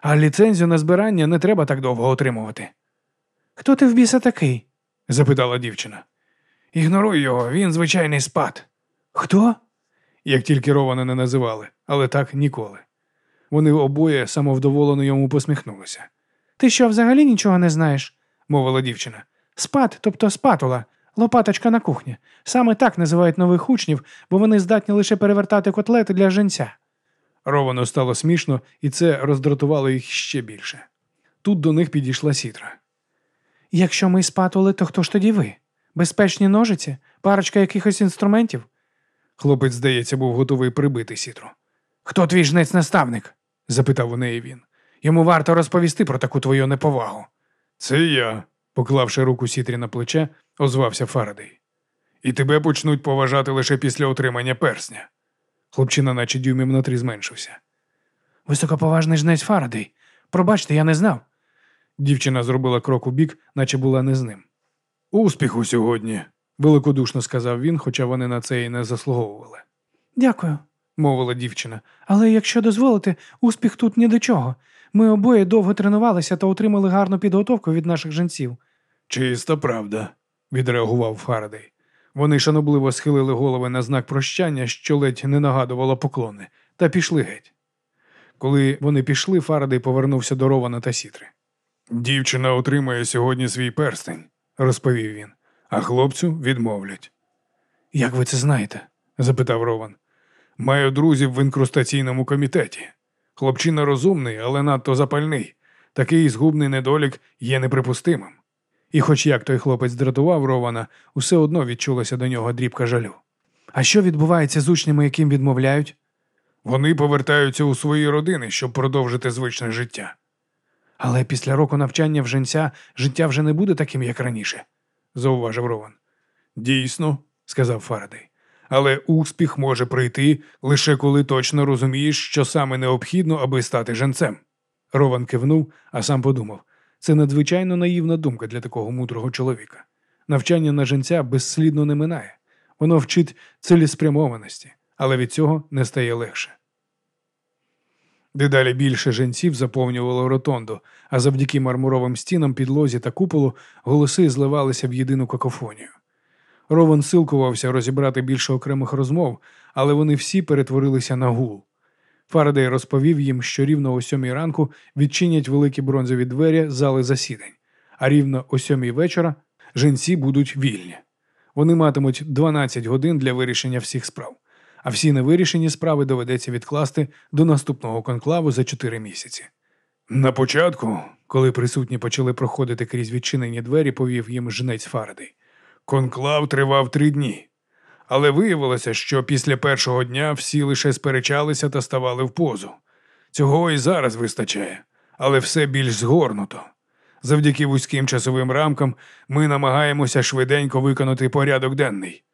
А ліцензію на збирання не треба так довго отримувати. Хто ти в біса такий? запитала дівчина. Ігноруй його, він звичайний спад. Хто? Як тільки Рована не називали, але так ніколи. Вони обоє самовдоволено йому посміхнулися. Ти що, взагалі нічого не знаєш? мовила дівчина. Спад, тобто спатула, лопаточка на кухні. Саме так називають нових учнів, бо вони здатні лише перевертати котлети для женця. Ровану стало смішно, і це роздратувало їх ще більше. Тут до них підійшла сітра. Якщо ми спатули, то хто ж тоді ви? Безпечні ножиці, парочка якихось інструментів? Хлопець, здається, був готовий прибити сітру. Хто твій жнець наставник? Запитав у неї він. Йому варто розповісти про таку твою неповагу. Це я, поклавши руку сітрі на плече, озвався Фарадей. І тебе почнуть поважати лише після отримання персня. Хлопчина, наче дюймів на три зменшився. Високоповажний жнець Фарадей. Пробачте, я не знав. Дівчина зробила крок у бік, наче була не з ним. Успіху сьогодні, великодушно сказав він, хоча вони на це і не заслуговували. Дякую, мовила дівчина. Але якщо дозволите, успіх тут ні до чого. Ми обоє довго тренувалися та отримали гарну підготовку від наших жінців. Чиста правда, відреагував Фарадей. Вони шанобливо схилили голови на знак прощання, що ледь не нагадувало поклони, та пішли геть. Коли вони пішли, Фарадей повернувся до Рована та Сітри. Дівчина отримає сьогодні свій перстень, розповів він, а хлопцю відмовлять. Як ви це знаєте? запитав Рован. Маю друзів в інкрустаційному комітеті. Хлопчина розумний, але надто запальний. Такий згубний недолік є неприпустимим. І, хоч як той хлопець дратував Рована, усе одно відчулася до нього дрібка жалю. А що відбувається з учнями, яким відмовляють? Вони повертаються у свої родини, щоб продовжити звичне життя. Але після року навчання в женця життя вже не буде таким, як раніше, зауважив Рован. Дійсно, сказав Фарадей. Але успіх може прийти лише коли точно розумієш, що саме необхідно, аби стати женцем. Рован кивнув, а сам подумав це надзвичайно наївна думка для такого мудрого чоловіка. Навчання на женця безслідно не минає. Воно вчить цілеспрямованості, але від цього не стає легше. Дедалі більше женців заповнювало ротонду, а завдяки мармуровим стінам, підлозі та куполу голоси зливалися в єдину какофонію. Рован силкувався розібрати більше окремих розмов, але вони всі перетворилися на гул. Фарадей розповів їм, що рівно о сьомій ранку відчинять великі бронзові двері зали засідань, а рівно о сьомій вечора жінці будуть вільні. Вони матимуть 12 годин для вирішення всіх справ, а всі невирішені справи доведеться відкласти до наступного конклаву за 4 місяці. На початку, коли присутні почали проходити крізь відчинені двері, повів їм жнець Фарадей. Конклав тривав три дні. Але виявилося, що після першого дня всі лише сперечалися та ставали в позу. Цього і зараз вистачає, але все більш згорнуто. Завдяки вузьким часовим рамкам ми намагаємося швиденько виконати порядок денний.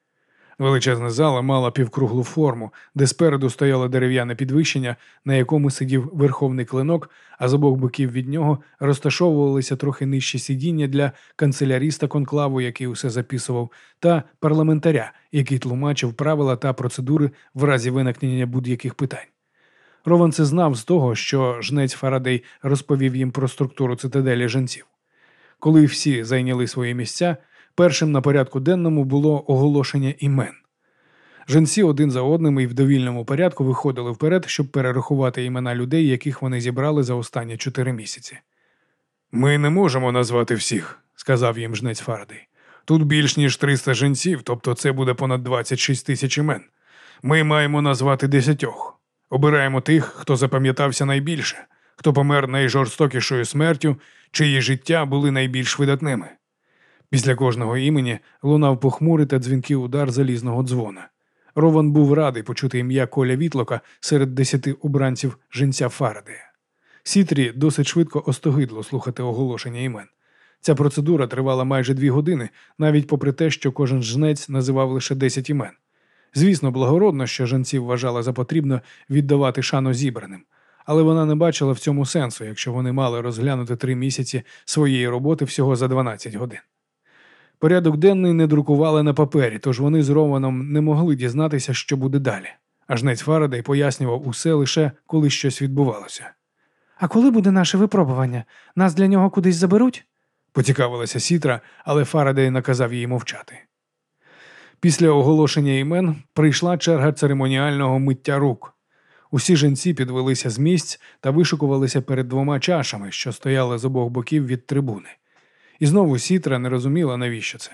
Величезна зала мала півкруглу форму, де спереду стояло дерев'яне підвищення, на якому сидів верховний клинок, а з обох боків від нього розташовувалися трохи нижчі сидіння для канцеляріста конклаву, який усе записував, та парламентаря, який тлумачив правила та процедури в разі виникнення будь-яких питань. Рован це знав з того, що жнець Фарадей розповів їм про структуру цитаделі женців. Коли всі зайняли свої місця, першим на порядку денному було оголошення імен. Женці один за одним і в довільному порядку виходили вперед, щоб перерахувати імена людей, яких вони зібрали за останні чотири місяці. Ми не можемо назвати всіх, сказав їм жнець Фарадей. Тут більш ніж 300 женців, тобто це буде понад 26 тисяч імен. Ми маємо назвати десятьох. Обираємо тих, хто запам'ятався найбільше, хто помер найжорстокішою смертю, чиї життя були найбільш видатними. Після кожного імені лунав похмурий та дзвінкий удар залізного дзвона. Рован був радий почути ім'я Коля Вітлока серед десяти обранців женця Фарадея. Сітрі досить швидко остогидло слухати оголошення імен. Ця процедура тривала майже дві години, навіть попри те, що кожен жнець називав лише десять імен. Звісно, благородно, що жінці вважала за потрібно віддавати шану зібраним, але вона не бачила в цьому сенсу, якщо вони мали розглянути три місяці своєї роботи всього за 12 годин. Порядок денний не друкували на папері, тож вони з Рованом не могли дізнатися, що буде далі. А жнець Фарадей пояснював усе лише коли щось відбувалося. А коли буде наше випробування? Нас для нього кудись заберуть? Поцікавилася Сітра, але Фарадей наказав їй мовчати. Після оголошення імен прийшла черга церемоніального миття рук. Усі жінці підвелися з місць та вишукувалися перед двома чашами, що стояли з обох боків від трибуни. І знову Сітра не розуміла, навіщо це.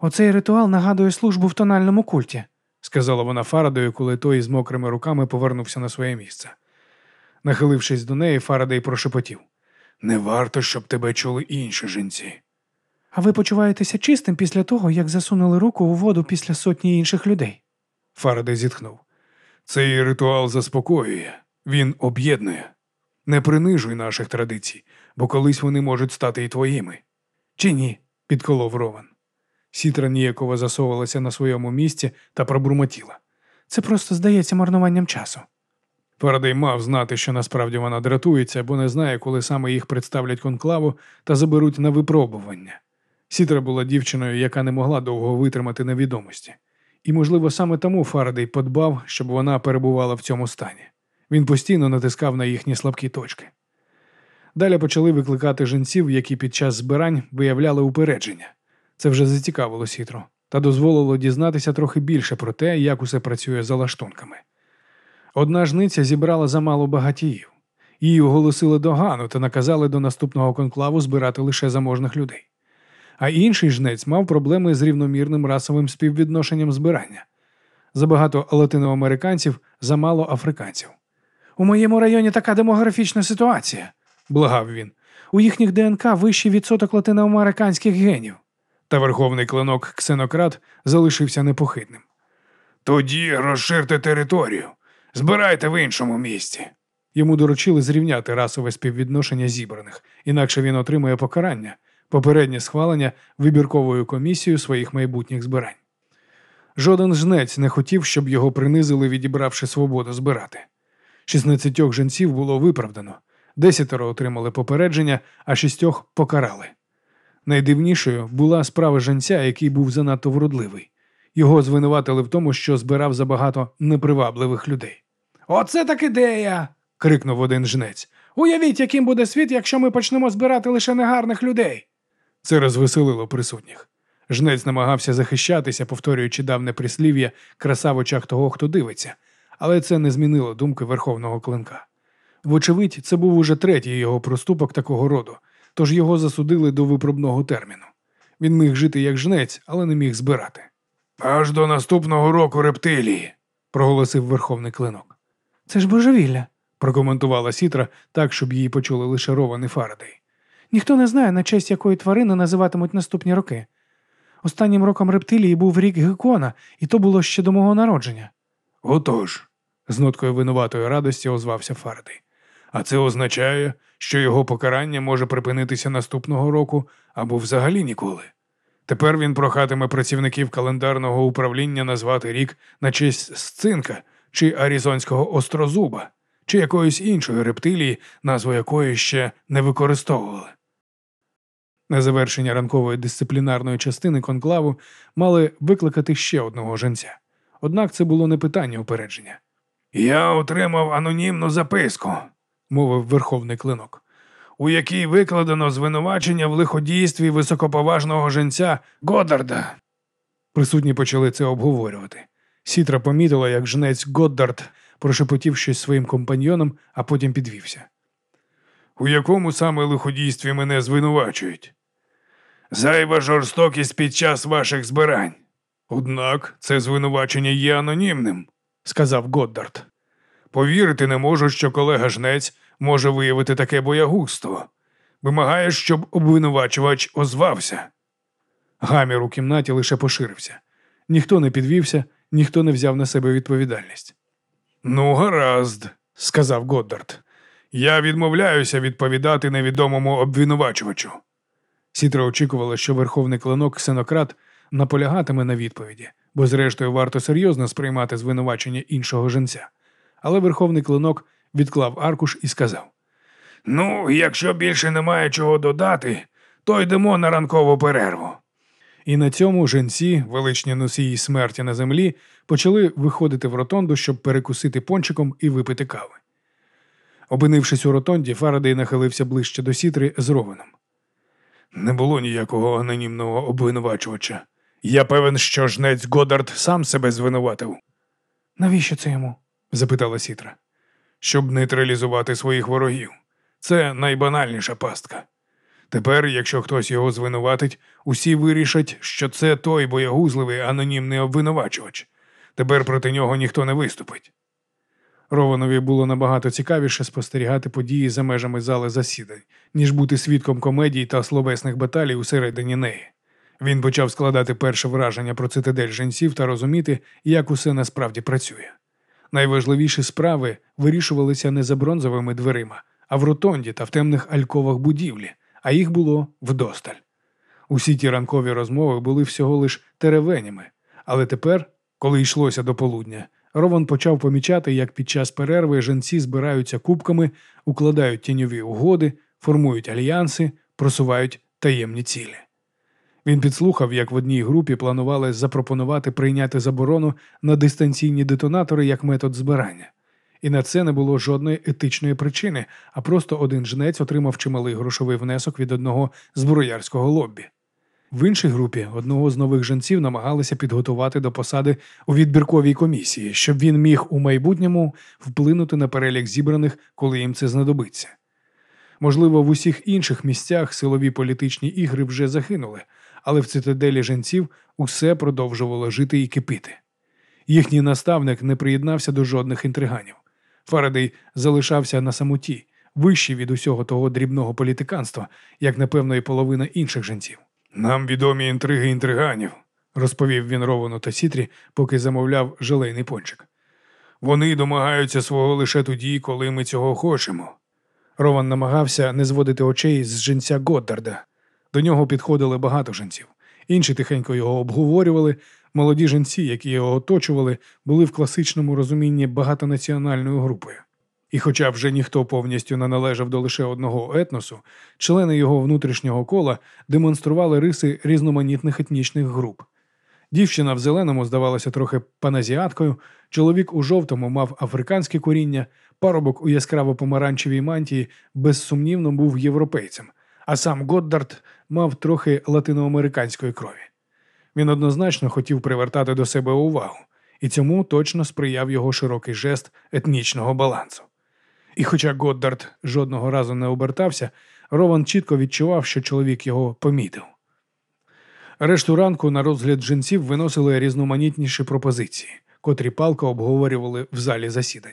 Оцей ритуал нагадує службу в тональному культі, сказала вона Фарадою, коли той з мокрими руками повернувся на своє місце. Нахилившись до неї, Фарадей прошепотів Не варто, щоб тебе чули інші жінці. А ви почуваєтеся чистим після того, як засунули руку у воду після сотні інших людей? Фарадей зітхнув. Цей ритуал заспокоює, він об'єднує. Не принижуй наших традицій, бо колись вони можуть стати і твоїми. Чи ні? підколов Рован. Сітра ніяково засовувалася на своєму місці та пробурмотіла. Це просто здається марнуванням часу. Фарадей мав знати, що насправді вона дратується, бо не знає, коли саме їх представлять конклаву та заберуть на випробування. Сітра була дівчиною, яка не могла довго витримати невідомості. І, можливо, саме тому Фарадей подбав, щоб вона перебувала в цьому стані. Він постійно натискав на їхні слабкі точки. Далі почали викликати жінців, які під час збирань виявляли упередження. Це вже зацікавило Сітру та дозволило дізнатися трохи більше про те, як усе працює за лаштунками. Одна жниця зібрала замало багатіїв. Її оголосили догану та наказали до наступного конклаву збирати лише заможних людей. А інший жнець мав проблеми з рівномірним расовим співвідношенням збирання. Забагато латиноамериканців, замало африканців. У моєму районі така демографічна ситуація, благав він. У їхніх ДНК вищий відсоток латиноамериканських генів. Та верховний клинок Ксенократ залишився непохитним. Тоді розширте територію, збирайте в іншому місці. Йому доручили зрівняти расове співвідношення зібраних, інакше він отримує покарання, попереднє схвалення вибірковою комісією своїх майбутніх збирань. Жоден жнець не хотів, щоб його принизили, відібравши свободу збирати. 16 жінців було виправдано, десятеро отримали попередження, а шістьох покарали. Найдивнішою була справа женця, який був занадто вродливий. Його звинуватили в тому, що збирав забагато непривабливих людей. Оце так ідея. крикнув один жнець. Уявіть, яким буде світ, якщо ми почнемо збирати лише негарних людей. Це розвеселило присутніх. Жнець намагався захищатися, повторюючи давне прислів'я краса в очах того, хто дивиться, але це не змінило думки верховного клинка. Вочевидь, це був уже третій його проступок такого роду, тож його засудили до випробного терміну. Він міг жити як жнець, але не міг збирати. Аж до наступного року рептилії, проголосив верховний клинок. Це ж божевілля, прокоментувала Сітра так, щоб її почули лише Рован і Фарадей. Ніхто не знає, на честь якої тварини називатимуть наступні роки. Останнім роком рептилії був рік Гекона, і то було ще до мого народження. Отож, з ноткою винуватої радості озвався Фарадей. А це означає, що його покарання може припинитися наступного року або взагалі ніколи. Тепер він прохатиме працівників календарного управління назвати рік на честь сцинка чи аризонського острозуба, чи якоїсь іншої рептилії, назву якої ще не використовували. На завершення ранкової дисциплінарної частини конклаву мали викликати ще одного женця. Однак це було не питання упередження. Я отримав анонімну записку, мовив верховний клинок, у якій викладено звинувачення в лиходійстві високоповажного женця Годарда. Присутні почали це обговорювати. Сітра помітила, як жнець Годдард прошепотів щось своїм компаньйонам, а потім підвівся. У якому саме лиходійстві мене звинувачують? Зайва жорстокість під час ваших збирань. Однак це звинувачення є анонімним, сказав Годдард. Повірити не можу, що колега жнець може виявити таке боягузтво. Вимагає, щоб обвинувачувач озвався. Гамір у кімнаті лише поширився. Ніхто не підвівся, ніхто не взяв на себе відповідальність. Ну, гаразд, сказав Годдард. Я відмовляюся відповідати невідомому обвинувачувачу. Сітра очікувала, що верховний клинок ксенократ наполягатиме на відповіді, бо, зрештою, варто серйозно сприймати звинувачення іншого женця. Але верховний клинок відклав аркуш і сказав: Ну, якщо більше немає чого додати, то йдемо на ранкову перерву. І на цьому женці, величні носії смерті на землі, почали виходити в ротонду, щоб перекусити пончиком і випити кави. Опинившись у ротонді, Фарадей нахилився ближче до сітри з ровеном. Не було ніякого анонімного обвинувачувача. Я певен, що жнець Годард сам себе звинуватив. Навіщо це йому? Запитала Сітра. Щоб нейтралізувати своїх ворогів. Це найбанальніша пастка. Тепер, якщо хтось його звинуватить, усі вирішать, що це той боягузливий анонімний обвинувачувач. Тепер проти нього ніхто не виступить. Рованові було набагато цікавіше спостерігати події за межами зали засідань, ніж бути свідком комедій та словесних баталій усередині неї. Він почав складати перше враження про цитадель жінців та розуміти, як усе насправді працює. Найважливіші справи вирішувалися не за бронзовими дверима, а в ротонді та в темних альковах будівлі, а їх було вдосталь. Усі ті ранкові розмови були всього лиш теревенями, але тепер, коли йшлося до полудня, Рован почав помічати, як під час перерви жінці збираються кубками, укладають тіньові угоди, формують альянси, просувають таємні цілі. Він підслухав, як в одній групі планували запропонувати прийняти заборону на дистанційні детонатори як метод збирання. І на це не було жодної етичної причини, а просто один жнець отримав чималий грошовий внесок від одного зброярського лоббі. В іншій групі одного з нових жінців намагалися підготувати до посади у відбірковій комісії, щоб він міг у майбутньому вплинути на перелік зібраних, коли їм це знадобиться. Можливо, в усіх інших місцях силові політичні ігри вже загинули, але в цитаделі жінців усе продовжувало жити і кипіти. Їхній наставник не приєднався до жодних інтриганів. Фарадей залишався на самоті, вищий від усього того дрібного політиканства, як напевно і половина інших жінців. Нам відомі інтриги інтриганів, розповів він Ровану та Сітрі, поки замовляв желейний пончик. Вони домагаються свого лише тоді, коли ми цього хочемо. Рован намагався не зводити очей з жінця Годдарда. До нього підходили багато жінців. Інші тихенько його обговорювали. Молоді жінці, які його оточували, були в класичному розумінні багатонаціональною групою. І, хоча вже ніхто повністю не належав до лише одного етносу, члени його внутрішнього кола демонстрували риси різноманітних етнічних груп. Дівчина в зеленому здавалася трохи паназіаткою, чоловік у жовтому мав африканське коріння, парубок у яскраво помаранчевій мантії безсумнівно був європейцем, а сам Годдард мав трохи латиноамериканської крові. Він однозначно хотів привертати до себе увагу, і цьому точно сприяв його широкий жест етнічного балансу. І хоча Годдард жодного разу не обертався, Рован чітко відчував, що чоловік його помітив. Решту ранку на розгляд жінців виносили різноманітніші пропозиції, котрі палко обговорювали в залі засідань.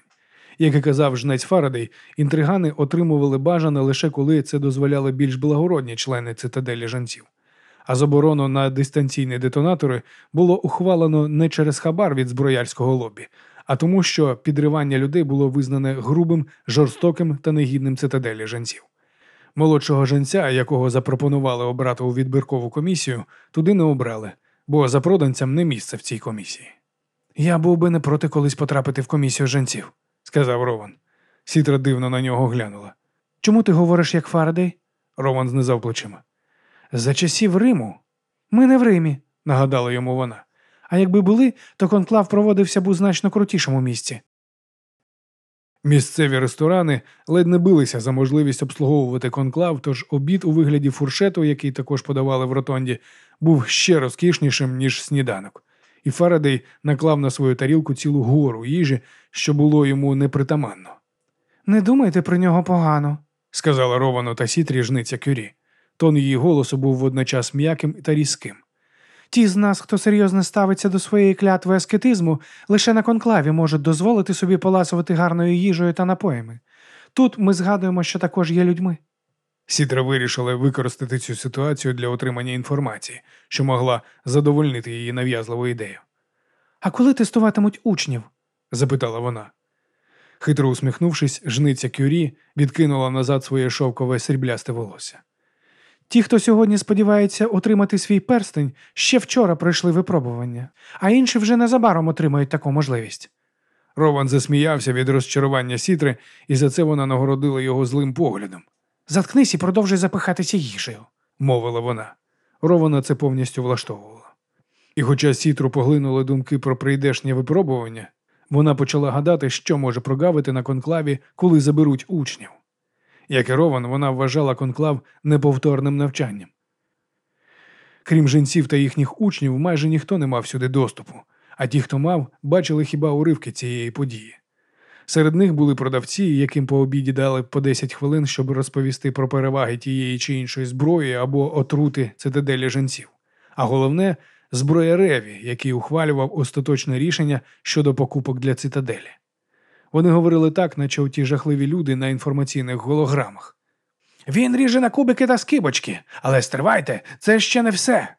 Як і казав жнець Фарадей, інтригани отримували бажане лише коли це дозволяли більш благородні члени цитаделі жанців. А заборону на дистанційні детонатори було ухвалено не через хабар від зброярського лобі, а тому, що підривання людей було визнане грубим, жорстоким та негідним цитаделі жанців. Молодшого женця, якого запропонували обрати у відбіркову комісію, туди не обрали, бо запроданцям не місце в цій комісії. Я був би не проти колись потрапити в комісію женців, сказав Рован. Сітра дивно на нього глянула. Чому ти говориш як Фарадей? Роман знизав плечима. За часів Риму. Ми не в Римі, нагадала йому вона. А якби були, то конклав проводився б у значно крутішому місці. Місцеві ресторани ледь не билися за можливість обслуговувати конклав, тож обід у вигляді фуршету, який також подавали в ротонді, був ще розкішнішим, ніж сніданок, і Фарадей наклав на свою тарілку цілу гору їжі, що було йому непритаманно. Не думайте про нього погано, сказала Ровану та сітрі жниця Кюрі. Тон її голосу був водночас м'яким та різким. Ті з нас, хто серйозно ставиться до своєї клятви аскетизму, лише на конклаві можуть дозволити собі поласувати гарною їжею та напоями. Тут ми згадуємо, що також є людьми. Сітра вирішила використати цю ситуацію для отримання інформації, що могла задовольнити її нав'язливу ідею. А коли тестуватимуть учнів? запитала вона. Хитро усміхнувшись, жниця Кюрі відкинула назад своє шовкове сріблясте волосся. Ті, хто сьогодні сподівається отримати свій перстень, ще вчора пройшли випробування, а інші вже незабаром отримають таку можливість. Рован засміявся від розчарування сітри, і за це вона нагородила його злим поглядом. Заткнись і продовжуй запихатися їжею, мовила вона. Рована це повністю влаштовувала. І, хоча сітру поглинули думки про прийдешнє випробування, вона почала гадати, що може прогавити на конклаві, коли заберуть учнів. Як і Рован, вона вважала конклав неповторним навчанням. Крім жінців та їхніх учнів, майже ніхто не мав сюди доступу, а ті, хто мав, бачили хіба уривки цієї події. Серед них були продавці, яким по обіді дали по 10 хвилин, щоб розповісти про переваги тієї чи іншої зброї або отрути цитаделі жінців. А головне зброя Реві, який ухвалював остаточне рішення щодо покупок для цитаделі. Вони говорили так, наче оті жахливі люди на інформаційних голограмах. Він ріже на кубики та скибочки, але стривайте, це ще не все.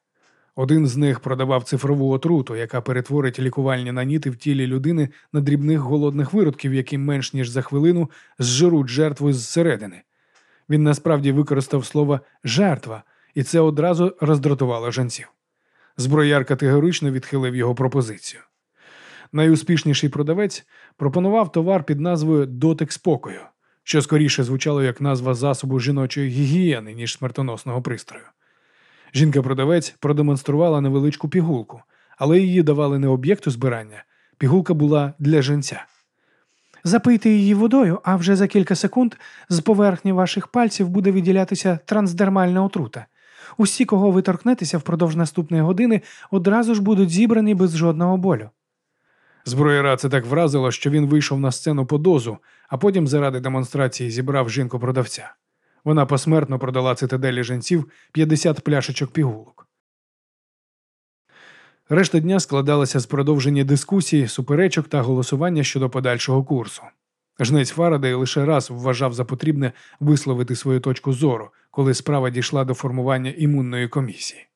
Один з них продавав цифрову отруту, яка перетворить лікувальні наніти в тілі людини на дрібних голодних виродків, які менш ніж за хвилину зжируть жертву зсередини. Він насправді використав слово жертва, і це одразу роздратувало жінців. Зброяр категорично відхилив його пропозицію. Найуспішніший продавець пропонував товар під назвою Дотик спокою, що скоріше звучало як назва засобу жіночої гігієни, ніж смертоносного пристрою. Жінка-продавець продемонструвала невеличку пігулку, але її давали не об'єкту збирання. Пігулка була для жінця. Запийте її водою, а вже за кілька секунд з поверхні ваших пальців буде виділятися трансдермальна отрута. Усі, кого ви торкнетеся впродовж наступної години, одразу ж будуть зібрані без жодного болю. Зброєра це так вразило, що він вийшов на сцену по дозу, а потім заради демонстрації зібрав жінку продавця. Вона посмертно продала цитаделі жінців 50 пляшечок пігулок. Решта дня складалася з продовження дискусій, суперечок та голосування щодо подальшого курсу. Жнець Фарадей лише раз вважав за потрібне висловити свою точку зору, коли справа дійшла до формування імунної комісії.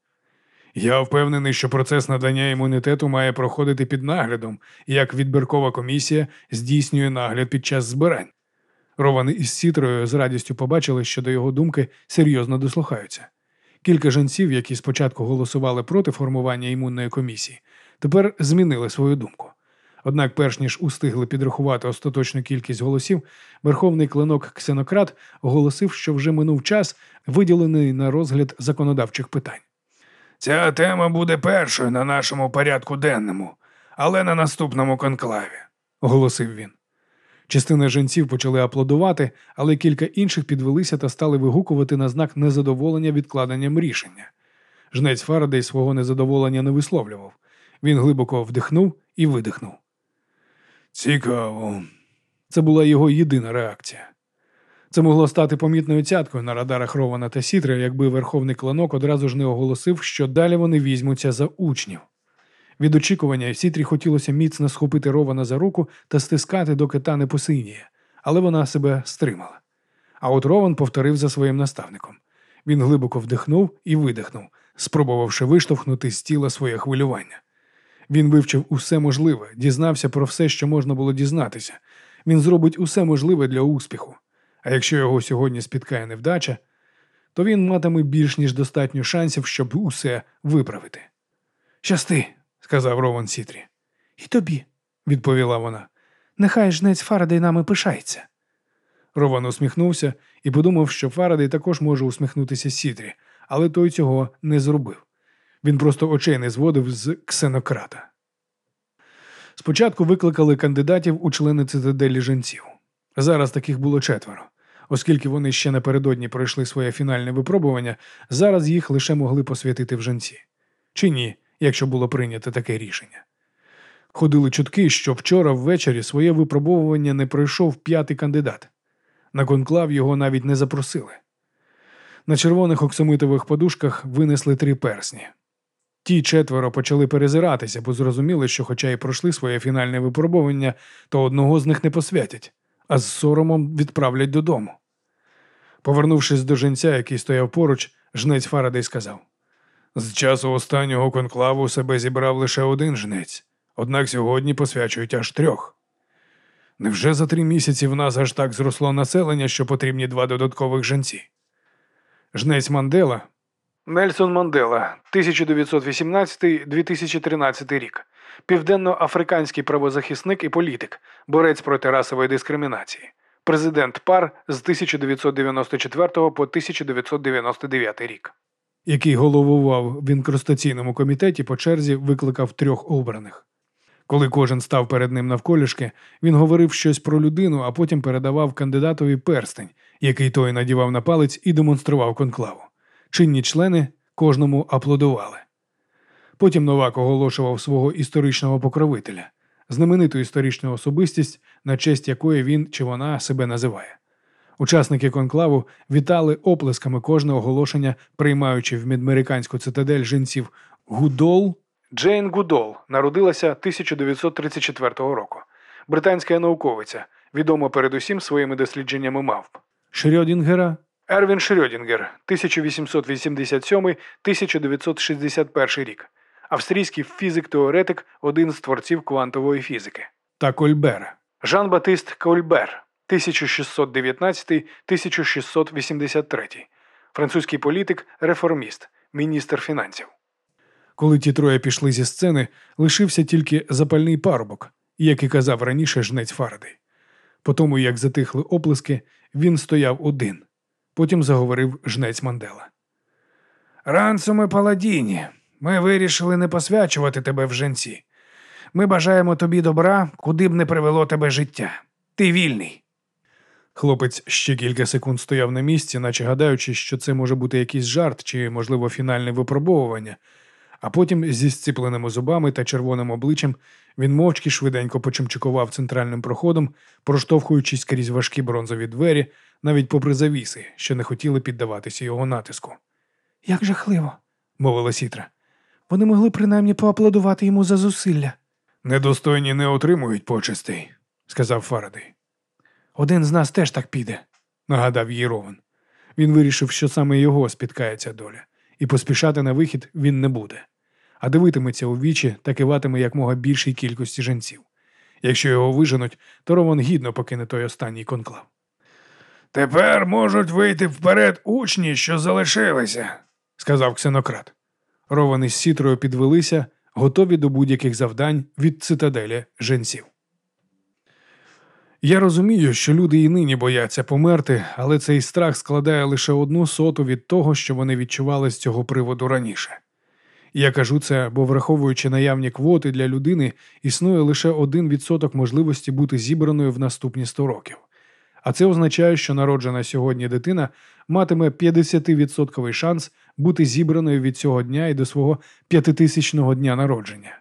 Я впевнений, що процес надання імунітету має проходити під наглядом, як відбіркова комісія здійснює нагляд під час збирань. Рован із Сітрою з радістю побачили, що до його думки серйозно дослухаються. Кілька жінців, які спочатку голосували проти формування імунної комісії, тепер змінили свою думку. Однак, перш ніж устигли підрахувати остаточну кількість голосів, верховний клинок Ксенократ оголосив, що вже минув час, виділений на розгляд законодавчих питань. Ця тема буде першою на нашому порядку денному, але на наступному конклаві, оголосив він. Частина жінців почали аплодувати, але кілька інших підвелися та стали вигукувати на знак незадоволення відкладенням рішення. Жнець Фарадей свого незадоволення не висловлював. Він глибоко вдихнув і видихнув. Цікаво. Це була його єдина реакція. Це могло стати помітною цяткою на радарах Рована та Сітри, якби верховний кланок одразу ж не оголосив, що далі вони візьмуться за учнів. Від очікування Сітрі хотілося міцно схопити Рована за руку та стискати, доки та не посиніє, але вона себе стримала. А от Рован повторив за своїм наставником. Він глибоко вдихнув і видихнув, спробувавши виштовхнути з тіла своє хвилювання. Він вивчив усе можливе, дізнався про все, що можна було дізнатися. Він зробить усе можливе для успіху. А якщо його сьогодні спіткає невдача, то він матиме більш ніж достатньо шансів, щоб усе виправити. Щасти, сказав Рован Сітрі. і тобі, Відповіла вона. нехай жнець Фарадей нами пишається. Рован усміхнувся і подумав, що Фарадей також може усміхнутися Сітрі, але той цього не зробив. Він просто очей не зводив з ксенократа. Спочатку викликали кандидатів у члени цитаделі женців. Зараз таких було четверо. Оскільки вони ще напередодні пройшли своє фінальне випробування, зараз їх лише могли посвятити в женці. Чи ні, якщо було прийнято таке рішення. Ходили чутки, що вчора ввечері своє випробовування не пройшов п'ятий кандидат. На конклав його навіть не запросили. На червоних оксамитових подушках винесли три персні. Ті четверо почали перезиратися, бо зрозуміли, що, хоча й пройшли своє фінальне випробування, то одного з них не посвятять, а з соромом відправлять додому. Повернувшись до женця, який стояв поруч, жнець Фарадей сказав: З часу останнього конклаву себе зібрав лише один жнець, однак сьогодні посвячують аж трьох. Невже за три місяці в нас аж так зросло населення, що потрібні два додаткових женці? Жнець Мандела. Нельсон Мандела, 1918-2013 рік. Південно-африканський правозахисник і політик, борець проти расової дискримінації. Президент пар з 1994 по 1999 рік. Який головував в інкрустаційному комітеті по черзі викликав трьох обраних. Коли кожен став перед ним навколішки, він говорив щось про людину, а потім передавав кандидатові перстень, який той надівав на палець і демонстрував конклаву. Чинні члени кожному аплодували. Потім Новак оголошував свого історичного покровителя, знамениту історичну особистість, на честь якої він чи вона себе називає. Учасники конклаву вітали оплесками кожне оголошення, приймаючи в мідмериканську цитадель жінців Гудол. Джейн Гудол народилася 1934 року. Британська науковиця, відома передусім своїми дослідженнями мавп. Шрьодінгера Ервін Шрьодінгер, 1887-1961 рік. Австрійський фізик-теоретик, один з творців квантової фізики. Та Кольбера. Жан-Батист Кольбер, 1619-1683. Французький політик, реформіст, міністр фінансів. Коли ті троє пішли зі сцени, лишився тільки запальний парубок, як і казав раніше жнець Фарадей. По тому, як затихли оплески, він стояв один. Потім заговорив жнець Мандела. Рансуме Паладіні, ми вирішили не посвячувати тебе в женці. Ми бажаємо тобі добра, куди б не привело тебе життя. Ти вільний. Хлопець ще кілька секунд стояв на місці, наче гадаючи, що це може бути якийсь жарт чи, можливо, фінальне випробовування, а потім зі зціпленими зубами та червоним обличчям він мовчки швиденько почимчикував центральним проходом, проштовхуючись крізь важкі бронзові двері, навіть попри завіси, що не хотіли піддаватися його натиску. Як жахливо, мовила Сітра. Вони могли принаймні поаплодувати йому за зусилля. Недостойні не отримують почестей, сказав Фарадей. Один з нас теж так піде, нагадав їй Рован. Він вирішив, що саме його спіткається доля, і поспішати на вихід він не буде, а дивитиметься у вічі та киватиме якмога більшій кількості жінців. Якщо його виженуть, то Рован гідно покине той останній конклав. Тепер можуть вийти вперед учні, що залишилися, сказав ксенократ. Рован із сітрою підвелися, готові до будь-яких завдань від цитаделі женців. Я розумію, що люди і нині бояться померти, але цей страх складає лише одну соту від того, що вони відчували з цього приводу раніше. Я кажу це, бо, враховуючи наявні квоти для людини, існує лише один відсоток можливості бути зібраною в наступні 100 років. А це означає, що народжена сьогодні дитина матиме 50% шанс бути зібраною від цього дня і до свого п'ятитисячного дня народження.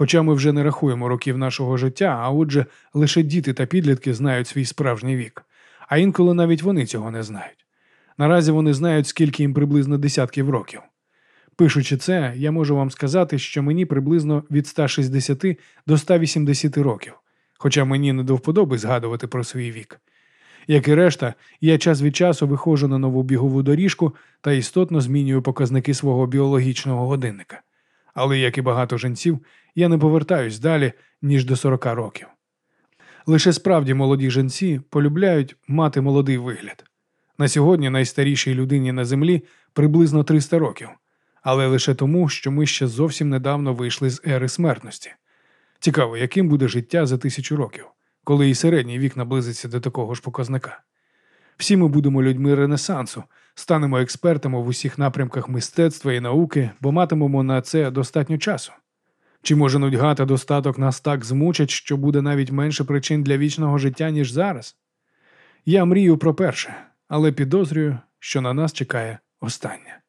Хоча ми вже не рахуємо років нашого життя, а отже, лише діти та підлітки знають свій справжній вік, а інколи навіть вони цього не знають. Наразі вони знають, скільки їм приблизно десятків років. Пишучи це, я можу вам сказати, що мені приблизно від 160 до 180 років, хоча мені не до вподоби згадувати про свій вік. Як і решта, я час від часу виходжу на нову бігову доріжку та істотно змінюю показники свого біологічного годинника. Але, як і багато жінців, я не повертаюсь далі, ніж до 40 років. Лише справді молоді жінці полюбляють мати молодий вигляд. На сьогодні найстарішій людині на землі приблизно 300 років, але лише тому, що ми ще зовсім недавно вийшли з ери смертності. Цікаво, яким буде життя за тисячу років, коли і середній вік наблизиться до такого ж показника. Всі ми будемо людьми Ренесансу, станемо експертами в усіх напрямках мистецтва і науки, бо матимемо на це достатньо часу. Чи може нудьга та достаток нас так змучать, що буде навіть менше причин для вічного життя, ніж зараз? Я мрію про перше, але підозрюю, що на нас чекає останнє.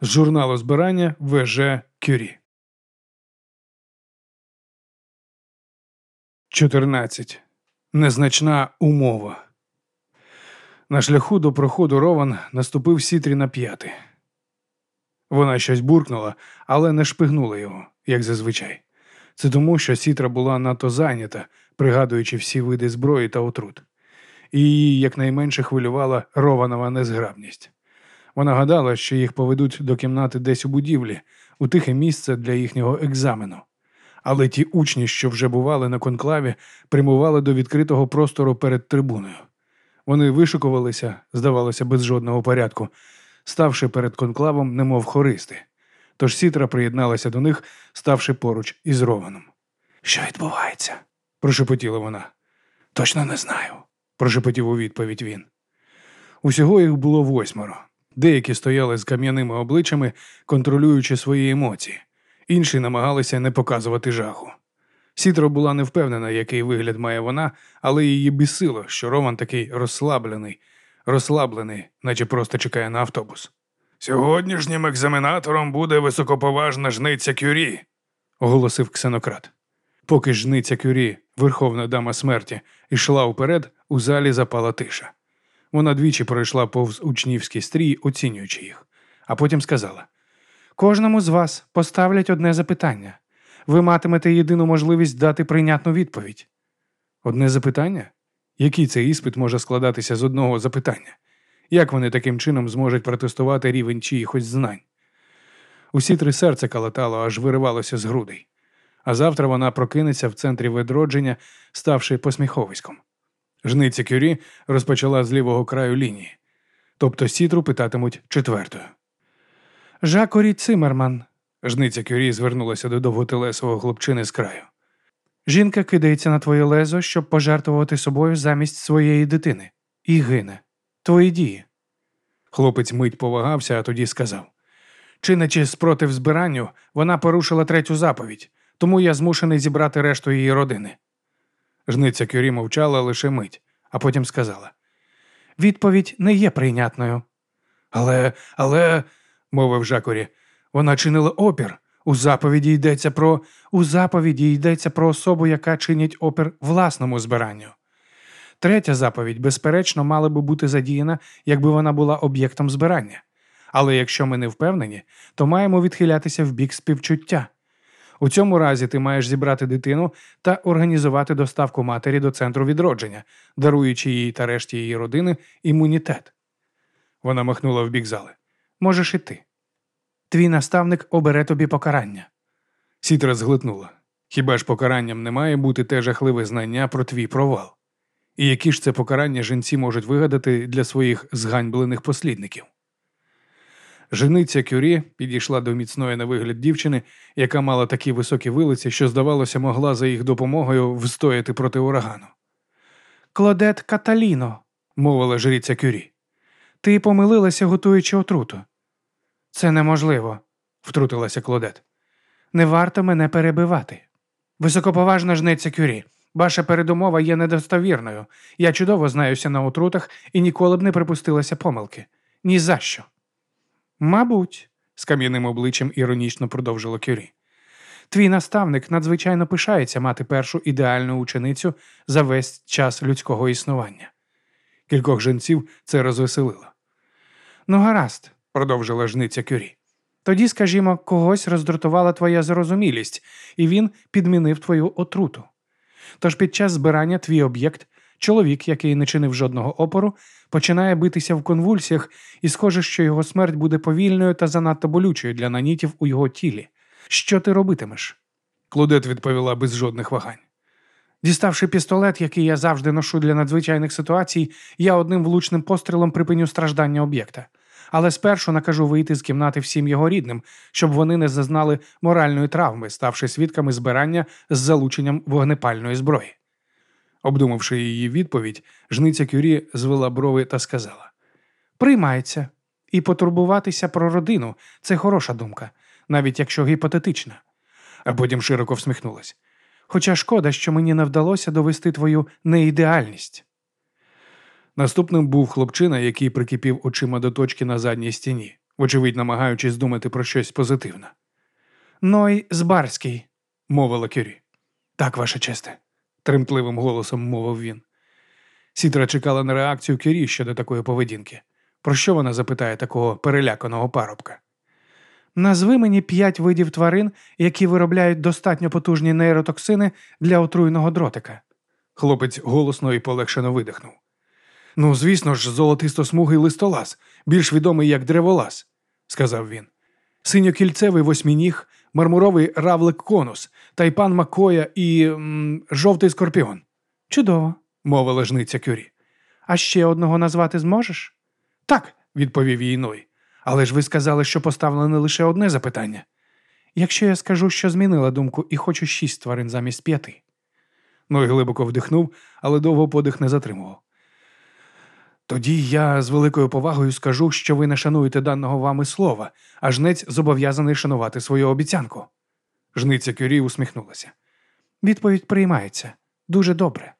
З журналу збирання ВЖ Кюрі. 14. Незначна умова. На шляху до проходу Рован наступив сітрі на п'яти. Вона щось буркнула, але не шпигнула його, як зазвичай. Це тому, що сітра була надто зайнята, пригадуючи всі види зброї та отрут. І її якнайменше хвилювала Рованова незграбність. Вона гадала, що їх поведуть до кімнати десь у будівлі, у тихе місце для їхнього екзамену. Але ті учні, що вже бували на конклаві, прямували до відкритого простору перед трибуною. Вони вишикувалися, здавалося, без жодного порядку, ставши перед конклавом, немов хористи. Тож сітра приєдналася до них, ставши поруч із Рованом. Що відбувається? прошепотіла вона. Точно не знаю, прошепотів у відповідь він. Усього їх було восьмеро. Деякі стояли з кам'яними обличчями, контролюючи свої емоції, інші намагалися не показувати жаху. Сітро була не впевнена, який вигляд має вона, але її бісило, що Роман такий розслаблений, розслаблений, наче просто чекає на автобус. Сьогоднішнім екзаменатором буде високоповажна жниця Кюрі, оголосив ксенократ. Поки жниця Кюрі, верховна дама смерті, йшла вперед, у залі запала тиша. Вона двічі пройшла повз учнівський стрій, оцінюючи їх, а потім сказала: Кожному з вас поставлять одне запитання. Ви матимете єдину можливість дати прийнятну відповідь. Одне запитання? Який цей іспит може складатися з одного запитання? Як вони таким чином зможуть протестувати рівень чиїхось знань? Усі три серця калатало, аж виривалося з грудей. А завтра вона прокинеться в центрі відродження, ставши посміховиськом. Жниця Кюрі розпочала з лівого краю лінії, тобто сітру питатимуть четвертою. Жакорі Цимерман. Жниця Кюрі звернулася до довготелесого хлопчини з краю. Жінка кидається на твоє лезо, щоб пожертвувати собою замість своєї дитини, і гине. Твої дії. Хлопець мить повагався, а тоді сказав Чинячи спротив збиранню, вона порушила третю заповідь, тому я змушений зібрати решту її родини. Жниця Кюрі мовчала лише мить, а потім сказала: Відповідь не є прийнятною. Але, але, мовив Жакорі, вона чинила опір. У заповіді йдеться про у заповіді йдеться про особу, яка чинить опір власному збиранню. Третя заповідь, безперечно, мала би бути задіяна, якби вона була об'єктом збирання. Але якщо ми не впевнені, то маємо відхилятися в бік співчуття. У цьому разі ти маєш зібрати дитину та організувати доставку матері до центру відродження, даруючи їй та решті її родини імунітет. Вона махнула в бік зали. Можеш іти. Твій наставник обере тобі покарання. Сітра зглитнула. Хіба ж покаранням не має бути те жахливе знання про твій провал? І які ж це покарання жінці можуть вигадати для своїх зганьблених послідників? Жениця Кюрі підійшла до міцної на вигляд дівчини, яка мала такі високі вилиці, що, здавалося, могла за їх допомогою встояти проти урагану. Клодет Каталіно, мовила жриця Кюрі. Ти помилилася, готуючи отруту. Це неможливо, втрутилася Клодет. Не варто мене перебивати. Високоповажна жниця Кюрі. Ваша передумова є недостовірною. Я чудово знаюся на отрутах і ніколи б не припустилася помилки. Ні за що. Мабуть, з кам'яним обличчям іронічно продовжило Кюрі. Твій наставник надзвичайно пишається мати першу ідеальну ученицю за весь час людського існування. Кількох жінців це розвеселило. Ну, гаразд, продовжила жниця Кюрі. Тоді, скажімо, когось роздратувала твоя зрозумілість, і він підмінив твою отруту. Тож під час збирання твій об'єкт, чоловік, який не чинив жодного опору, починає битися в конвульсіях, і схоже, що його смерть буде повільною та занадто болючою для нанітів у його тілі. Що ти робитимеш? Клодет відповіла без жодних вагань. Діставши пістолет, який я завжди ношу для надзвичайних ситуацій, я одним влучним пострілом припиню страждання об'єкта. Але спершу накажу вийти з кімнати всім його рідним, щоб вони не зазнали моральної травми, ставши свідками збирання з залученням вогнепальної зброї. Обдумавши її відповідь, жниця Кюрі звела брови та сказала: Приймається, і потурбуватися про родину це хороша думка, навіть якщо гіпотетична. А потім широко всміхнулась. Хоча шкода, що мені не вдалося довести твою неідеальність. Наступним був хлопчина, який прикипів очима до точки на задній стіні, вочевидь, намагаючись думати про щось позитивне. Ной Збарський, мовила Кюрі. Так, ваша честе, тремтливим голосом мовив він. Сітра чекала на реакцію Кюрі щодо такої поведінки. Про що вона запитає такого переляканого парубка? Назви мені п'ять видів тварин, які виробляють достатньо потужні нейротоксини для отруйного дротика. Хлопець голосно і полегшено видихнув. Ну, звісно ж, золотисто-смугий листолаз, більш відомий як древолаз, сказав він. Синьокільцевий восьмініг, мармуровий равлик конус, тайпан Макоя і м, жовтий скорпіон. Чудово, мовила жниця Кюрі. А ще одного назвати зможеш? Так, відповів їй Ной. Але ж ви сказали, що поставлене лише одне запитання. Якщо я скажу, що змінила думку і хочу шість тварин замість п'яти. Ной глибоко вдихнув, але довго подих не затримував. Тоді я з великою повагою скажу, що ви не шануєте даного вами слова, а жнець зобов'язаний шанувати свою обіцянку. Жниця Кюрі усміхнулася. Відповідь приймається дуже добре.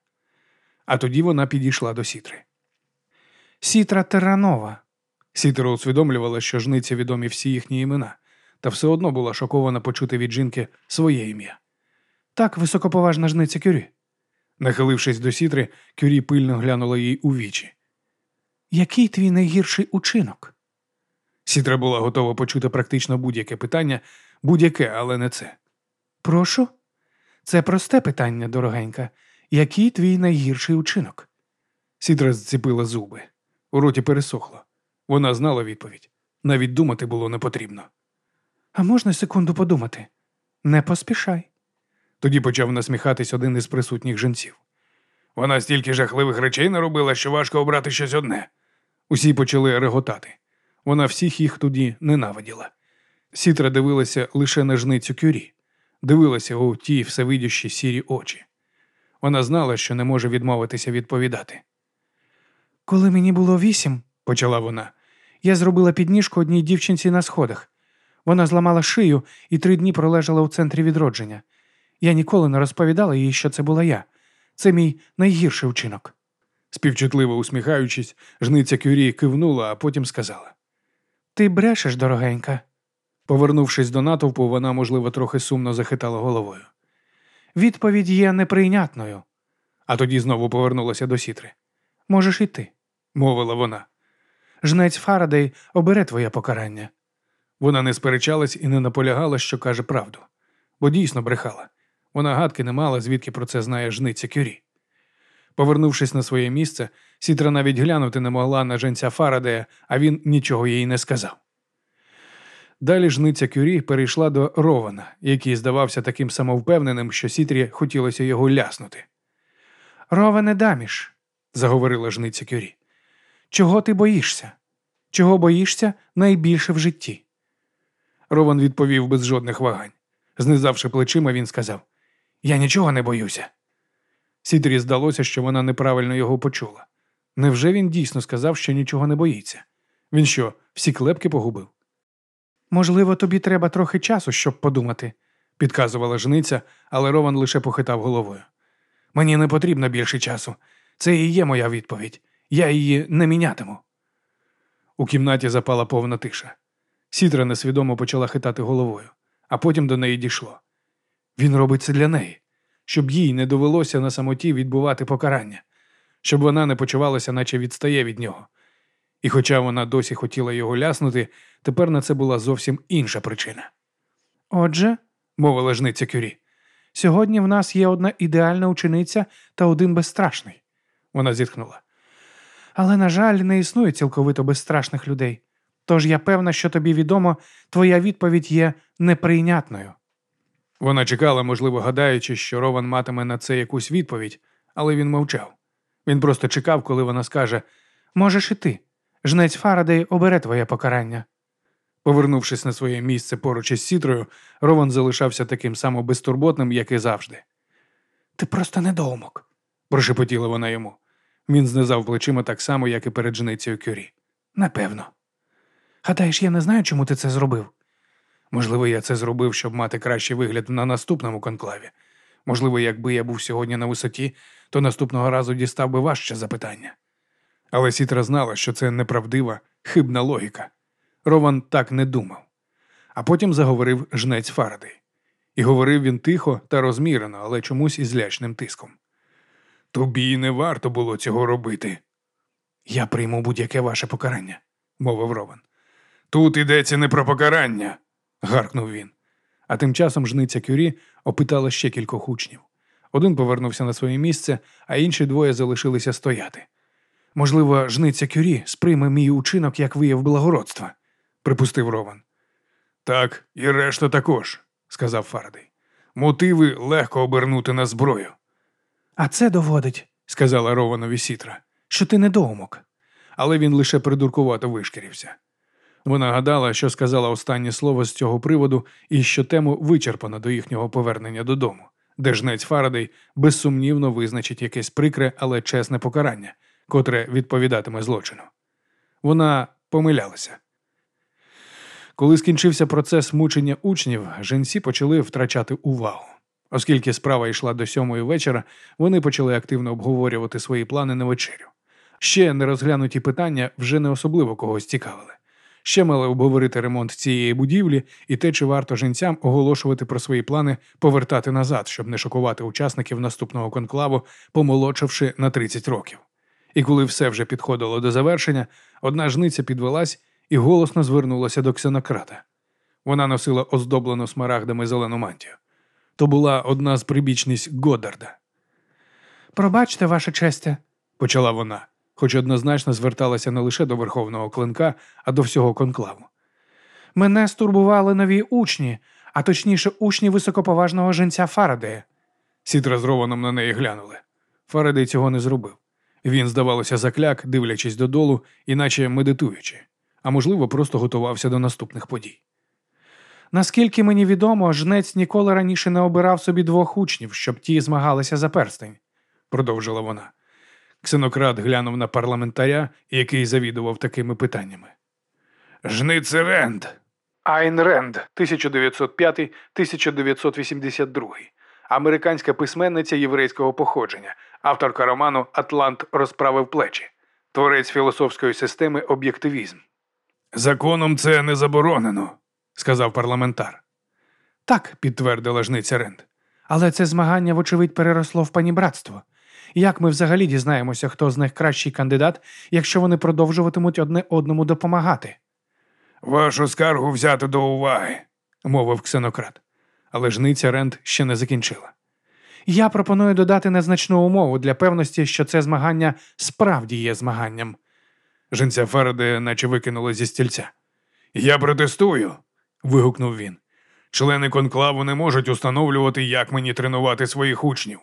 А тоді вона підійшла до сітри. Сітра Теранова. Сітра усвідомлювала, що жниця відомі всі їхні імена, та все одно була шокована почути від жінки своє ім'я. Так, високоповажна жниця Кюрі. Нахилившись до сітри, Кюрі пильно глянула їй у вічі. Який твій найгірший учинок? Сітра була готова почути практично будь-яке питання, будь-яке, але не це. Прошу? Це просте питання, дорогенька. Який твій найгірший учинок? Сітра зціпила зуби. У роті пересохло. Вона знала відповідь. Навіть думати було не потрібно. А можна секунду подумати? Не поспішай. Тоді почав насміхатись один із присутніх жінців. Вона стільки жахливих речей наробила, що важко обрати щось одне. Усі почали реготати. Вона всіх їх тоді ненавиділа. Сітра дивилася лише на жницю кюрі, дивилася у ті всевидящі сірі очі. Вона знала, що не може відмовитися відповідати. Коли мені було вісім, почала вона, я зробила підніжку одній дівчинці на сходах. Вона зламала шию і три дні пролежала у центрі відродження. Я ніколи не розповідала їй, що це була я. Це мій найгірший вчинок. Співчутливо усміхаючись, жниця Кюрі кивнула, а потім сказала: Ти брешеш, дорогенька. Повернувшись до натовпу, вона, можливо, трохи сумно захитала головою. Відповідь є неприйнятною. А тоді знову повернулася до сітри. Можеш іти, мовила вона. Жнець Фарадей обере твоє покарання. Вона не сперечалась і не наполягала, що каже правду, бо дійсно брехала. Вона гадки не мала, звідки про це знає жниця Кюрі. Повернувшись на своє місце, Сітра навіть глянути не могла на женця Фарадея, а він нічого їй не сказав. Далі жниця Кюрі перейшла до Рована, який здавався таким самовпевненим, що Сітрі хотілося його ляснути. Роване даміш, заговорила жниця Кюрі. Чого ти боїшся? Чого боїшся найбільше в житті? Рован відповів без жодних вагань. Знизавши плечима, він сказав Я нічого не боюся. Сітрі здалося, що вона неправильно його почула. Невже він дійсно сказав, що нічого не боїться? Він що, всі клепки погубив? Можливо, тобі треба трохи часу, щоб подумати, підказувала жниця, але Рован лише похитав головою. Мені не потрібно більше часу. Це і є моя відповідь. Я її не мінятиму. У кімнаті запала повна тиша. Сітра несвідомо почала хитати головою, а потім до неї дійшло. Він робить це для неї, щоб їй не довелося на самоті відбувати покарання, щоб вона не почувалася, наче відстає від нього. І хоча вона досі хотіла його ляснути, тепер на це була зовсім інша причина. Отже, мовила жниця Кюрі, сьогодні в нас є одна ідеальна учениця та один безстрашний. Вона зітхнула. Але, на жаль, не існує цілковито безстрашних людей. Тож я певна, що тобі відомо, твоя відповідь є неприйнятною. Вона чекала, можливо, гадаючи, що Рован матиме на це якусь відповідь, але він мовчав. Він просто чекав, коли вона скаже Можеш і ти. Жнець Фарадей обере твоє покарання. Повернувшись на своє місце поруч із сітрою, Рован залишався таким само безтурботним, як і завжди. Ти просто недоумок, прошепотіла вона йому. Він знизав плечима так само, як і перед жницею Кюрі. Напевно. Гадаєш, я не знаю, чому ти це зробив. Можливо, я це зробив, щоб мати кращий вигляд на наступному конклаві. Можливо, якби я був сьогодні на висоті, то наступного разу дістав би важче запитання. Але Сітра знала, що це неправдива, хибна логіка. Рован так не думав. А потім заговорив жнець Фарадей. І говорив він тихо та розмірено, але чомусь із лячним тиском. Тобі не варто було цього робити. Я прийму будь-яке ваше покарання, мовив Рован. Тут йдеться не про покарання, гаркнув він. А тим часом жниця Кюрі опитала ще кількох учнів. Один повернувся на своє місце, а інші двоє залишилися стояти. Можливо, жниця Кюрі сприйме мій учинок як вияв благородства, припустив Рован. Так, і решта також, сказав Фарадей. Мотиви легко обернути на зброю. А це доводить, сказала Рованові Сітра, що ти недоумок. Але він лише придуркувато вишкірився. Вона гадала, що сказала останнє слово з цього приводу і що тему вичерпано до їхнього повернення додому, де жнець Фарадей безсумнівно визначить якесь прикре, але чесне покарання, котре відповідатиме злочину. Вона помилялася. Коли скінчився процес мучення учнів, женці почали втрачати увагу. Оскільки справа йшла до сьомої вечора, вони почали активно обговорювати свої плани на вечерю. Ще нерозглянуті питання вже не особливо когось цікавили. Ще мали обговорити ремонт цієї будівлі і те, чи варто жінцям оголошувати про свої плани повертати назад, щоб не шокувати учасників наступного конклаву, помолодшавши на 30 років. І коли все вже підходило до завершення, одна жниця підвелась і голосно звернулася до ксенократа. Вона носила оздоблену смарагдами зелену мантію. То була одна з прибічниць Годарда. Пробачте, ваше честя, почала вона хоч однозначно зверталася не лише до верховного клинка, а до всього конклаву. Мене стурбували нові учні, а точніше, учні високоповажного женця Фарадея. Сітра з Рованом на неї глянули. Фарадей цього не зробив. Він, здавалося, закляк, дивлячись додолу, наче медитуючи, а можливо, просто готувався до наступних подій. Наскільки мені відомо, жнець ніколи раніше не обирав собі двох учнів, щоб ті змагалися за перстень, продовжила вона. Ксенократ глянув на парламентаря, який завідував такими питаннями. Жнице Ренд. Айн Ренд, 1905-1982. Американська письменниця єврейського походження, авторка роману Атлант розправив плечі, творець філософської системи об'єктивізм. Законом це не заборонено, сказав парламентар. Так, підтвердила жниця Ренд. Але це змагання, вочевидь, переросло в панібратство. Як ми взагалі дізнаємося, хто з них кращий кандидат, якщо вони продовжуватимуть одне одному допомагати? Вашу скаргу взяти до уваги, мовив ксенократ. Але жниця Ренд ще не закінчила. Я пропоную додати незначну умову для певності, що це змагання справді є змаганням. Женця Фараде наче викинула зі стільця. Я протестую. вигукнув він. Члени конклаву не можуть установлювати, як мені тренувати своїх учнів.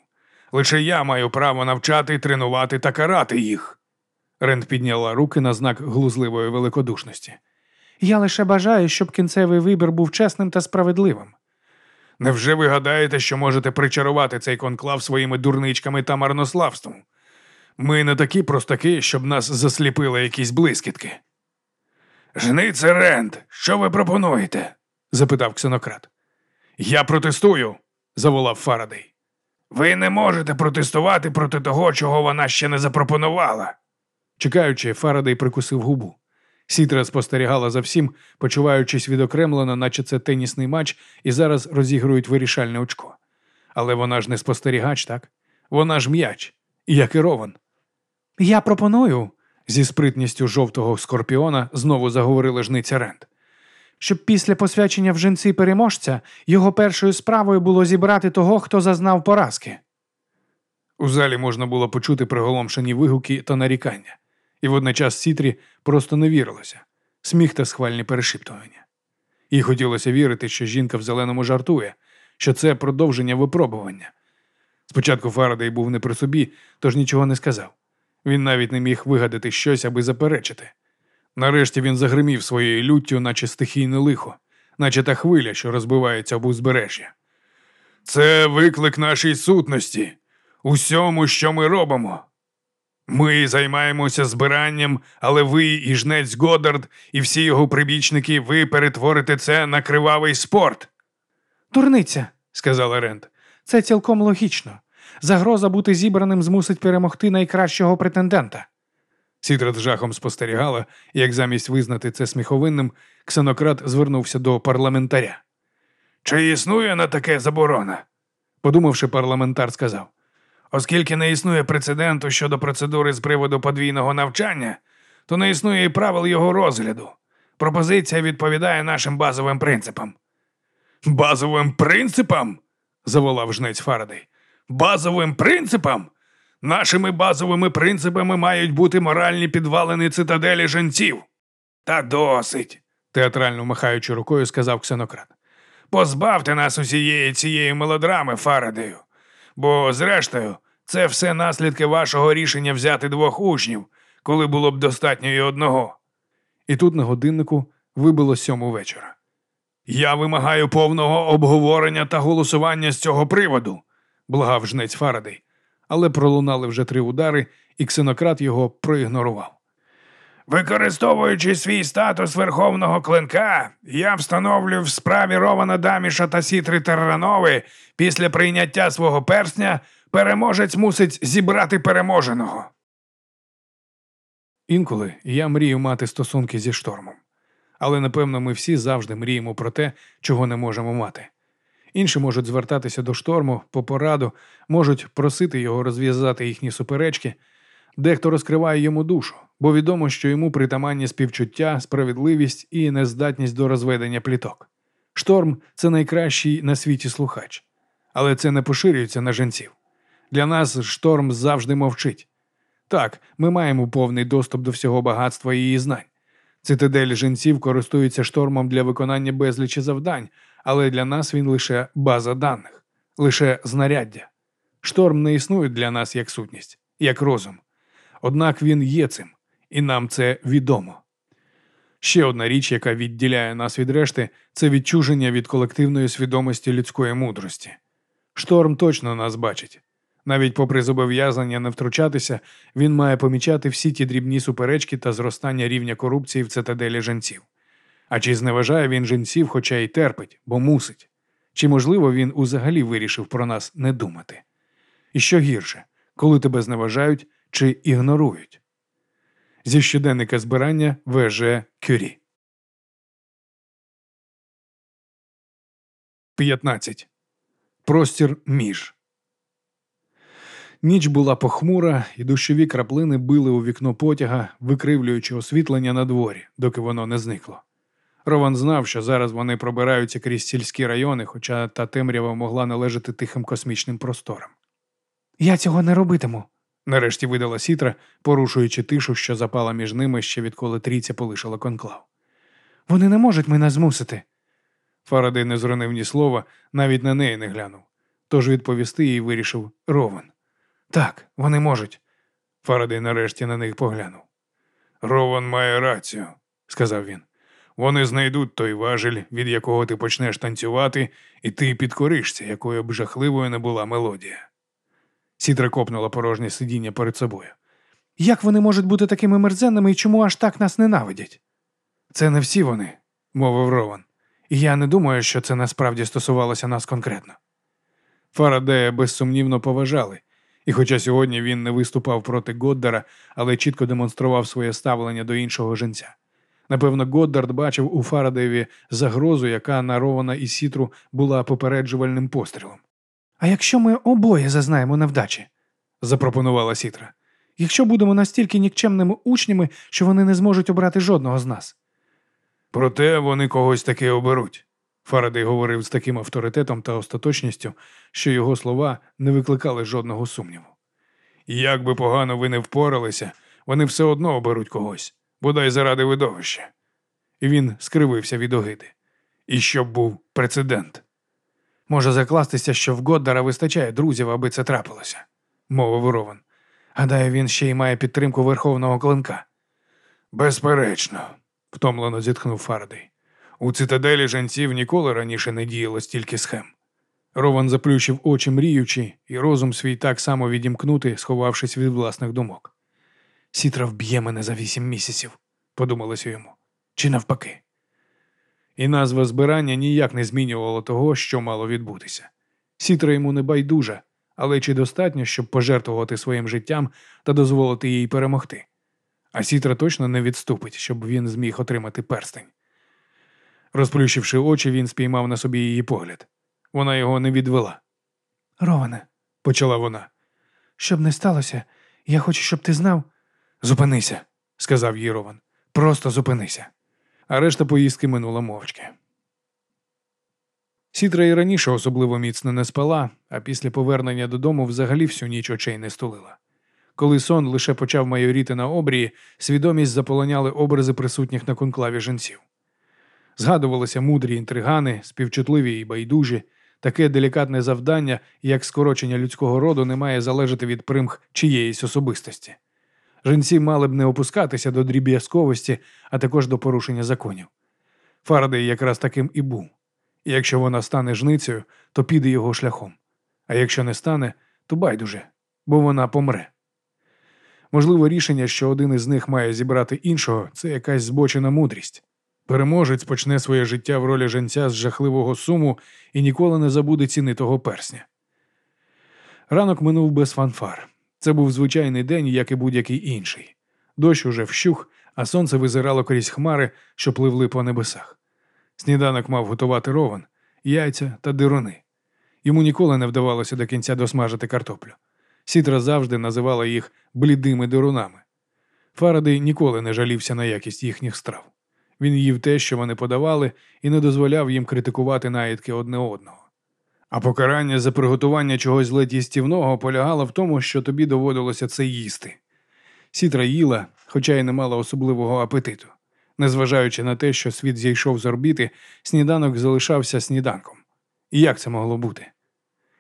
Лише я маю право навчати, тренувати та карати їх. Ренд підняла руки на знак глузливої великодушності. Я лише бажаю, щоб кінцевий вибір був чесним та справедливим. Невже ви гадаєте, що можете причарувати цей конклав своїми дурничками та марнославством? Ми не такі простаки, щоб нас засліпили якісь блискітки. Жнице Ренд, що ви пропонуєте? запитав ксенократ. Я протестую, заволав Фарадей. Ви не можете протестувати проти того, чого вона ще не запропонувала. Чекаючи, Фарадей прикусив губу. Сітра спостерігала за всім, почуваючись відокремлено, наче це тенісний матч, і зараз розігрують вирішальне очко. Але вона ж не спостерігач, так? Вона ж м'яч, як і Рован. Я пропоную, зі спритністю жовтого скорпіона знову заговорила жниця Рент щоб після посвячення в жінці переможця його першою справою було зібрати того, хто зазнав поразки. У залі можна було почути приголомшені вигуки та нарікання, і водночас Сітрі просто не вірилося сміх та схвальні перешіптування. Їй хотілося вірити, що жінка в зеленому жартує, що це продовження випробування. Спочатку Фарадей був не при собі, тож нічого не сказав. Він навіть не міг вигадати щось, аби заперечити. Нарешті він загримів своєю люттю, наче стихійне лихо, наче та хвиля, що розбивається об узбережжя. Це виклик нашій сутності, усьому, що ми робимо. Ми займаємося збиранням, але ви і жнець Годард, і всі його прибічники, ви перетворите це на кривавий спорт, Дурниця, сказала Рент. це цілком логічно. Загроза бути зібраним змусить перемогти найкращого претендента. Сітра з жахом спостерігала, як замість визнати це сміховинним, ксенократ звернувся до парламентаря. Чи існує на таке заборона? Подумавши, парламентар сказав. Оскільки не існує прецеденту щодо процедури з приводу подвійного навчання, то не існує і правил його розгляду. Пропозиція відповідає нашим базовим принципам. Базовим принципам? заволав жнець Фарадей. Базовим принципам? Нашими базовими принципами мають бути моральні підвалини цитаделі женців. Та досить, театрально махаючи рукою, сказав ксенократ. Позбавте нас усієї цієї мелодрами, Фарадею. Бо, зрештою, це все наслідки вашого рішення взяти двох учнів, коли було б достатньо і одного. І тут на годиннику вибило сьому вечора. Я вимагаю повного обговорення та голосування з цього приводу, благав жнець Фарадей, але пролунали вже три удари, і ксенократ його проігнорував. Використовуючи свій статус верховного клинка, я встановлю в справі Рована Даміша та Сітри Терранови після прийняття свого персня переможець мусить зібрати переможеного. Інколи я мрію мати стосунки зі штормом. Але напевно ми всі завжди мріємо про те, чого не можемо мати. Інші можуть звертатися до шторму по пораду, можуть просити його розв'язати їхні суперечки. Дехто розкриває йому душу, бо відомо, що йому притаманні співчуття, справедливість і нездатність до розведення пліток. Шторм це найкращий на світі слухач, але це не поширюється на жінців. Для нас шторм завжди мовчить. Так, ми маємо повний доступ до всього багатства її знань. Цитадель жінців користується штормом для виконання безлічі завдань, але для нас він лише база даних, лише знаряддя. Шторм не існує для нас як сутність, як розум. Однак він є цим, і нам це відомо. Ще одна річ, яка відділяє нас від решти, це відчуження від колективної свідомості людської мудрості. Шторм точно нас бачить. Навіть попри зобов'язання не втручатися, він має помічати всі ті дрібні суперечки та зростання рівня корупції в цитаделі женців. А чи зневажає він жінців, хоча й терпить, бо мусить? Чи, можливо, він узагалі вирішив про нас не думати? І що гірше, коли тебе зневажають чи ігнорують? Зі щоденника збирання ВЖ Кюрі. 15. Простір між. Ніч була похмура, і дощові краплини били у вікно потяга, викривлюючи освітлення на дворі, доки воно не зникло. Рован знав, що зараз вони пробираються крізь сільські райони, хоча та темрява могла належати тихим космічним просторам. Я цього не робитиму. Нарешті видала сітра, порушуючи тишу, що запала між ними ще відколи трійця полишила конклав. Вони не можуть мене змусити. Фарадей не зронив ні слова, навіть на неї не глянув. Тож відповісти їй вирішив Рован. Так, вони можуть. Фарадей нарешті на них поглянув. Рован має рацію, сказав він. Вони знайдуть той важель, від якого ти почнеш танцювати, і ти підкоришся, якою б жахливою не була мелодія. Сітра копнула порожнє сидіння перед собою. Як вони можуть бути такими мерзенними і чому аж так нас ненавидять? Це не всі вони, мовив Рован. І я не думаю, що це насправді стосувалося нас конкретно. Фарадея безсумнівно поважали, і хоча сьогодні він не виступав проти Годдара, але чітко демонстрував своє ставлення до іншого жінця. Напевно, Годдард бачив у Фарадеєві загрозу, яка нарована із сітру була попереджувальним пострілом. А якщо ми обоє зазнаємо невдачі? запропонувала Сітра. Якщо будемо настільки нікчемними учнями, що вони не зможуть обрати жодного з нас. Проте вони когось таки оберуть. Фарадей говорив з таким авторитетом та остаточністю, що його слова не викликали жодного сумніву. Як би погано ви не впоралися, вони все одно оберуть когось, бодай заради видовища. І він скривився від огиди. І щоб був прецедент. Може закластися, що в Годдара вистачає друзів, аби це трапилося, мовив Рован. Гадаю, він ще й має підтримку верховного клинка. Безперечно, втомлено зітхнув Фарадей. У цитаделі жанців ніколи раніше не діяло стільки схем. Рован заплющив очі мріючи, і розум свій так само відімкнути, сховавшись від власних думок. Сітра вб'є мене за вісім місяців, подумалося йому, чи навпаки. І назва збирання ніяк не змінювала того, що мало відбутися. Сітра йому не байдужа, але чи достатньо, щоб пожертвувати своїм життям та дозволити їй перемогти? А Сітра точно не відступить, щоб він зміг отримати перстень. Розплющивши очі, він спіймав на собі її погляд. Вона його не відвела. Роване, почала вона. Щоб не сталося, я хочу, щоб ти знав. Зупинися, сказав їй Рован. Просто зупинися. А решта поїздки минула мовчки. Сітра і раніше особливо міцно не спала, а після повернення додому взагалі всю ніч очей не стулила. Коли сон лише почав майоріти на обрії, свідомість заполоняли образи присутніх на конклаві жінців. Згадувалися мудрі інтригани, співчутливі і байдужі. Таке делікатне завдання, як скорочення людського роду, не має залежати від примх чиєїсь особистості. Жінці мали б не опускатися до дріб'язковості, а також до порушення законів. Фарадей якраз таким і був. І якщо вона стане жницею, то піде його шляхом. А якщо не стане, то байдуже, бо вона помре. Можливо, рішення, що один із них має зібрати іншого, це якась збочена мудрість. Переможець почне своє життя в ролі женця з жахливого суму і ніколи не забуде ціни того персня. Ранок минув без фанфар. Це був звичайний день, як і будь-який інший. Дощ уже вщух, а сонце визирало крізь хмари, що пливли по небесах. Сніданок мав готувати рован, яйця та дирони. Йому ніколи не вдавалося до кінця досмажити картоплю. Сітра завжди називала їх блідими дирунами. Фарадей ніколи не жалівся на якість їхніх страв. Він їв те, що вони подавали, і не дозволяв їм критикувати наїдки одне одного. А покарання за приготування чогось ледь полягало в тому, що тобі доводилося це їсти. Сітра їла, хоча й не мала особливого апетиту. Незважаючи на те, що світ зійшов з орбіти, сніданок залишався сніданком. І як це могло бути?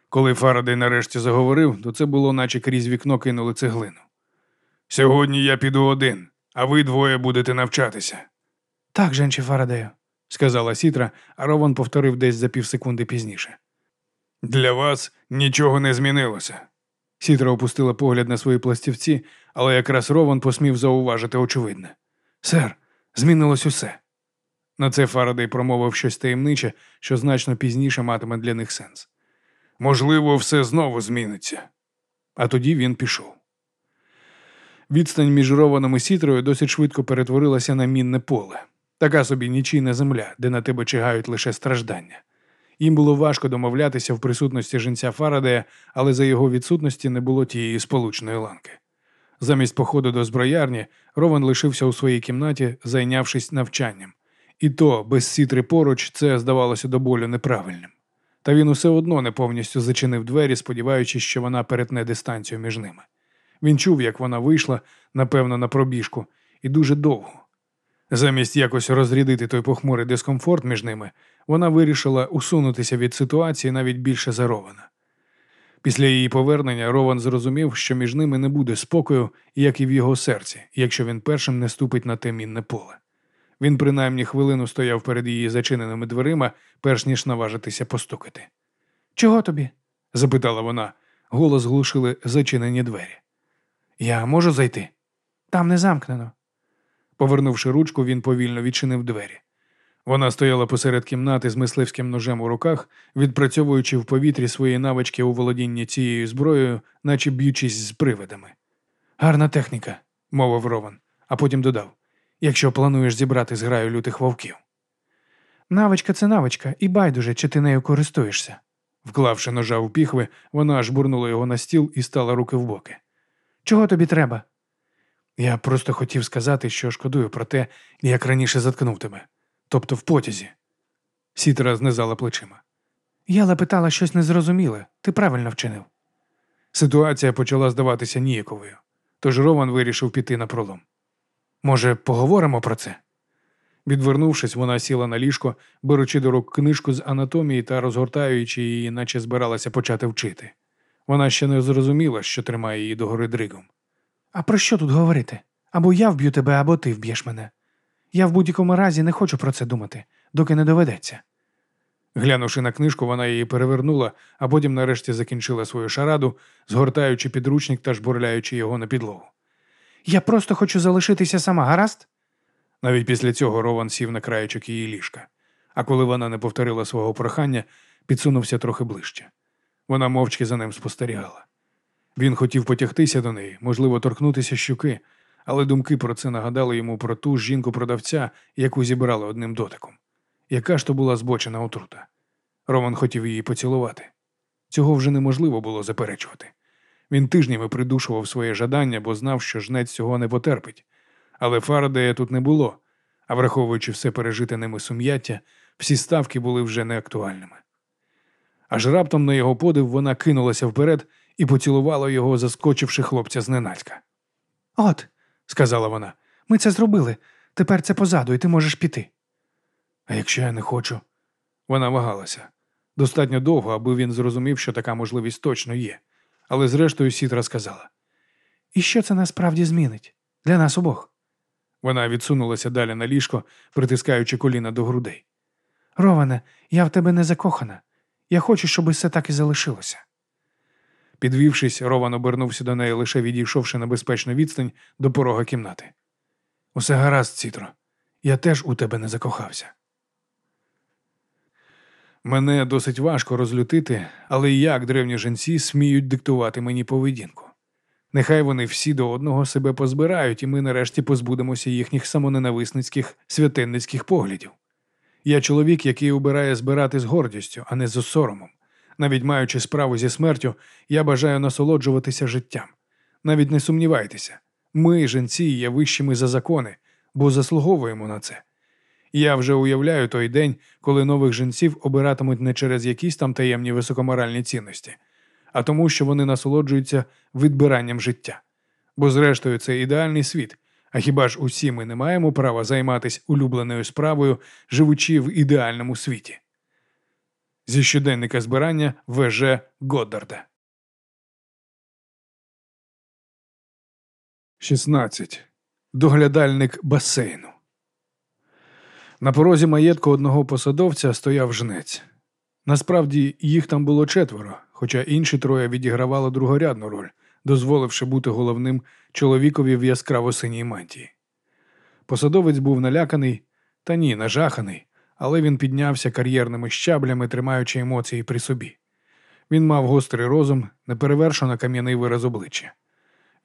Коли Фарадей нарешті заговорив, то це було, наче крізь вікно кинули цеглину. Сьогодні я піду один, а ви двоє будете навчатися. Так, женчі Фарадею, сказала Сітра, а Рован повторив десь за півсекунди пізніше. Для вас нічого не змінилося. Сітра опустила погляд на свої пластівці, але якраз Рован посмів зауважити очевидне. Сер, змінилось усе. На це Фарадей промовив щось таємниче, що значно пізніше матиме для них сенс. Можливо, все знову зміниться. А тоді він пішов. Відстань між Рованом і Сітрою досить швидко перетворилася на мінне поле, така собі нічийна земля, де на тебе чигають лише страждання. Їм було важко домовлятися в присутності жінця Фарадея, але за його відсутності не було тієї сполучної ланки. Замість походу до зброярні Рован лишився у своїй кімнаті, зайнявшись навчанням. І то без сітри поруч це здавалося до болю неправильним. Та він усе одно не повністю зачинив двері, сподіваючись, що вона перетне дистанцію між ними. Він чув, як вона вийшла, напевно, на пробіжку, і дуже довго. Замість якось розрядити той похмурий дискомфорт між ними, вона вирішила усунутися від ситуації навіть більше за Рована. Після її повернення Рован зрозумів, що між ними не буде спокою, як і в його серці, якщо він першим не ступить на те мінне поле. Він принаймні хвилину стояв перед її зачиненими дверима, перш ніж наважитися постукати. Чого тобі? запитала вона. Голос глушили зачинені двері. Я можу зайти? Там не замкнено. Повернувши ручку, він повільно відчинив двері. Вона стояла посеред кімнати з мисливським ножем у руках, відпрацьовуючи в повітрі свої навички у володінні цією зброєю, наче б'ючись з привидами. Гарна техніка, мовив Рован, а потім додав якщо плануєш зібрати зграю лютих вовків. Навичка це навичка, і байдуже, чи ти нею користуєшся. Вклавши ножа в піхви, вона аж бурнула його на стіл і стала руки в боки. Чого тобі треба? Я просто хотів сказати, що шкодую про те, як раніше заткнув тебе, тобто в потязі. Сітера знизала плечима. Я лепетала щось незрозуміле, ти правильно вчинив. Ситуація почала здаватися ніяковою, тож Рован вирішив піти на пролом. Може, поговоримо про це? Відвернувшись, вона сіла на ліжко, беручи до рук книжку з анатомії та розгортаючи її, наче збиралася почати вчити. Вона ще не зрозуміла, що тримає її догори дригом. А про що тут говорити? Або я вб'ю тебе, або ти вб'єш мене. Я в будь-якому разі не хочу про це думати, доки не доведеться. Глянувши на книжку, вона її перевернула, а потім нарешті закінчила свою шараду, згортаючи підручник та жбурляючи його на підлогу. Я просто хочу залишитися сама, гаразд? Навіть після цього Рован сів на краєчок її ліжка, а коли вона не повторила свого прохання, підсунувся трохи ближче. Вона мовчки за ним спостерігала. Він хотів потягтися до неї, можливо, торкнутися щуки, але думки про це нагадали йому про ту жінку-продавця, яку зібрали одним дотиком. Яка ж то була збочена отрута? Роман хотів її поцілувати. Цього вже неможливо було заперечувати. Він тижнями придушував своє жадання, бо знав, що жнець цього не потерпить. Але Фарадея тут не було, а враховуючи все пережите ними сум'яття, всі ставки були вже неактуальними. Аж раптом на його подив вона кинулася вперед і поцілувала його, заскочивши хлопця зненацька. От, сказала вона, ми це зробили. Тепер це позаду, і ти можеш піти. А якщо я не хочу? Вона вагалася. Достатньо довго, аби він зрозумів, що така можливість точно є. Але зрештою Сітра сказала: І що це насправді змінить? Для нас обох. Вона відсунулася далі на ліжко, притискаючи коліна до грудей. Роване, я в тебе не закохана. Я хочу, щоб все так і залишилося. Підвівшись, Рован обернувся до неї, лише відійшовши на безпечну відстань до порога кімнати. Усе гаразд, Цітро, я теж у тебе не закохався. Мене досить важко розлютити, але як древні жінці сміють диктувати мені поведінку. Нехай вони всі до одного себе позбирають, і ми нарешті позбудемося їхніх самоненависницьких святенницьких поглядів. Я чоловік, який обирає збирати з гордістю, а не з соромом. Навіть маючи справу зі смертю, я бажаю насолоджуватися життям. Навіть не сумнівайтеся, ми, жінці, є вищими за закони, бо заслуговуємо на це. Я вже уявляю той день, коли нових жінців обиратимуть не через якісь там таємні високоморальні цінності, а тому, що вони насолоджуються відбиранням життя. Бо, зрештою, це ідеальний світ. А хіба ж усі ми не маємо права займатися улюбленою справою, живучи в ідеальному світі? Зі щоденника збирання ВЖ Годдарда. 16. Доглядальник басейну. На порозі маєтку одного посадовця стояв жнець. Насправді їх там було четверо, хоча інші троє відігравали другорядну роль, дозволивши бути головним чоловікові в яскраво синій мантії. Посадовець був наляканий, та ні, нажаханий, але він піднявся кар'єрними щаблями, тримаючи емоції при собі. Він мав гострий розум, неперевершено кам'яний вираз обличчя.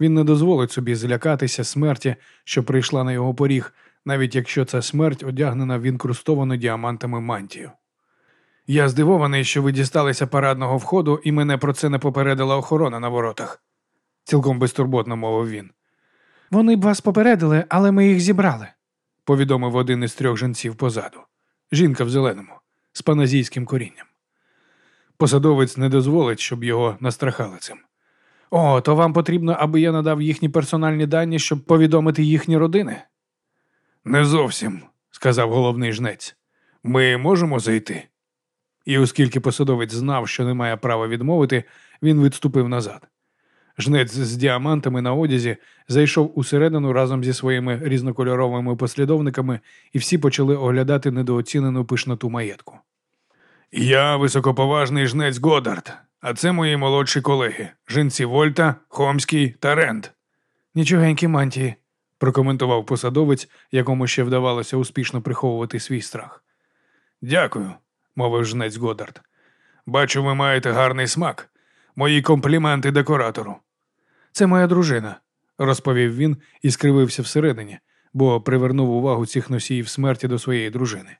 Він не дозволить собі злякатися смерті, що прийшла на його поріг, навіть якщо ця смерть одягнена в інкрустовану діамантами мантію. Я здивований, що ви дісталися парадного входу, і мене про це не попередила охорона на воротах, цілком безтурботно мовив він. Вони б вас попередили, але ми їх зібрали, повідомив один із трьох жінців позаду. Жінка в зеленому, з паназійським корінням. Посадовець не дозволить, щоб його настрахали цим. О, то вам потрібно, аби я надав їхні персональні дані, щоб повідомити їхні родини? Не зовсім, сказав головний жнець. Ми можемо зайти. І оскільки посадовець знав, що не має права відмовити, він відступив назад. Жнець з діамантами на одязі зайшов усередину разом зі своїми різнокольоровими послідовниками, і всі почали оглядати недооцінену пишноту маєтку. Я високоповажний жнець Годард, а це мої молодші колеги жінці Вольта, Хомський та Ренд. Нічогенькі мантії, прокоментував посадовець, якому ще вдавалося успішно приховувати свій страх. Дякую, мовив жнець Годард. Бачу, ви маєте гарний смак. Мої компліменти декоратору. Це моя дружина, розповів він і скривився всередині, бо привернув увагу цих носіїв смерті до своєї дружини.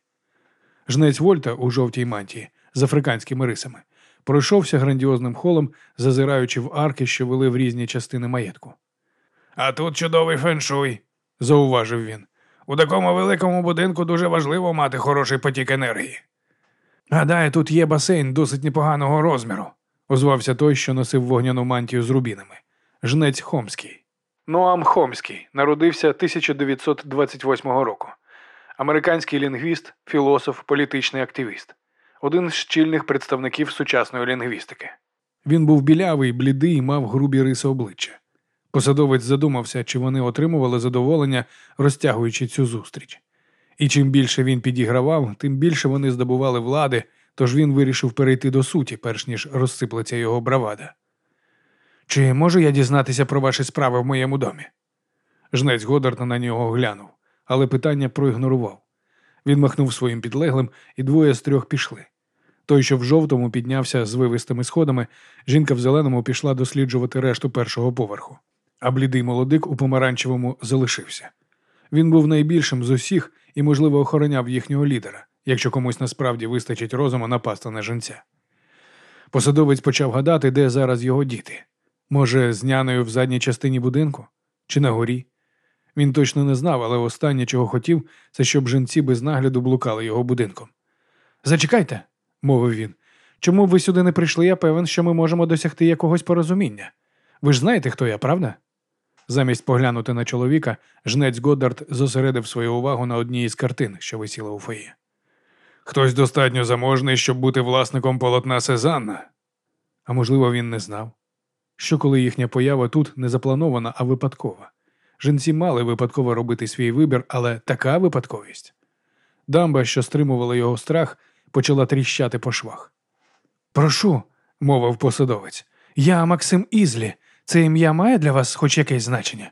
Жнець Вольта у жовтій мантії з африканськими рисами пройшовся грандіозним холом, зазираючи в арки, що вели в різні частини маєтку. А тут чудовий феншуй, зауважив він. У такому великому будинку дуже важливо мати хороший потік енергії. Гадаю, тут є басейн досить непоганого розміру, озвався той, що носив вогняну мантію з рубінами. Жнець Хомський. Ноам Хомський народився 1928 року. американський лінгвіст, філософ, політичний активіст, один з чільних представників сучасної лінгвістики. Він був білявий, блідий і мав грубі риси обличчя. Посадовець задумався, чи вони отримували задоволення, розтягуючи цю зустріч. І чим більше він підігравав, тим більше вони здобували влади, тож він вирішив перейти до суті, перш ніж розсиплеться його бравада. Чи можу я дізнатися про ваші справи в моєму домі? Жнець Годард на нього глянув, але питання проігнорував. Він махнув своїм підлеглим, і двоє з трьох пішли. Той, що в жовтому піднявся з вивистими сходами, жінка в зеленому пішла досліджувати решту першого поверху, а блідий молодик у помаранчевому залишився. Він був найбільшим з усіх і, можливо, охороняв їхнього лідера, якщо комусь насправді вистачить розуму напасти на жінця. Посадовець почав гадати, де зараз його діти. Може, з няною в задній частині будинку чи на горі. Він точно не знав, але останнє, чого хотів, це щоб жінці без нагляду блукали його будинком. Зачекайте, мовив він. Чому б ви сюди не прийшли? Я певен, що ми можемо досягти якогось порозуміння. Ви ж знаєте, хто я, правда? Замість поглянути на чоловіка, жнець Годдард зосередив свою увагу на одній із картин, що висіла у фоє. Хтось достатньо заможний, щоб бути власником полотна Сезанна. А можливо, він не знав. Що коли їхня поява тут не запланована, а випадкова. Жінці мали випадково робити свій вибір, але така випадковість. Дамба, що стримувала його страх, почала тріщати по швах. Прошу, мовив посадовець, я Максим Ізлі. Це ім'я має для вас хоч якесь значення?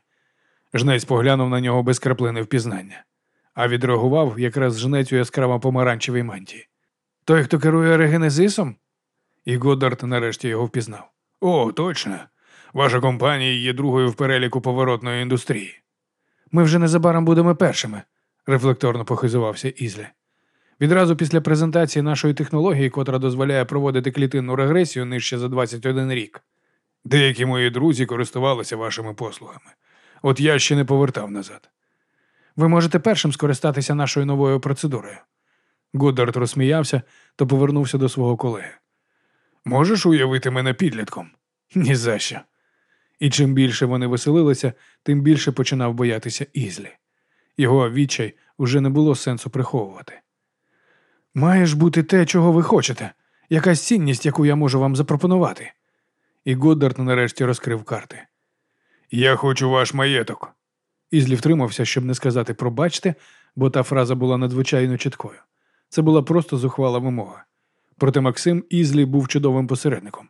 Жнець поглянув на нього без краплини впізнання, а відреагував якраз жнець у яскраво помаранчевій мантії. Той, хто керує регенезисом? І Годдард нарешті його впізнав. О, точно. Ваша компанія є другою в переліку поворотної індустрії. Ми вже незабаром будемо першими, рефлекторно похизувався Ізлі. Відразу після презентації нашої технології, котра дозволяє проводити клітинну регресію нижче за 21 рік. Деякі мої друзі користувалися вашими послугами. От я ще не повертав назад. Ви можете першим скористатися нашою новою процедурою. Годдард розсміявся то повернувся до свого колеги. Можеш уявити мене підлітком? «Ні за що». І чим більше вони веселилися, тим більше починав боятися Ізлі. Його відчай уже не було сенсу приховувати. Має ж бути те, чого ви хочете, якась цінність, яку я можу вам запропонувати. І Годдард нарешті розкрив карти. Я хочу ваш маєток. Ізлі втримався, щоб не сказати пробачте, бо та фраза була надзвичайно чіткою. Це була просто зухвала вимога. Проте Максим Ізлі був чудовим посередником.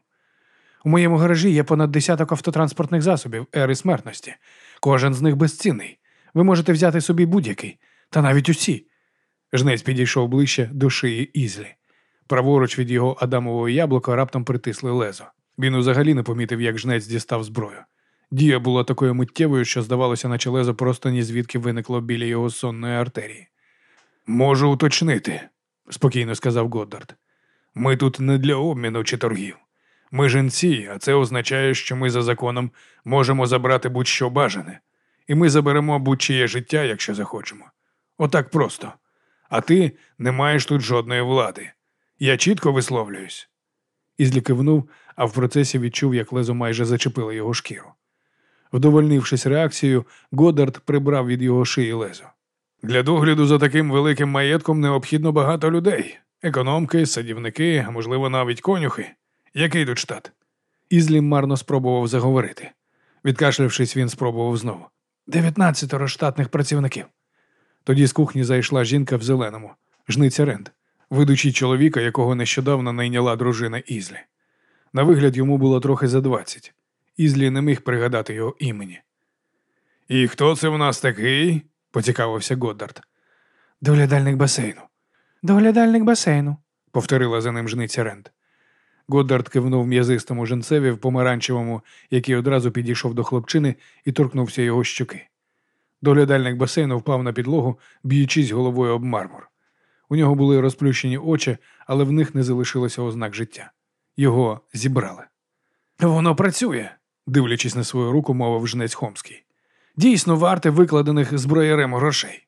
У моєму гаражі є понад десяток автотранспортних засобів ери смертності. Кожен з них безцінний. Ви можете взяти собі будь-який, та навіть усі. Жнець підійшов ближче до шиї Ізлі. Праворуч від його Адамового яблука раптом притисли лезо. Він взагалі не помітив, як жнець дістав зброю. Дія була такою миттєвою, що, здавалося, наче лезо просто ні звідки виникло біля його сонної артерії. Можу уточнити, спокійно сказав Годдард. Ми тут не для обміну чи торгів. Ми жінці, а це означає, що ми за законом можемо забрати будь-що бажане, і ми заберемо будь-чиє життя, якщо захочемо. Отак просто. А ти не маєш тут жодної влади. Я чітко висловлююсь. Ізлі кивнув, а в процесі відчув, як лезо майже зачепило його шкіру. Вдовольнившись реакцією, Годдард прибрав від його шиї лезо. Для догляду за таким великим маєтком необхідно багато людей економки, садівники, можливо, навіть конюхи. Який тут штат? Ізлі марно спробував заговорити. Відкашлявшись, він спробував знову. Дев'ятнадцятеро штатних працівників. Тоді з кухні зайшла жінка в зеленому, жниця Ренд, ведучий чоловіка, якого нещодавно найняла дружина Ізлі. На вигляд йому було трохи за двадцять. Ізлі не міг пригадати його імені. І хто це в нас такий? поцікавився Годдард. Доглядальник басейну. Доглядальник басейну, повторила за ним жниця Ренд. Годдард кивнув м'язистому жінцеві в помаранчевому, який одразу підійшов до хлопчини і торкнувся його щоки. Доглядальник басейну впав на підлогу, б'ючись головою об мармур. У нього були розплющені очі, але в них не залишилося ознак життя. Його зібрали. Воно працює, дивлячись на свою руку, мовив жнець Хомський. Дійсно, варте викладених зброярем грошей.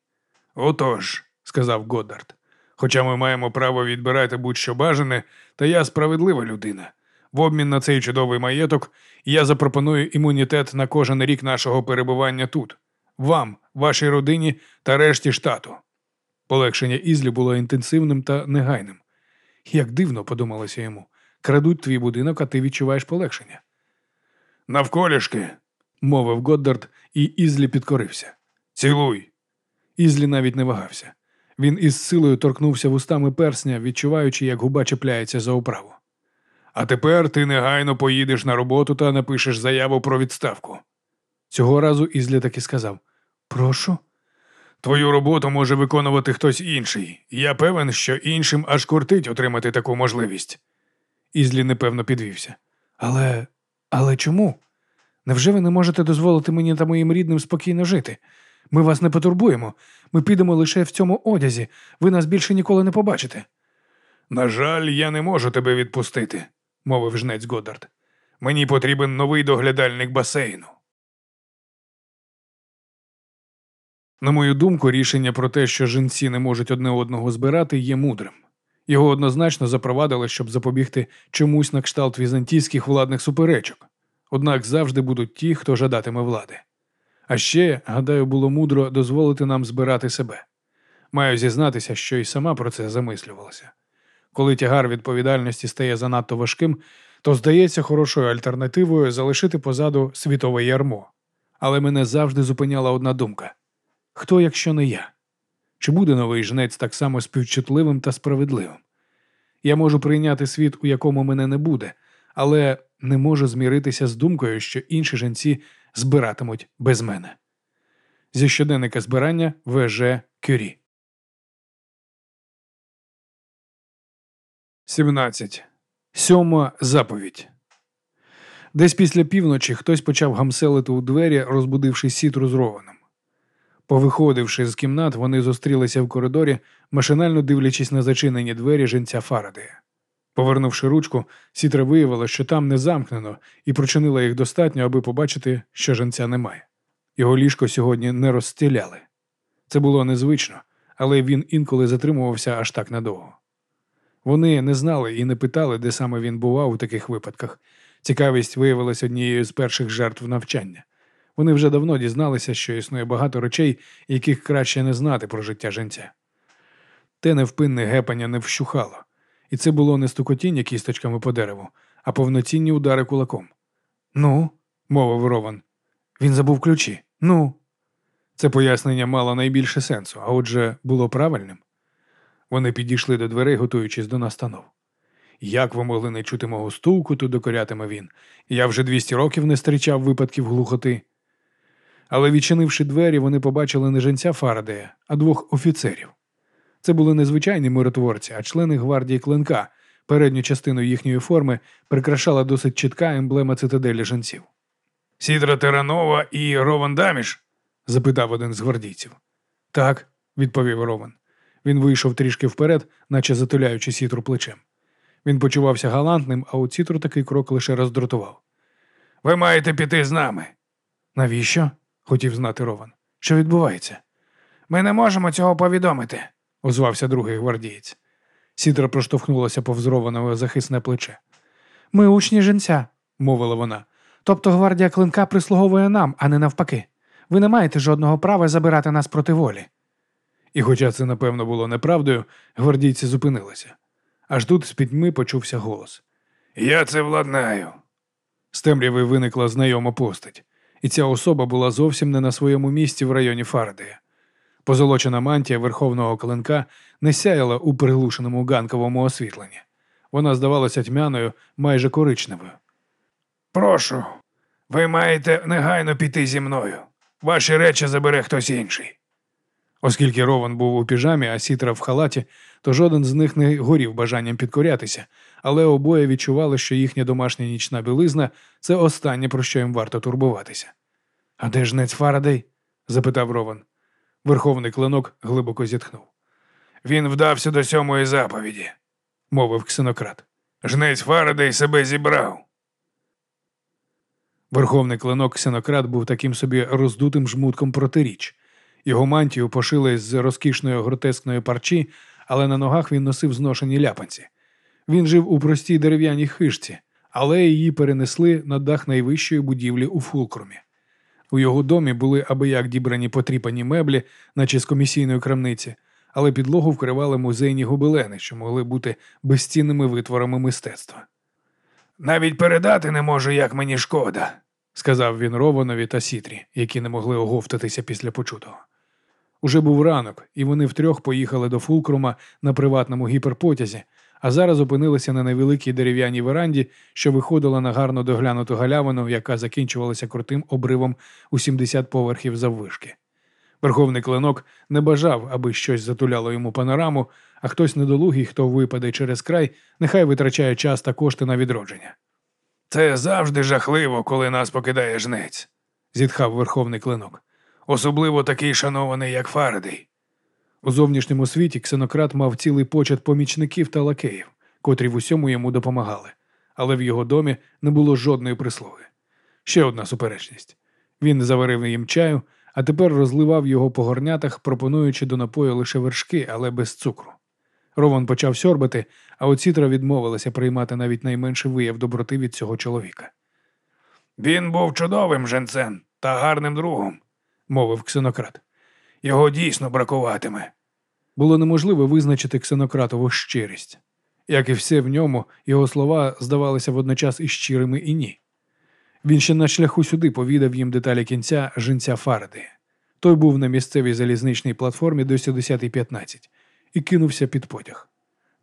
Отож, сказав Годдард. Хоча ми маємо право відбирати будь-що бажане, та я справедлива людина. В обмін на цей чудовий маєток я запропоную імунітет на кожен рік нашого перебування тут, вам, вашій родині та решті штату. Полегшення Ізлі було інтенсивним та негайним. Як дивно, подумалося йому, крадуть твій будинок, а ти відчуваєш полегшення. Навколішки. мовив Годдард, і Ізлі підкорився. Цілуй. Ізлі навіть не вагався. Він із силою торкнувся вустами персня, відчуваючи, як губа чіпляється за управу. А тепер ти негайно поїдеш на роботу та напишеш заяву про відставку. Цього разу Ізлі таки сказав Прошу. Твою роботу може виконувати хтось інший. Я певен, що іншим аж кортить отримати таку можливість. Ізлі непевно підвівся. Але. Але чому? Невже ви не можете дозволити мені та моїм рідним спокійно жити? Ми вас не потурбуємо. Ми підемо лише в цьому одязі. Ви нас більше ніколи не побачите. На жаль, я не можу тебе відпустити, мовив жнець Годдард. Мені потрібен новий доглядальник басейну. На мою думку, рішення про те, що жінці не можуть одне одного збирати, є мудрим. Його однозначно запровадили, щоб запобігти чомусь на кшталт візантійських владних суперечок. Однак завжди будуть ті, хто жадатиме влади. А ще, гадаю, було мудро дозволити нам збирати себе. Маю зізнатися, що й сама про це замислювалася. Коли тягар відповідальності стає занадто важким, то здається хорошою альтернативою залишити позаду світове ярмо. Але мене завжди зупиняла одна думка хто, якщо не я? Чи буде новий жнець так само співчутливим та справедливим? Я можу прийняти світ, у якому мене не буде, але не можу зміритися з думкою, що інші жінці збиратимуть без мене. Зі щоденника збирання В.Ж. Кюрі. 17. Сьома заповідь. Десь після півночі хтось почав гамселити у двері, розбудивши сітру з рованом. Повиходивши з кімнат, вони зустрілися в коридорі, машинально дивлячись на зачинені двері жінця Фарадея. Повернувши ручку, сітра виявила, що там не замкнено, і прочинила їх достатньо, аби побачити, що жінця немає. Його ліжко сьогодні не розстіляли. Це було незвично, але він інколи затримувався аж так надовго. Вони не знали і не питали, де саме він бував у таких випадках. Цікавість виявилася однією з перших жертв навчання. Вони вже давно дізналися, що існує багато речей, яких краще не знати про життя жінця. Те невпинне гепання не вщухало, і це було не стукотіння кісточками по дереву, а повноцінні удари кулаком. Ну, мовив Рован. Він забув ключі. Ну. Це пояснення мало найбільше сенсу, а отже, було правильним. Вони підійшли до дверей, готуючись до настанов. Як ви могли не чути мого стукоту, докорятиме він. Я вже 200 років не зустрічав випадків глухоти. Але відчинивши двері, вони побачили не женця Фарадея, а двох офіцерів. Це були не звичайні миротворці, а члени гвардії клинка. Передню частину їхньої форми прикрашала досить чітка емблема цитаделі жінців. Сідра Теранова і Рован Даміш? запитав один з гвардійців. Так, відповів Рован. Він вийшов трішки вперед, наче затуляючи сітру плечем. Він почувався галантним, а у цітру такий крок лише роздратував. Ви маєте піти з нами. Навіщо? хотів знати Рован. Що відбувається? Ми не можемо цього повідомити, озвався другий гвардієць. Сідра проштовхнулася повз Рованове захисне плече. Ми учні женця, мовила вона. Тобто гвардія клинка прислуговує нам, а не навпаки. Ви не маєте жодного права забирати нас проти волі. І, хоча це, напевно, було неправдою, гвардійці зупинилися. Аж тут з пітьми почувся голос. Я це владнаю. З темряви виникла знайома постать і ця особа була зовсім не на своєму місці в районі Фарадея. Позолочена мантія верховного клинка не сяяла у приглушеному ганковому освітленні. Вона здавалася тьмяною, майже коричневою. Прошу, ви маєте негайно піти зі мною. Ваші речі забере хтось інший. Оскільки Рован був у піжамі, а сітра в халаті, то жоден з них не горів бажанням підкорятися, але обоє відчували, що їхня домашня нічна білизна це останнє, про що їм варто турбуватися. А де ж нець Фарадей? запитав Рован. Верховний клинок глибоко зітхнув. Він вдався до сьомої заповіді, мовив ксенократ. Жнець Фарадей себе зібрав. Верховний клинок ксенократ був таким собі роздутим жмутком протиріч. Його мантію пошили з розкішної гротескної парчі, але на ногах він носив зношені ляпанці. Він жив у простій дерев'яній хижці, але її перенесли на дах найвищої будівлі у Фулкрумі. У його домі були аби як дібрані потріпані меблі, наче з комісійної крамниці, але підлогу вкривали музейні гобелени, що могли бути безцінними витворами мистецтва. Навіть передати не можу, як мені шкода. сказав він Рованові та Сітрі, які не могли оговтатися після почутого. Уже був ранок, і вони втрьох поїхали до Фулкрума на приватному гіперпотязі, а зараз опинилися на невеликій дерев'яній веранді, що виходила на гарно доглянуту галявину, яка закінчувалася крутим обривом у 70 поверхів заввишки. Верховний клинок не бажав, аби щось затуляло йому панораму, а хтось недолугий, хто випаде через край, нехай витрачає час та кошти на відродження. Це завжди жахливо, коли нас покидає жнець, зітхав верховний клинок. особливо такий шанований, як Фарадей. У зовнішньому світі ксенократ мав цілий почет помічників та лакеїв, котрі в усьому йому допомагали, але в його домі не було жодної прислуги. Ще одна суперечність. Він заварив їм чаю, а тепер розливав його по горнятах, пропонуючи до напою лише вершки, але без цукру. Рован почав сьорбати, а оцітра відмовилася приймати навіть найменший вияв доброти від цього чоловіка. Він був чудовим женцем та гарним другом, мовив ксенократ. Його дійсно бракуватиме. Було неможливо визначити ксенократову щирість. Як і все в ньому, його слова здавалися водночас і щирими, і ні. Він ще на шляху сюди повідав їм деталі кінця жінця Фаради. Той був на місцевій залізничній платформі до 10.15 і кинувся під потяг.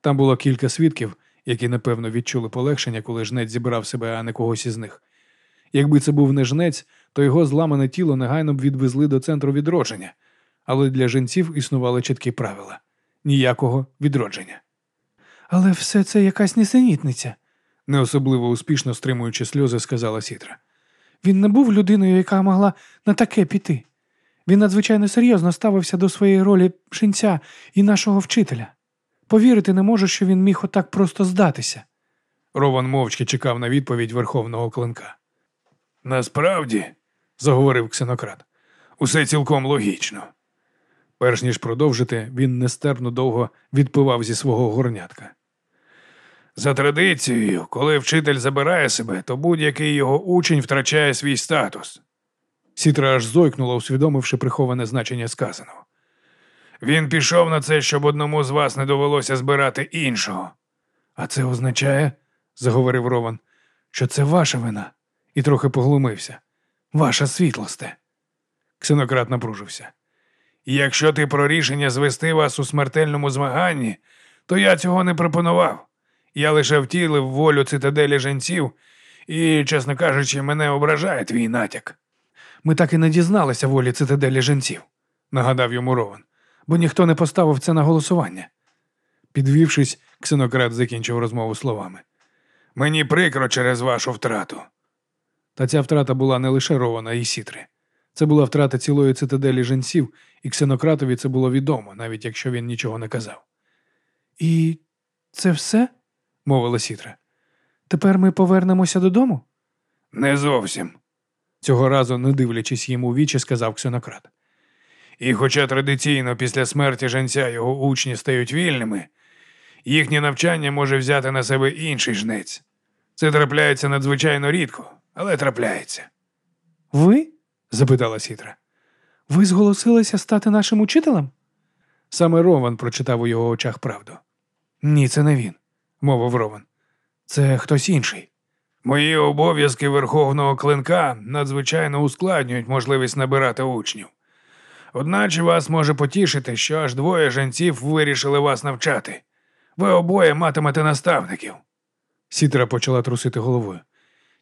Там було кілька свідків, які напевно відчули полегшення, коли жнець зібрав себе, а не когось із них. Якби це був не жнець, то його зламане тіло негайно б відвезли до центру відродження, але для жінців існували чіткі правила ніякого відродження. Але все це якась нісенітниця, не особливо успішно стримуючи сльози, сказала Сітра. Він не був людиною, яка могла на таке піти. Він надзвичайно серйозно ставився до своєї ролі шинця і нашого вчителя. Повірити не можу, що він міг отак просто здатися. Рован мовчки чекав на відповідь верховного клинка. Насправді, заговорив ксенократ, усе цілком логічно. Перш ніж продовжити, він нестерпно довго відпивав зі свого горнятка. За традицією, коли вчитель забирає себе, то будь-який його учень втрачає свій статус. Сітра аж зойкнула, усвідомивши приховане значення сказаного. Він пішов на це, щоб одному з вас не довелося збирати іншого. А це означає, заговорив Рован, що це ваша вина, і трохи поглумився. Ваша світлосте. Ксенократ напружився. Якщо ти про рішення звести вас у смертельному змаганні, то я цього не пропонував. Я лише втілив волю цитаделі женців, і, чесно кажучи, мене ображає твій натяк. Ми так і не дізналися волі цитаделі женців, нагадав йому Рован, бо ніхто не поставив це на голосування. Підвівшись, ксенократ закінчив розмову словами. Мені прикро через вашу втрату. Та ця втрата була не лише Рована і Сітри. Це була втрата цілої цитаделі женців, і ксенократові це було відомо, навіть якщо він нічого не казав. І це все? мовила Сітра. Тепер ми повернемося додому? Не зовсім. Цього разу, не дивлячись їм у вічі, сказав ксенократ. І хоча традиційно після смерті женця його учні стають вільними, їхнє навчання може взяти на себе інший жнець. Це трапляється надзвичайно рідко, але трапляється. Ви? запитала Сітра. Ви зголосилися стати нашим учителем? Саме Рован прочитав у його очах правду. Ні, це не він, мовив Рован. Це хтось інший. Мої обов'язки верховного клинка надзвичайно ускладнюють можливість набирати учнів. Одначе вас може потішити, що аж двоє женців вирішили вас навчати. Ви обоє матимете наставників. Сітра почала трусити головою.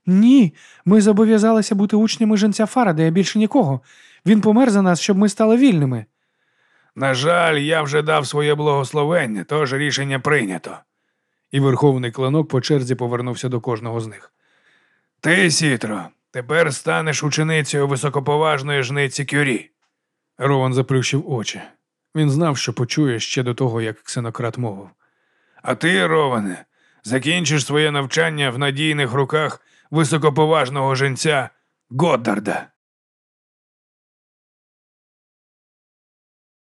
Ні, ми зобов'язалися бути учнями женця Фарадея більше нікого. Він помер за нас, щоб ми стали вільними. На жаль, я вже дав своє благословення, тож рішення прийнято. І верховний клинок по черзі повернувся до кожного з них. Ти, Сітро, тепер станеш ученицею високоповажної жниці Кюрі. Рован заплющив очі. Він знав, що почує ще до того, як ксенократ мовив. А ти, Роване, закінчиш своє навчання в надійних руках високоповажного женця Годдарда.